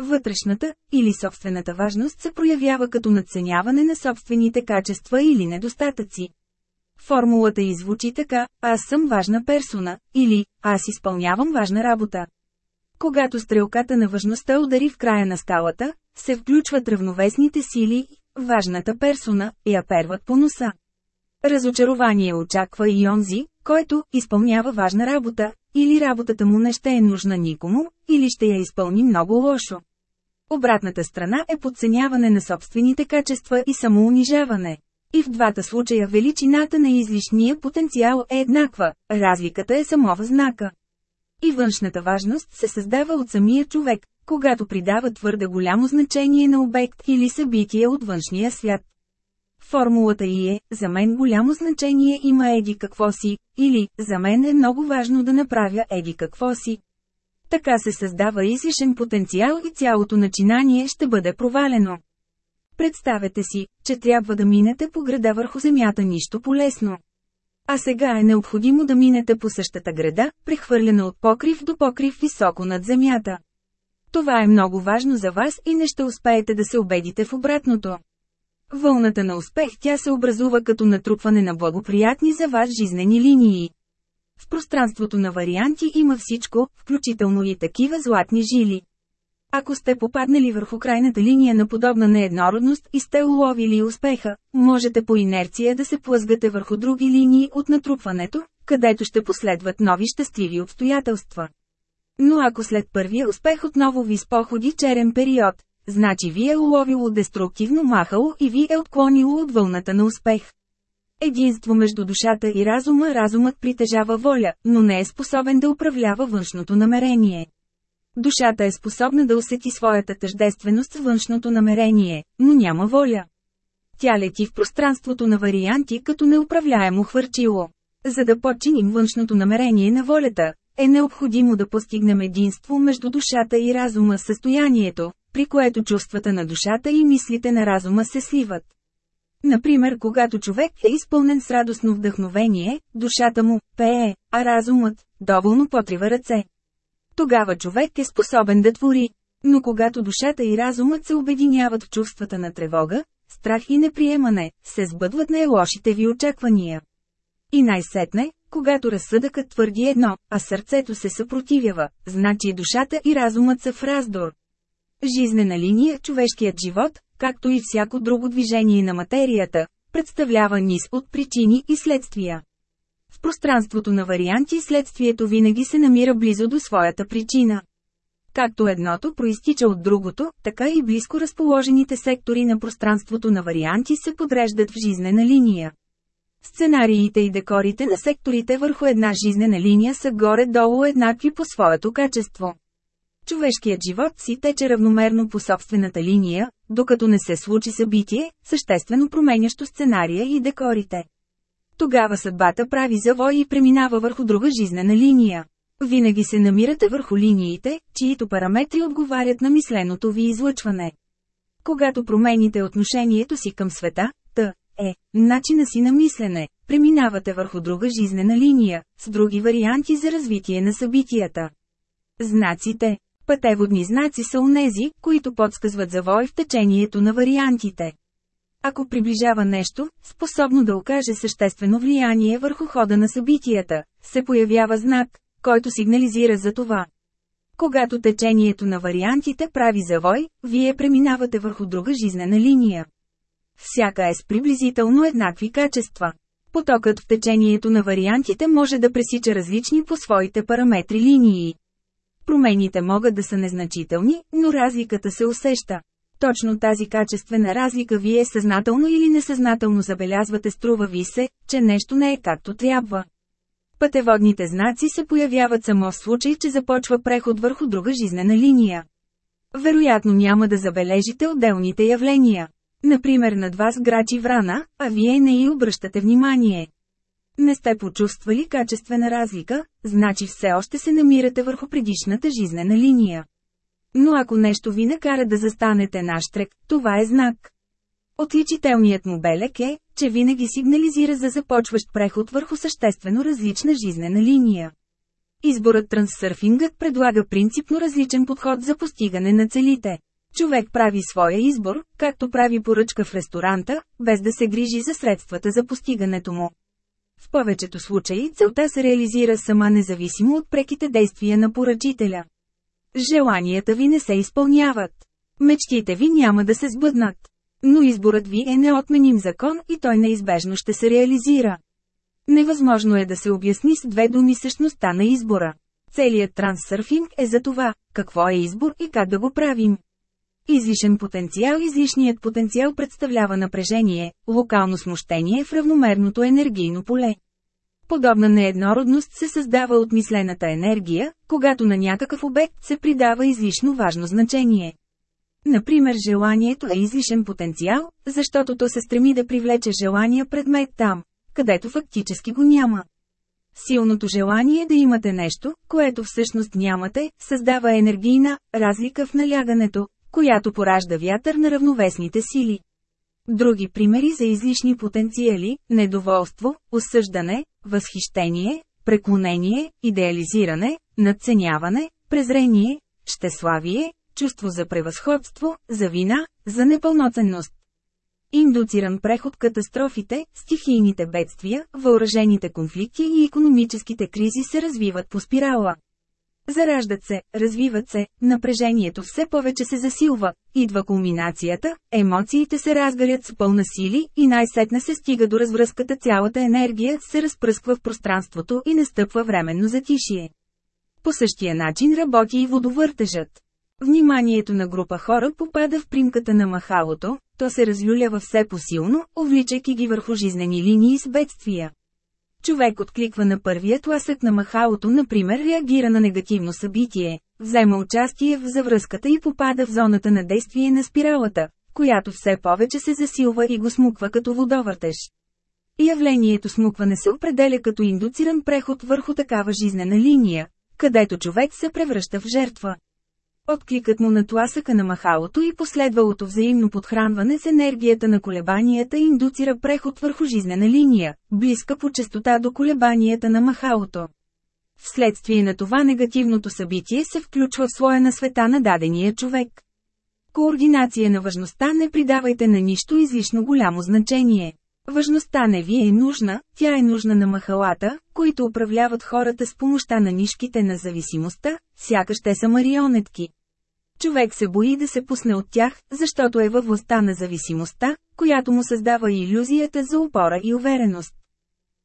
Вътрешната, или собствената важност се проявява като надценяване на собствените качества или недостатъци. Формулата извучи така, аз съм важна персона, или аз изпълнявам важна работа. Когато стрелката на важността удари в края на скалата, се включват равновесните сили и важната персона я перват по носа. Разочарование очаква и онзи, който изпълнява важна работа, или работата му не ще е нужна никому, или ще я изпълни много лошо. Обратната страна е подценяване на собствените качества и самоунижаване. И в двата случая величината на излишния потенциал е еднаква, разликата е само в знака. И външната важност се създава от самия човек, когато придава твърде голямо значение на обект или събитие от външния свят. Формулата и е, за мен голямо значение има еди какво си, или, за мен е много важно да направя еди какво си. Така се създава излишен потенциал и цялото начинание ще бъде провалено. Представете си, че трябва да минете по града върху земята нищо полезно. А сега е необходимо да минете по същата града, прехвърлена от покрив до покрив високо над земята. Това е много важно за вас и не ще успеете да се убедите в обратното. Вълната на успех тя се образува като натрупване на благоприятни за вас жизнени линии. В пространството на варианти има всичко, включително и такива златни жили. Ако сте попаднали върху крайната линия на подобна нееднородност и сте уловили успеха, можете по инерция да се плъзгате върху други линии от натрупването, където ще последват нови щастливи обстоятелства. Но ако след първия успех отново ви споходи черен период, значи ви е уловило деструктивно махало и ви е отклонило от вълната на успех. Единство между душата и разума Разумът притежава воля, но не е способен да управлява външното намерение. Душата е способна да усети своята тъждественост с външното намерение, но няма воля. Тя лети в пространството на варианти като неуправляемо хвърчило. За да подчиним външното намерение на волята, е необходимо да постигнем единство между душата и разума състоянието, при което чувствата на душата и мислите на разума се сливат. Например, когато човек е изпълнен с радостно вдъхновение, душата му пее, а разумът доволно потрива ръце. Тогава човек е способен да твори. Но когато душата и разумът се обединяват в чувствата на тревога, страх и неприемане, се сбъдват най-лошите ви очаквания. И най-сетне, когато разсъдъкът твърди едно, а сърцето се съпротивява, значи душата и разумът са в раздор. Жизнена линия човешкият живот, както и всяко друго движение на материята, представлява низ от причини и следствия. В пространството на варианти следствието винаги се намира близо до своята причина. Както едното проистича от другото, така и близко разположените сектори на пространството на варианти се подреждат в жизнена линия. Сценариите и декорите на секторите върху една жизнена линия са горе-долу еднакви по своето качество. Човешкият живот си тече равномерно по собствената линия, докато не се случи събитие, съществено променящо сценария и декорите. Тогава съдбата прави завой и преминава върху друга жизнена линия. Винаги се намирате върху линиите, чието параметри отговарят на мисленото ви излъчване. Когато промените отношението си към света, т. е, начина си на мислене, преминавате върху друга жизнена линия, с други варианти за развитие на събитията. Знаците Пътеводни знаци са унези, които подсказват завой в течението на вариантите. Ако приближава нещо, способно да окаже съществено влияние върху хода на събитията, се появява знак, който сигнализира за това. Когато течението на вариантите прави завой, вие преминавате върху друга жизнена линия. Всяка е с приблизително еднакви качества. Потокът в течението на вариантите може да пресича различни по своите параметри линии. Промените могат да са незначителни, но разликата се усеща. Точно тази качествена разлика вие съзнателно или несъзнателно забелязвате струва ви се, че нещо не е както трябва. Пътеводните знаци се появяват само в случай, че започва преход върху друга жизнена линия. Вероятно няма да забележите отделните явления. Например над вас грачи врана, а вие не й обръщате внимание. Не сте почувствали качествена разлика, значи все още се намирате върху предишната жизнена линия. Но ако нещо ви накара да застанете наштрек, това е знак. Отличителният му белек е, че винаги сигнализира за започващ преход върху съществено различна жизнена линия. Изборът трансърфингът предлага принципно различен подход за постигане на целите. Човек прави своя избор, както прави поръчка в ресторанта, без да се грижи за средствата за постигането му. В повечето случаи целта се реализира сама независимо от преките действия на поръчителя. Желанията ви не се изпълняват. Мечтите ви няма да се сбъднат. Но изборът ви е неотменим закон и той неизбежно ще се реализира. Невъзможно е да се обясни с две думи същността на избора. Целият трансърфинг е за това, какво е избор и как да го правим. Излишен потенциал Излишният потенциал представлява напрежение, локално смущение в равномерното енергийно поле. Подобна нееднородност се създава от мислената енергия, когато на някакъв обект се придава излишно важно значение. Например желанието е излишен потенциал, защото то се стреми да привлече желания предмет там, където фактически го няма. Силното желание да имате нещо, което всъщност нямате, създава енергийна разлика в налягането, която поражда вятър на равновесните сили. Други примери за излишни потенциали – недоволство, осъждане, възхищение, преклонение, идеализиране, надценяване, презрение, щеславие, чувство за превъзходство, за вина, за непълноценност. Индуциран преход катастрофите, стихийните бедствия, въоръжените конфликти и економическите кризи се развиват по спирала. Зараждат се, развиват се, напрежението все повече се засилва, идва кулминацията, емоциите се разгарят с пълна сили и най-сетне се стига до развръзката цялата енергия се разпръсква в пространството и настъпва временно затишие. По същия начин работи и водовъртежът. Вниманието на група хора попада в примката на махалото, то се разлюлява все посилно, увличайки ги върху жизнени линии с бедствия. Човек откликва на първият ласък на махалото, например реагира на негативно събитие, взема участие в завръзката и попада в зоната на действие на спиралата, която все повече се засилва и го смуква като водовъртеж. Явлението смукване се определя като индуциран преход върху такава жизнена линия, където човек се превръща в жертва. Откликът му на тласъка на махалото и последвалото взаимно подхранване с енергията на колебанията индуцира преход върху жизнена линия, близка по частота до колебанията на махалото. Вследствие на това негативното събитие се включва в слоя на света на дадения човек. Координация на важността не придавайте на нищо излишно голямо значение. Важността не ви е нужна, тя е нужна на махалата, които управляват хората с помощта на нишките на зависимостта, сякаш те са марионетки. Човек се бои да се пусне от тях, защото е във властта на зависимостта, която му създава иллюзията за опора и увереност.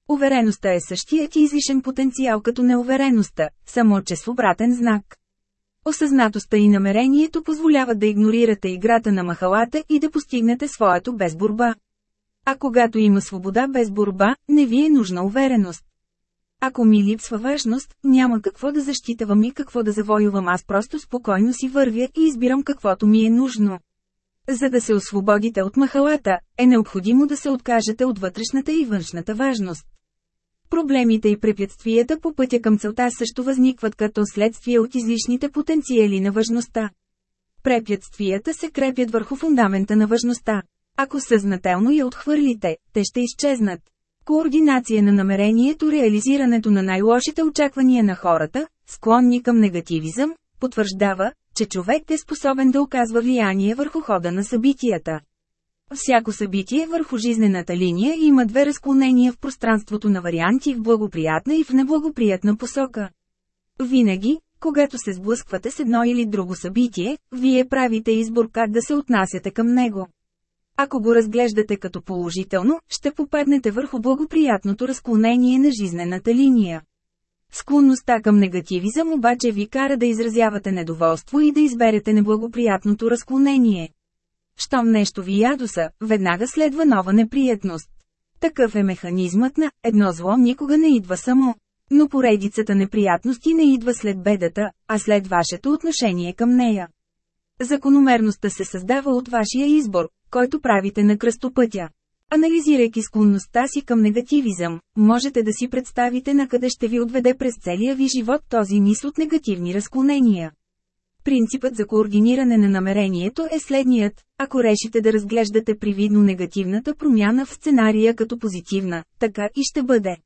Увереността е същият излишен потенциал като неувереността, само че с обратен знак. Осъзнатостта и намерението позволяват да игнорирате играта на махалата и да постигнете своето без борба. А когато има свобода без борба, не ви е нужна увереност. Ако ми липсва важност, няма какво да защитавам и какво да завоювам, аз просто спокойно си вървя и избирам каквото ми е нужно. За да се освободите от махалата, е необходимо да се откажете от вътрешната и външната важност. Проблемите и препятствията по пътя към целта също възникват като следствие от излишните потенциали на важността. Препятствията се крепят върху фундамента на важността. Ако съзнателно я отхвърлите, те ще изчезнат. Координация на намерението Реализирането на най-лошите очаквания на хората, склонни към негативизъм, потвърждава, че човек е способен да оказва влияние върху хода на събитията. Всяко събитие върху жизнената линия има две разклонения в пространството на варианти в благоприятна и в неблагоприятна посока. Винаги, когато се сблъсквате с едно или друго събитие, вие правите избор как да се отнасяте към него. Ако го разглеждате като положително, ще попаднете върху благоприятното разклонение на жизнената линия. Склонността към негативизъм обаче ви кара да изразявате недоволство и да изберете неблагоприятното разклонение. Щом нещо ви ядоса, веднага следва нова неприятност. Такъв е механизмът на «едно зло никога не идва само». Но поредицата неприятности не идва след бедата, а след вашето отношение към нея. Закономерността се създава от вашия избор, който правите на кръстопътя. Анализирайки склонността си към негативизъм, можете да си представите на къде ще ви отведе през целия ви живот този мис от негативни разклонения. Принципът за координиране на намерението е следният, ако решите да разглеждате привидно негативната промяна в сценария като позитивна, така и ще бъде.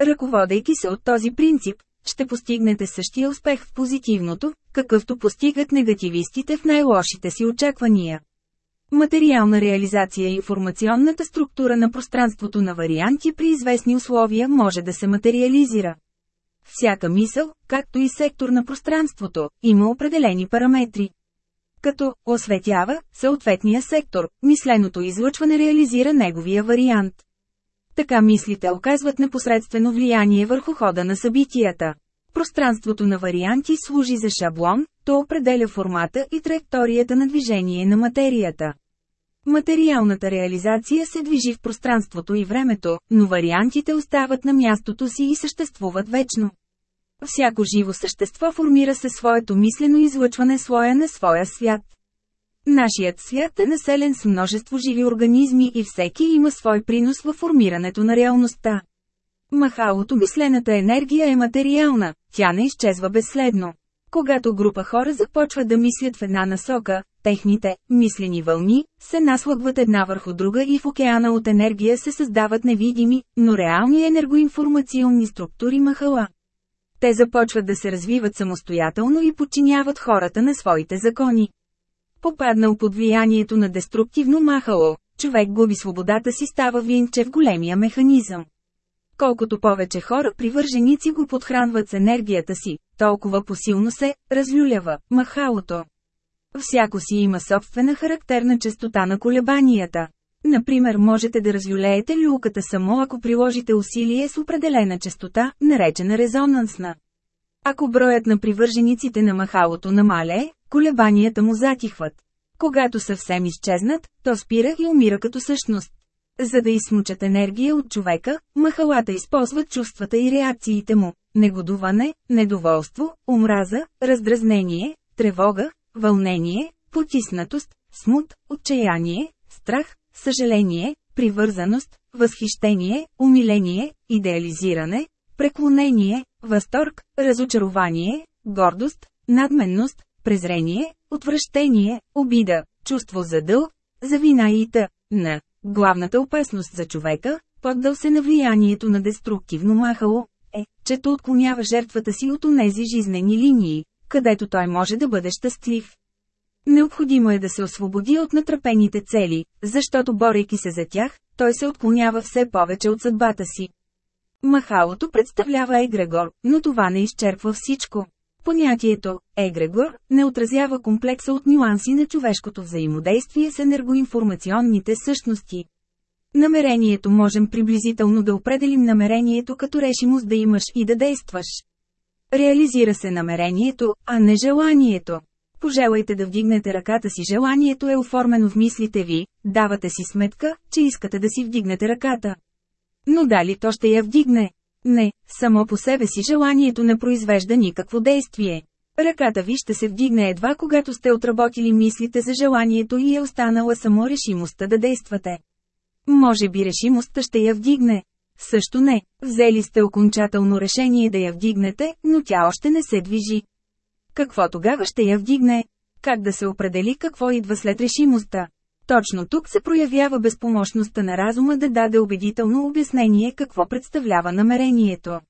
Ръководейки се от този принцип, ще постигнете същия успех в позитивното, какъвто постигат негативистите в най-лошите си очаквания. Материална реализация Информационната структура на пространството на варианти при известни условия може да се материализира. Всяка мисъл, както и сектор на пространството, има определени параметри. Като осветява съответния сектор, мисленото излъчване реализира неговия вариант. Така мислите оказват непосредствено влияние върху хода на събитията. Пространството на варианти служи за шаблон, то определя формата и траекторията на движение на материята. Материалната реализация се движи в пространството и времето, но вариантите остават на мястото си и съществуват вечно. Всяко живо същество формира се своето мислено излъчване слоя на своя свят. Нашият свят е населен с множество живи организми и всеки има свой принос във формирането на реалността. Махалото мислената енергия е материална, тя не изчезва безследно. Когато група хора започват да мислят в една насока, техните мислени вълни се наслагват една върху друга и в океана от енергия се създават невидими, но реални енергоинформационни структури махала. Те започват да се развиват самостоятелно и подчиняват хората на своите закони. Попаднал под влиянието на деструктивно махало, човек губи свободата си става винче в големия механизъм. Колкото повече хора привърженици го подхранват с енергията си, толкова посилно се разлюлява махалото. Всяко си има собствена характерна частота на колебанията. Например можете да разюлеете люлката само ако приложите усилие с определена частота, наречена резонансна. Ако броят на привържениците на махалото намалее, колебанията му затихват. Когато съвсем изчезнат, то спира и умира като същност. За да изсмучат енергия от човека, махалата използват чувствата и реакциите му – негодуване, недоволство, омраза, раздразнение, тревога, вълнение, потиснатост, смут, отчаяние, страх, съжаление, привързаност, възхищение, умиление, идеализиране, преклонение, възторг, разочарование, гордост, надменност, презрение, отвращение, обида, чувство за дълг, за вина и т.н. Главната опасност за човека, поддал се на влиянието на деструктивно махало, е, че то отклонява жертвата си от онези жизнени линии, където той може да бъде щастлив. Необходимо е да се освободи от натрапените цели, защото борейки се за тях, той се отклонява все повече от съдбата си. Махалото представлява егрегор, но това не изчерпва всичко. Понятието «егрегор» не отразява комплекса от нюанси на човешкото взаимодействие с енергоинформационните същности. Намерението можем приблизително да определим намерението като решимост да имаш и да действаш. Реализира се намерението, а не желанието. Пожелайте да вдигнете ръката си желанието е оформено в мислите ви, давате си сметка, че искате да си вдигнете ръката. Но дали то ще я вдигне? Не, само по себе си желанието не произвежда никакво действие. Ръката ви ще се вдигне едва когато сте отработили мислите за желанието и е останала само решимостта да действате. Може би решимостта ще я вдигне. Също не, взели сте окончателно решение да я вдигнете, но тя още не се движи. Какво тогава ще я вдигне? Как да се определи какво идва след решимостта? Точно тук се проявява безпомощността на разума да даде убедително обяснение какво представлява намерението.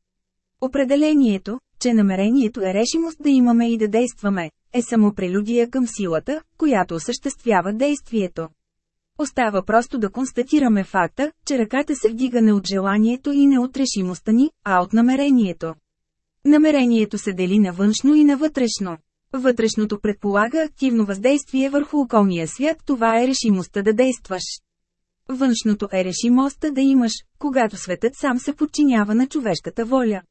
Определението, че намерението е решимост да имаме и да действаме, е само прелюдия към силата, която осъществява действието. Остава просто да констатираме факта, че ръката се вдига не от желанието и не от решимостта ни, а от намерението. Намерението се дели на външно и на вътрешно. Вътрешното предполага активно въздействие върху околния свят, това е решимостта да действаш. Външното е решимостта да имаш, когато светът сам се подчинява на човешката воля.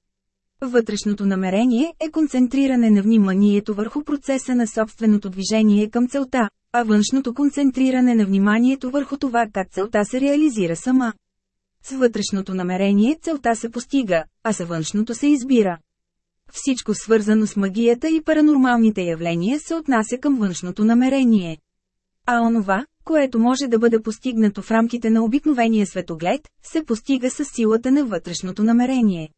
Вътрешното намерение е концентриране на вниманието върху процеса на собственото движение към целта, а външното концентриране на вниманието върху това как целта се реализира сама. С вътрешното намерение целта се постига, а с външното се избира. Всичко свързано с магията и паранормалните явления се отнася към външното намерение. А онова, което може да бъде постигнато в рамките на обикновения светоглед, се постига с силата на вътрешното намерение.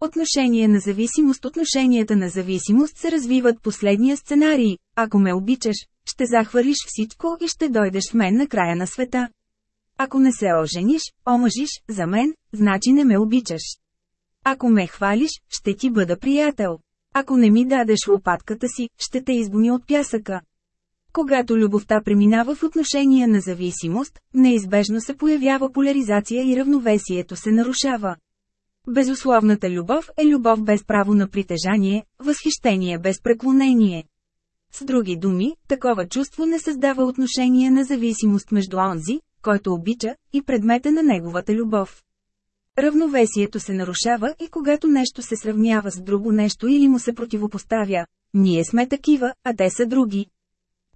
Отношение на зависимост Отношенията на зависимост се развиват последния сценарий. Ако ме обичаш, ще захвърлиш всичко и ще дойдеш в мен на края на света. Ако не се ожениш, омъжиш, за мен, значи не ме обичаш. Ако ме хвалиш, ще ти бъда приятел. Ако не ми дадеш лопатката си, ще те изгони от пясъка. Когато любовта преминава в отношения на зависимост, неизбежно се появява поляризация и равновесието се нарушава. Безусловната любов е любов без право на притежание, възхищение без преклонение. С други думи, такова чувство не създава отношение на зависимост между онзи, който обича, и предмета на неговата любов. Равновесието се нарушава и когато нещо се сравнява с друго нещо или му се противопоставя. Ние сме такива, а те са други.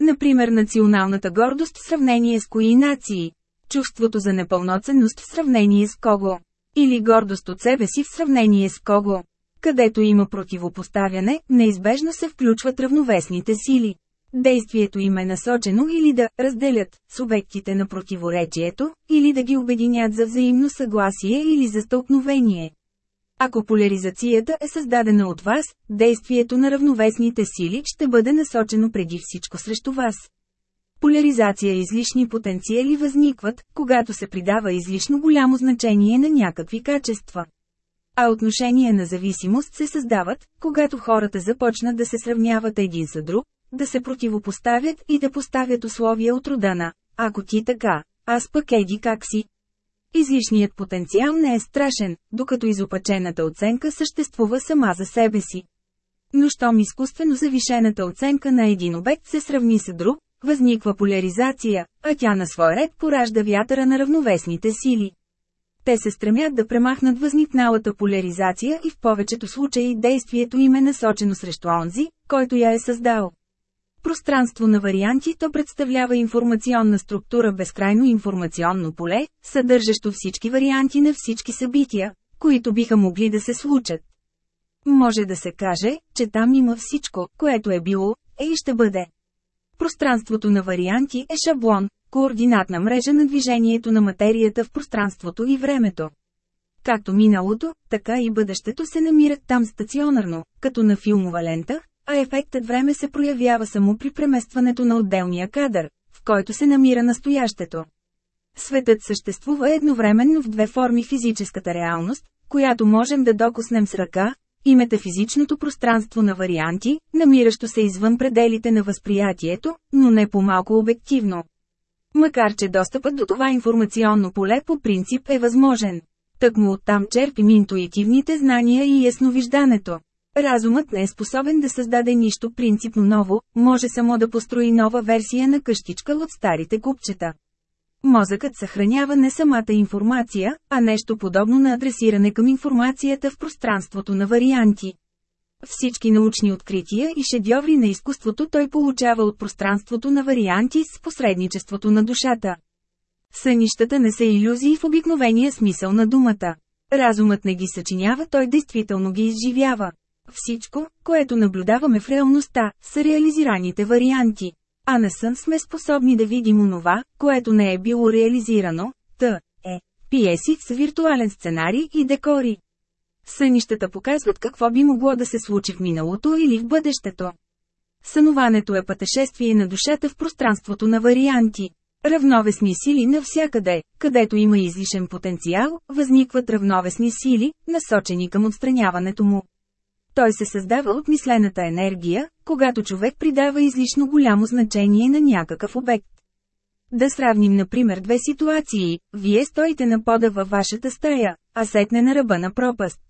Например националната гордост в сравнение с кои нации. Чувството за непълноценност в сравнение с кого. Или гордост от себе си в сравнение с кого. Където има противопоставяне, неизбежно се включват равновесните сили. Действието им е насочено или да разделят субектите на противоречието, или да ги обединят за взаимно съгласие или за стълкновение. Ако поляризацията е създадена от вас, действието на равновесните сили ще бъде насочено преди всичко срещу вас. Поляризация и излишни потенциали възникват, когато се придава излишно голямо значение на някакви качества. А отношения на зависимост се създават, когато хората започнат да се сравняват един с друг, да се противопоставят и да поставят условия от рода на «Ако ти така, аз пък еди как си». Излишният потенциал не е страшен, докато изопачената оценка съществува сама за себе си. Но щом изкуствено завишената оценка на един обект се сравни с друг, възниква поляризация, а тя на свой ред поражда вятъра на равновесните сили. Те се стремят да премахнат възникналата поляризация и в повечето случаи действието им е насочено срещу онзи, който я е създал. Пространство на варианти то представлява информационна структура безкрайно информационно поле, съдържащо всички варианти на всички събития, които биха могли да се случат. Може да се каже, че там има всичко, което е било, е и ще бъде. Пространството на варианти е шаблон, координатна мрежа на движението на материята в пространството и времето. Както миналото, така и бъдещето се намират там стационарно, като на филмова лента, а ефектът време се проявява само при преместването на отделния кадър, в който се намира настоящето. Светът съществува едновременно в две форми физическата реалност, която можем да докоснем с ръка, и метафизичното пространство на варианти, намиращо се извън пределите на възприятието, но не по-малко обективно. Макар че достъпът до това информационно поле по принцип е възможен. Тъкмо оттам черпим интуитивните знания и ясновиждането. Разумът не е способен да създаде нищо принципно ново, може само да построи нова версия на къщичка от старите купчета. Мозъкът съхранява не самата информация, а нещо подобно на адресиране към информацията в пространството на варианти. Всички научни открития и шедьоври на изкуството той получава от пространството на варианти с посредничеството на душата. Сънищата не са иллюзии в обикновения смисъл на думата. Разумът не ги съчинява, той действително ги изживява. Всичко, което наблюдаваме в реалността, са реализираните варианти. А на сън сме способни да видим онова, което не е било реализирано, т. е. Пиеси с виртуален сценарий и декори. Сънищата показват какво би могло да се случи в миналото или в бъдещето. Сънуването е пътешествие на душата в пространството на варианти. Равновесни сили навсякъде, където има излишен потенциал, възникват равновесни сили, насочени към отстраняването му. Той се създава от мислената енергия, когато човек придава излишно голямо значение на някакъв обект. Да сравним например две ситуации, вие стоите на пода във вашата стая, а сетне на ръба на пропаст.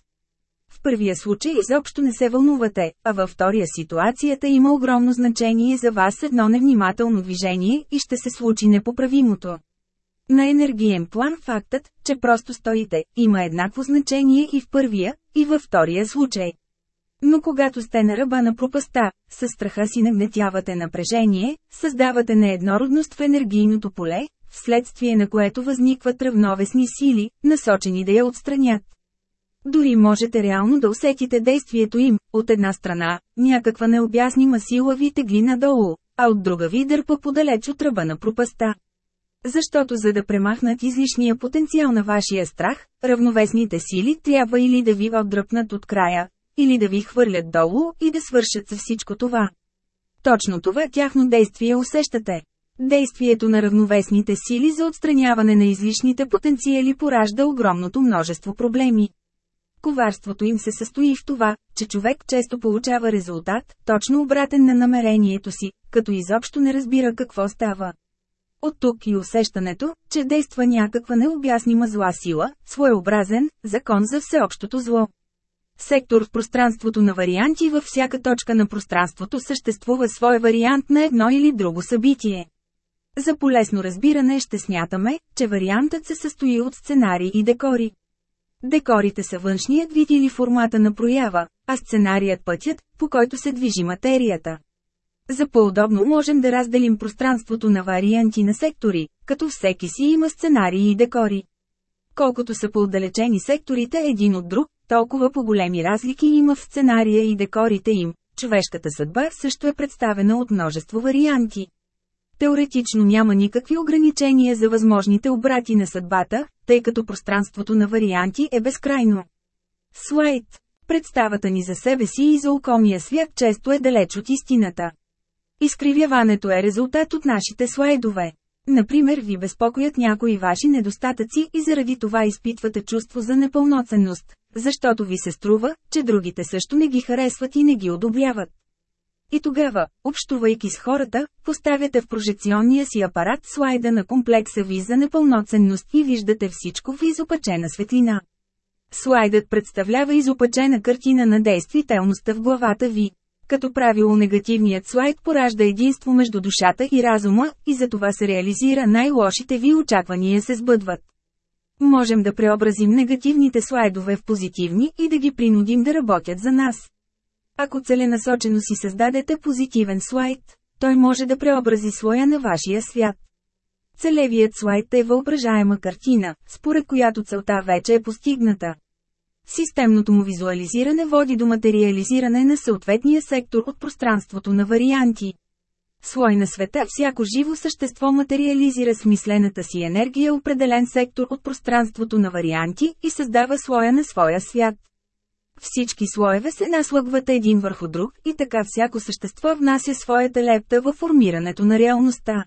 В първия случай изобщо не се вълнувате, а във втория ситуацията има огромно значение за вас едно невнимателно движение и ще се случи непоправимото. На енергиен план фактът, че просто стоите, има еднакво значение и в първия, и във втория случай. Но когато сте на ръба на пропаста, със страха си нагнетявате напрежение, създавате нееднородност в енергийното поле, вследствие на което възникват равновесни сили, насочени да я отстранят. Дори можете реално да усетите действието им, от една страна, някаква необяснима сила ви тегли надолу, а от друга ви дърпа подалеч от ръба на пропаста. Защото за да премахнат излишния потенциал на вашия страх, равновесните сили трябва или да ви отдръпнат от края, или да ви хвърлят долу и да свършат за всичко това. Точно това тяхно действие усещате. Действието на равновесните сили за отстраняване на излишните потенциали поражда огромното множество проблеми. Коварството им се състои в това, че човек често получава резултат, точно обратен на намерението си, като изобщо не разбира какво става. От тук и усещането, че действа някаква необяснима зла сила, своеобразен, закон за всеобщото зло. Сектор в пространството на варианти във всяка точка на пространството съществува свой вариант на едно или друго събитие. За полезно разбиране ще смятаме, че вариантът се състои от сценарии и декори. Декорите са външният вид или формата на проява, а сценарият пътят, по който се движи материята. За по-удобно можем да разделим пространството на варианти на сектори, като всеки си има сценарии и декори. Колкото са по-отдалечени секторите един от друг, толкова по-големи разлики има в сценария и декорите им. Човешката съдба също е представена от множество варианти. Теоретично няма никакви ограничения за възможните обрати на съдбата, тъй като пространството на варианти е безкрайно. Слайд. Представата ни за себе си и за околния свят често е далеч от истината. Изкривяването е резултат от нашите слайдове. Например ви безпокоят някои ваши недостатъци и заради това изпитвате чувство за непълноценност, защото ви се струва, че другите също не ги харесват и не ги одобряват. И тогава, общувайки с хората, поставяте в прожекционния си апарат слайда на комплекса ви за непълноценност и виждате всичко в изопачена светлина. Слайдът представлява изопачена картина на действителността в главата ви. Като правило негативният слайд поражда единство между душата и разума, и за това се реализира най-лошите ви очаквания се сбъдват. Можем да преобразим негативните слайдове в позитивни и да ги принудим да работят за нас. Ако целенасочено си създадете позитивен слайд, той може да преобрази слоя на вашия свят. Целевият слайд е въображаема картина, според която целта вече е постигната. Системното му визуализиране води до материализиране на съответния сектор от пространството на варианти. Слой на света всяко живо същество материализира смислената си енергия определен сектор от пространството на варианти и създава слоя на своя свят. Всички слоеве се наслъгват един върху друг и така всяко същество внася своята лепта във формирането на реалността.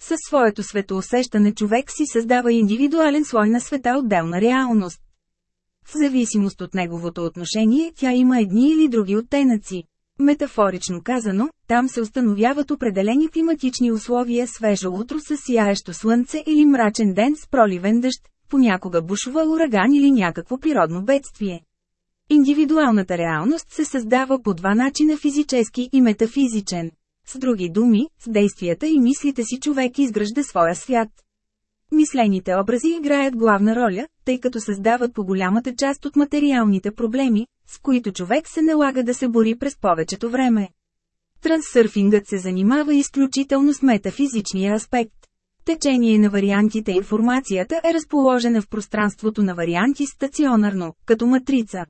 Със своето светоусещане човек си създава индивидуален слой на света отделна реалност. В зависимост от неговото отношение тя има едни или други оттенъци. Метафорично казано, там се установяват определени климатични условия свежо утро с сияещо слънце или мрачен ден с проливен дъжд, понякога бушува ураган или някакво природно бедствие. Индивидуалната реалност се създава по два начина физически и метафизичен. С други думи, с действията и мислите си човек изгражда своя свят. Мислените образи играят главна роля, тъй като създават по голямата част от материалните проблеми, с които човек се налага да се бори през повечето време. Трансърфингът се занимава изключително с метафизичния аспект. Течение на вариантите информацията е разположена в пространството на варианти стационарно, като матрица.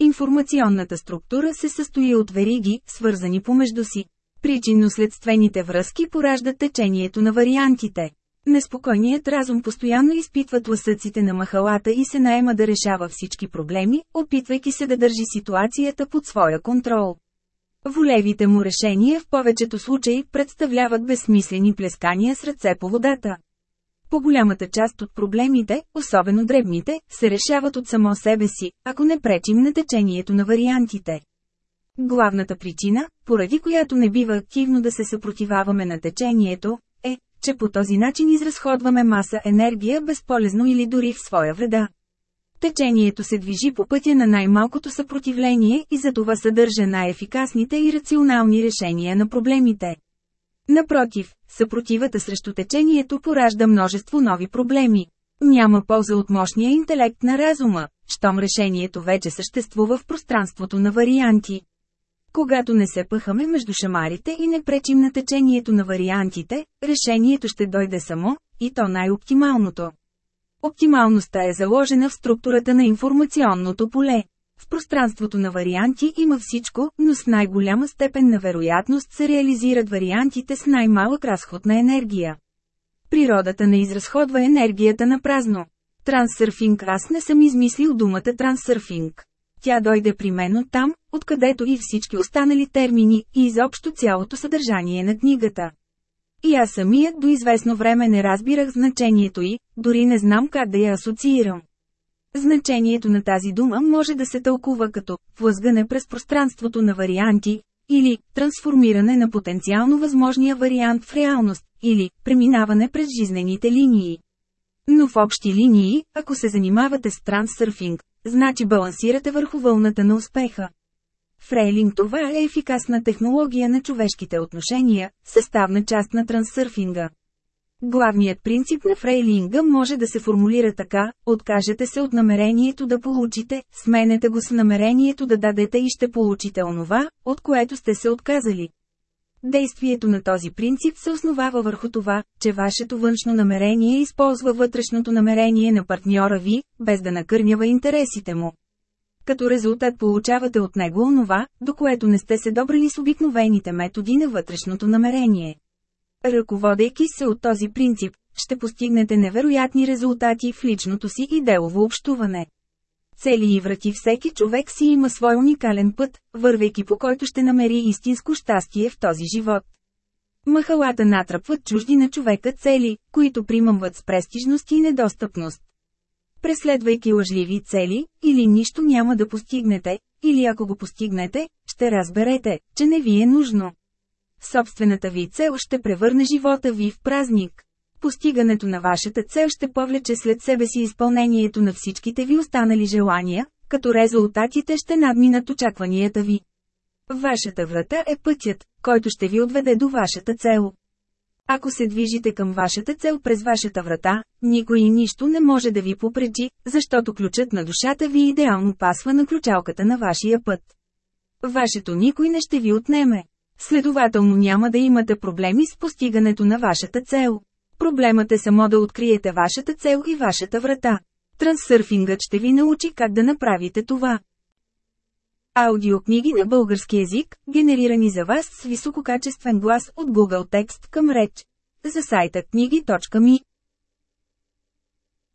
Информационната структура се състои от вериги, свързани помежду си. Причинно-следствените връзки пораждат течението на вариантите. Неспокойният разум постоянно изпитва тласъците на махалата и се наема да решава всички проблеми, опитвайки се да държи ситуацията под своя контрол. Волевите му решения в повечето случаи представляват безсмислени плескания с ръце по водата. По голямата част от проблемите, особено дребните, се решават от само себе си, ако не пречим на течението на вариантите. Главната причина, поради която не бива активно да се съпротиваваме на течението, че по този начин изразходваме маса енергия безполезно или дори в своя вреда. Течението се движи по пътя на най-малкото съпротивление и затова съдържа най-ефикасните и рационални решения на проблемите. Напротив, съпротивата срещу течението поражда множество нови проблеми. Няма полза от мощния интелект на разума, щом решението вече съществува в пространството на варианти. Когато не се пъхаме между шамарите и не пречим на течението на вариантите, решението ще дойде само, и то най-оптималното. Оптималността е заложена в структурата на информационното поле. В пространството на варианти има всичко, но с най-голяма степен на вероятност се реализират вариантите с най-малък разход на енергия. Природата не изразходва енергията на празно. Трансърфинг аз не съм измислил думата трансърфинг. Тя дойде при мен там, откъдето и всички останали термини, и изобщо цялото съдържание на книгата. И аз самият до известно време не разбирах значението й, дори не знам как да я асоциирам. Значението на тази дума може да се тълкува като «влъзгане през пространството на варианти» или «трансформиране на потенциално възможния вариант в реалност» или преминаване през жизнените линии. Но в общи линии, ако се занимавате с трансърфинг, значи балансирате върху вълната на успеха. Фрейлинг това е ефикасна технология на човешките отношения, съставна част на трансърфинга. Главният принцип на фрейлинга може да се формулира така – откажете се от намерението да получите, сменете го с намерението да дадете и ще получите онова, от което сте се отказали. Действието на този принцип се основава върху това, че вашето външно намерение използва вътрешното намерение на партньора ви, без да накърнява интересите му. Като резултат получавате от него онова, до което не сте се добрали с обикновените методи на вътрешното намерение. Ръководейки се от този принцип, ще постигнете невероятни резултати в личното си и делово общуване. Цели и врати всеки човек си има свой уникален път, вървейки по който ще намери истинско щастие в този живот. Махалата натрапват чужди на човека цели, които примамват с престижност и недостъпност. Преследвайки лъжливи цели, или нищо няма да постигнете, или ако го постигнете, ще разберете, че не ви е нужно. Собствената ви цел ще превърне живота ви в празник. Постигането на вашата цел ще повлече след себе си изпълнението на всичките ви останали желания, като резултатите ще надминат очакванията ви. Вашата врата е пътят, който ще ви отведе до вашата цел. Ако се движите към вашата цел през вашата врата, никой и нищо не може да ви попречи, защото ключът на душата ви идеално пасва на ключалката на вашия път. Вашето никой не ще ви отнеме. Следователно няма да имате проблеми с постигането на вашата цел. Проблемът е само да откриете вашата цел и вашата врата. Трансърфингът ще ви научи как да направите това. Аудиокниги на български език, генерирани за вас с висококачествен глас от Google Текст към реч. За сайта книги.ми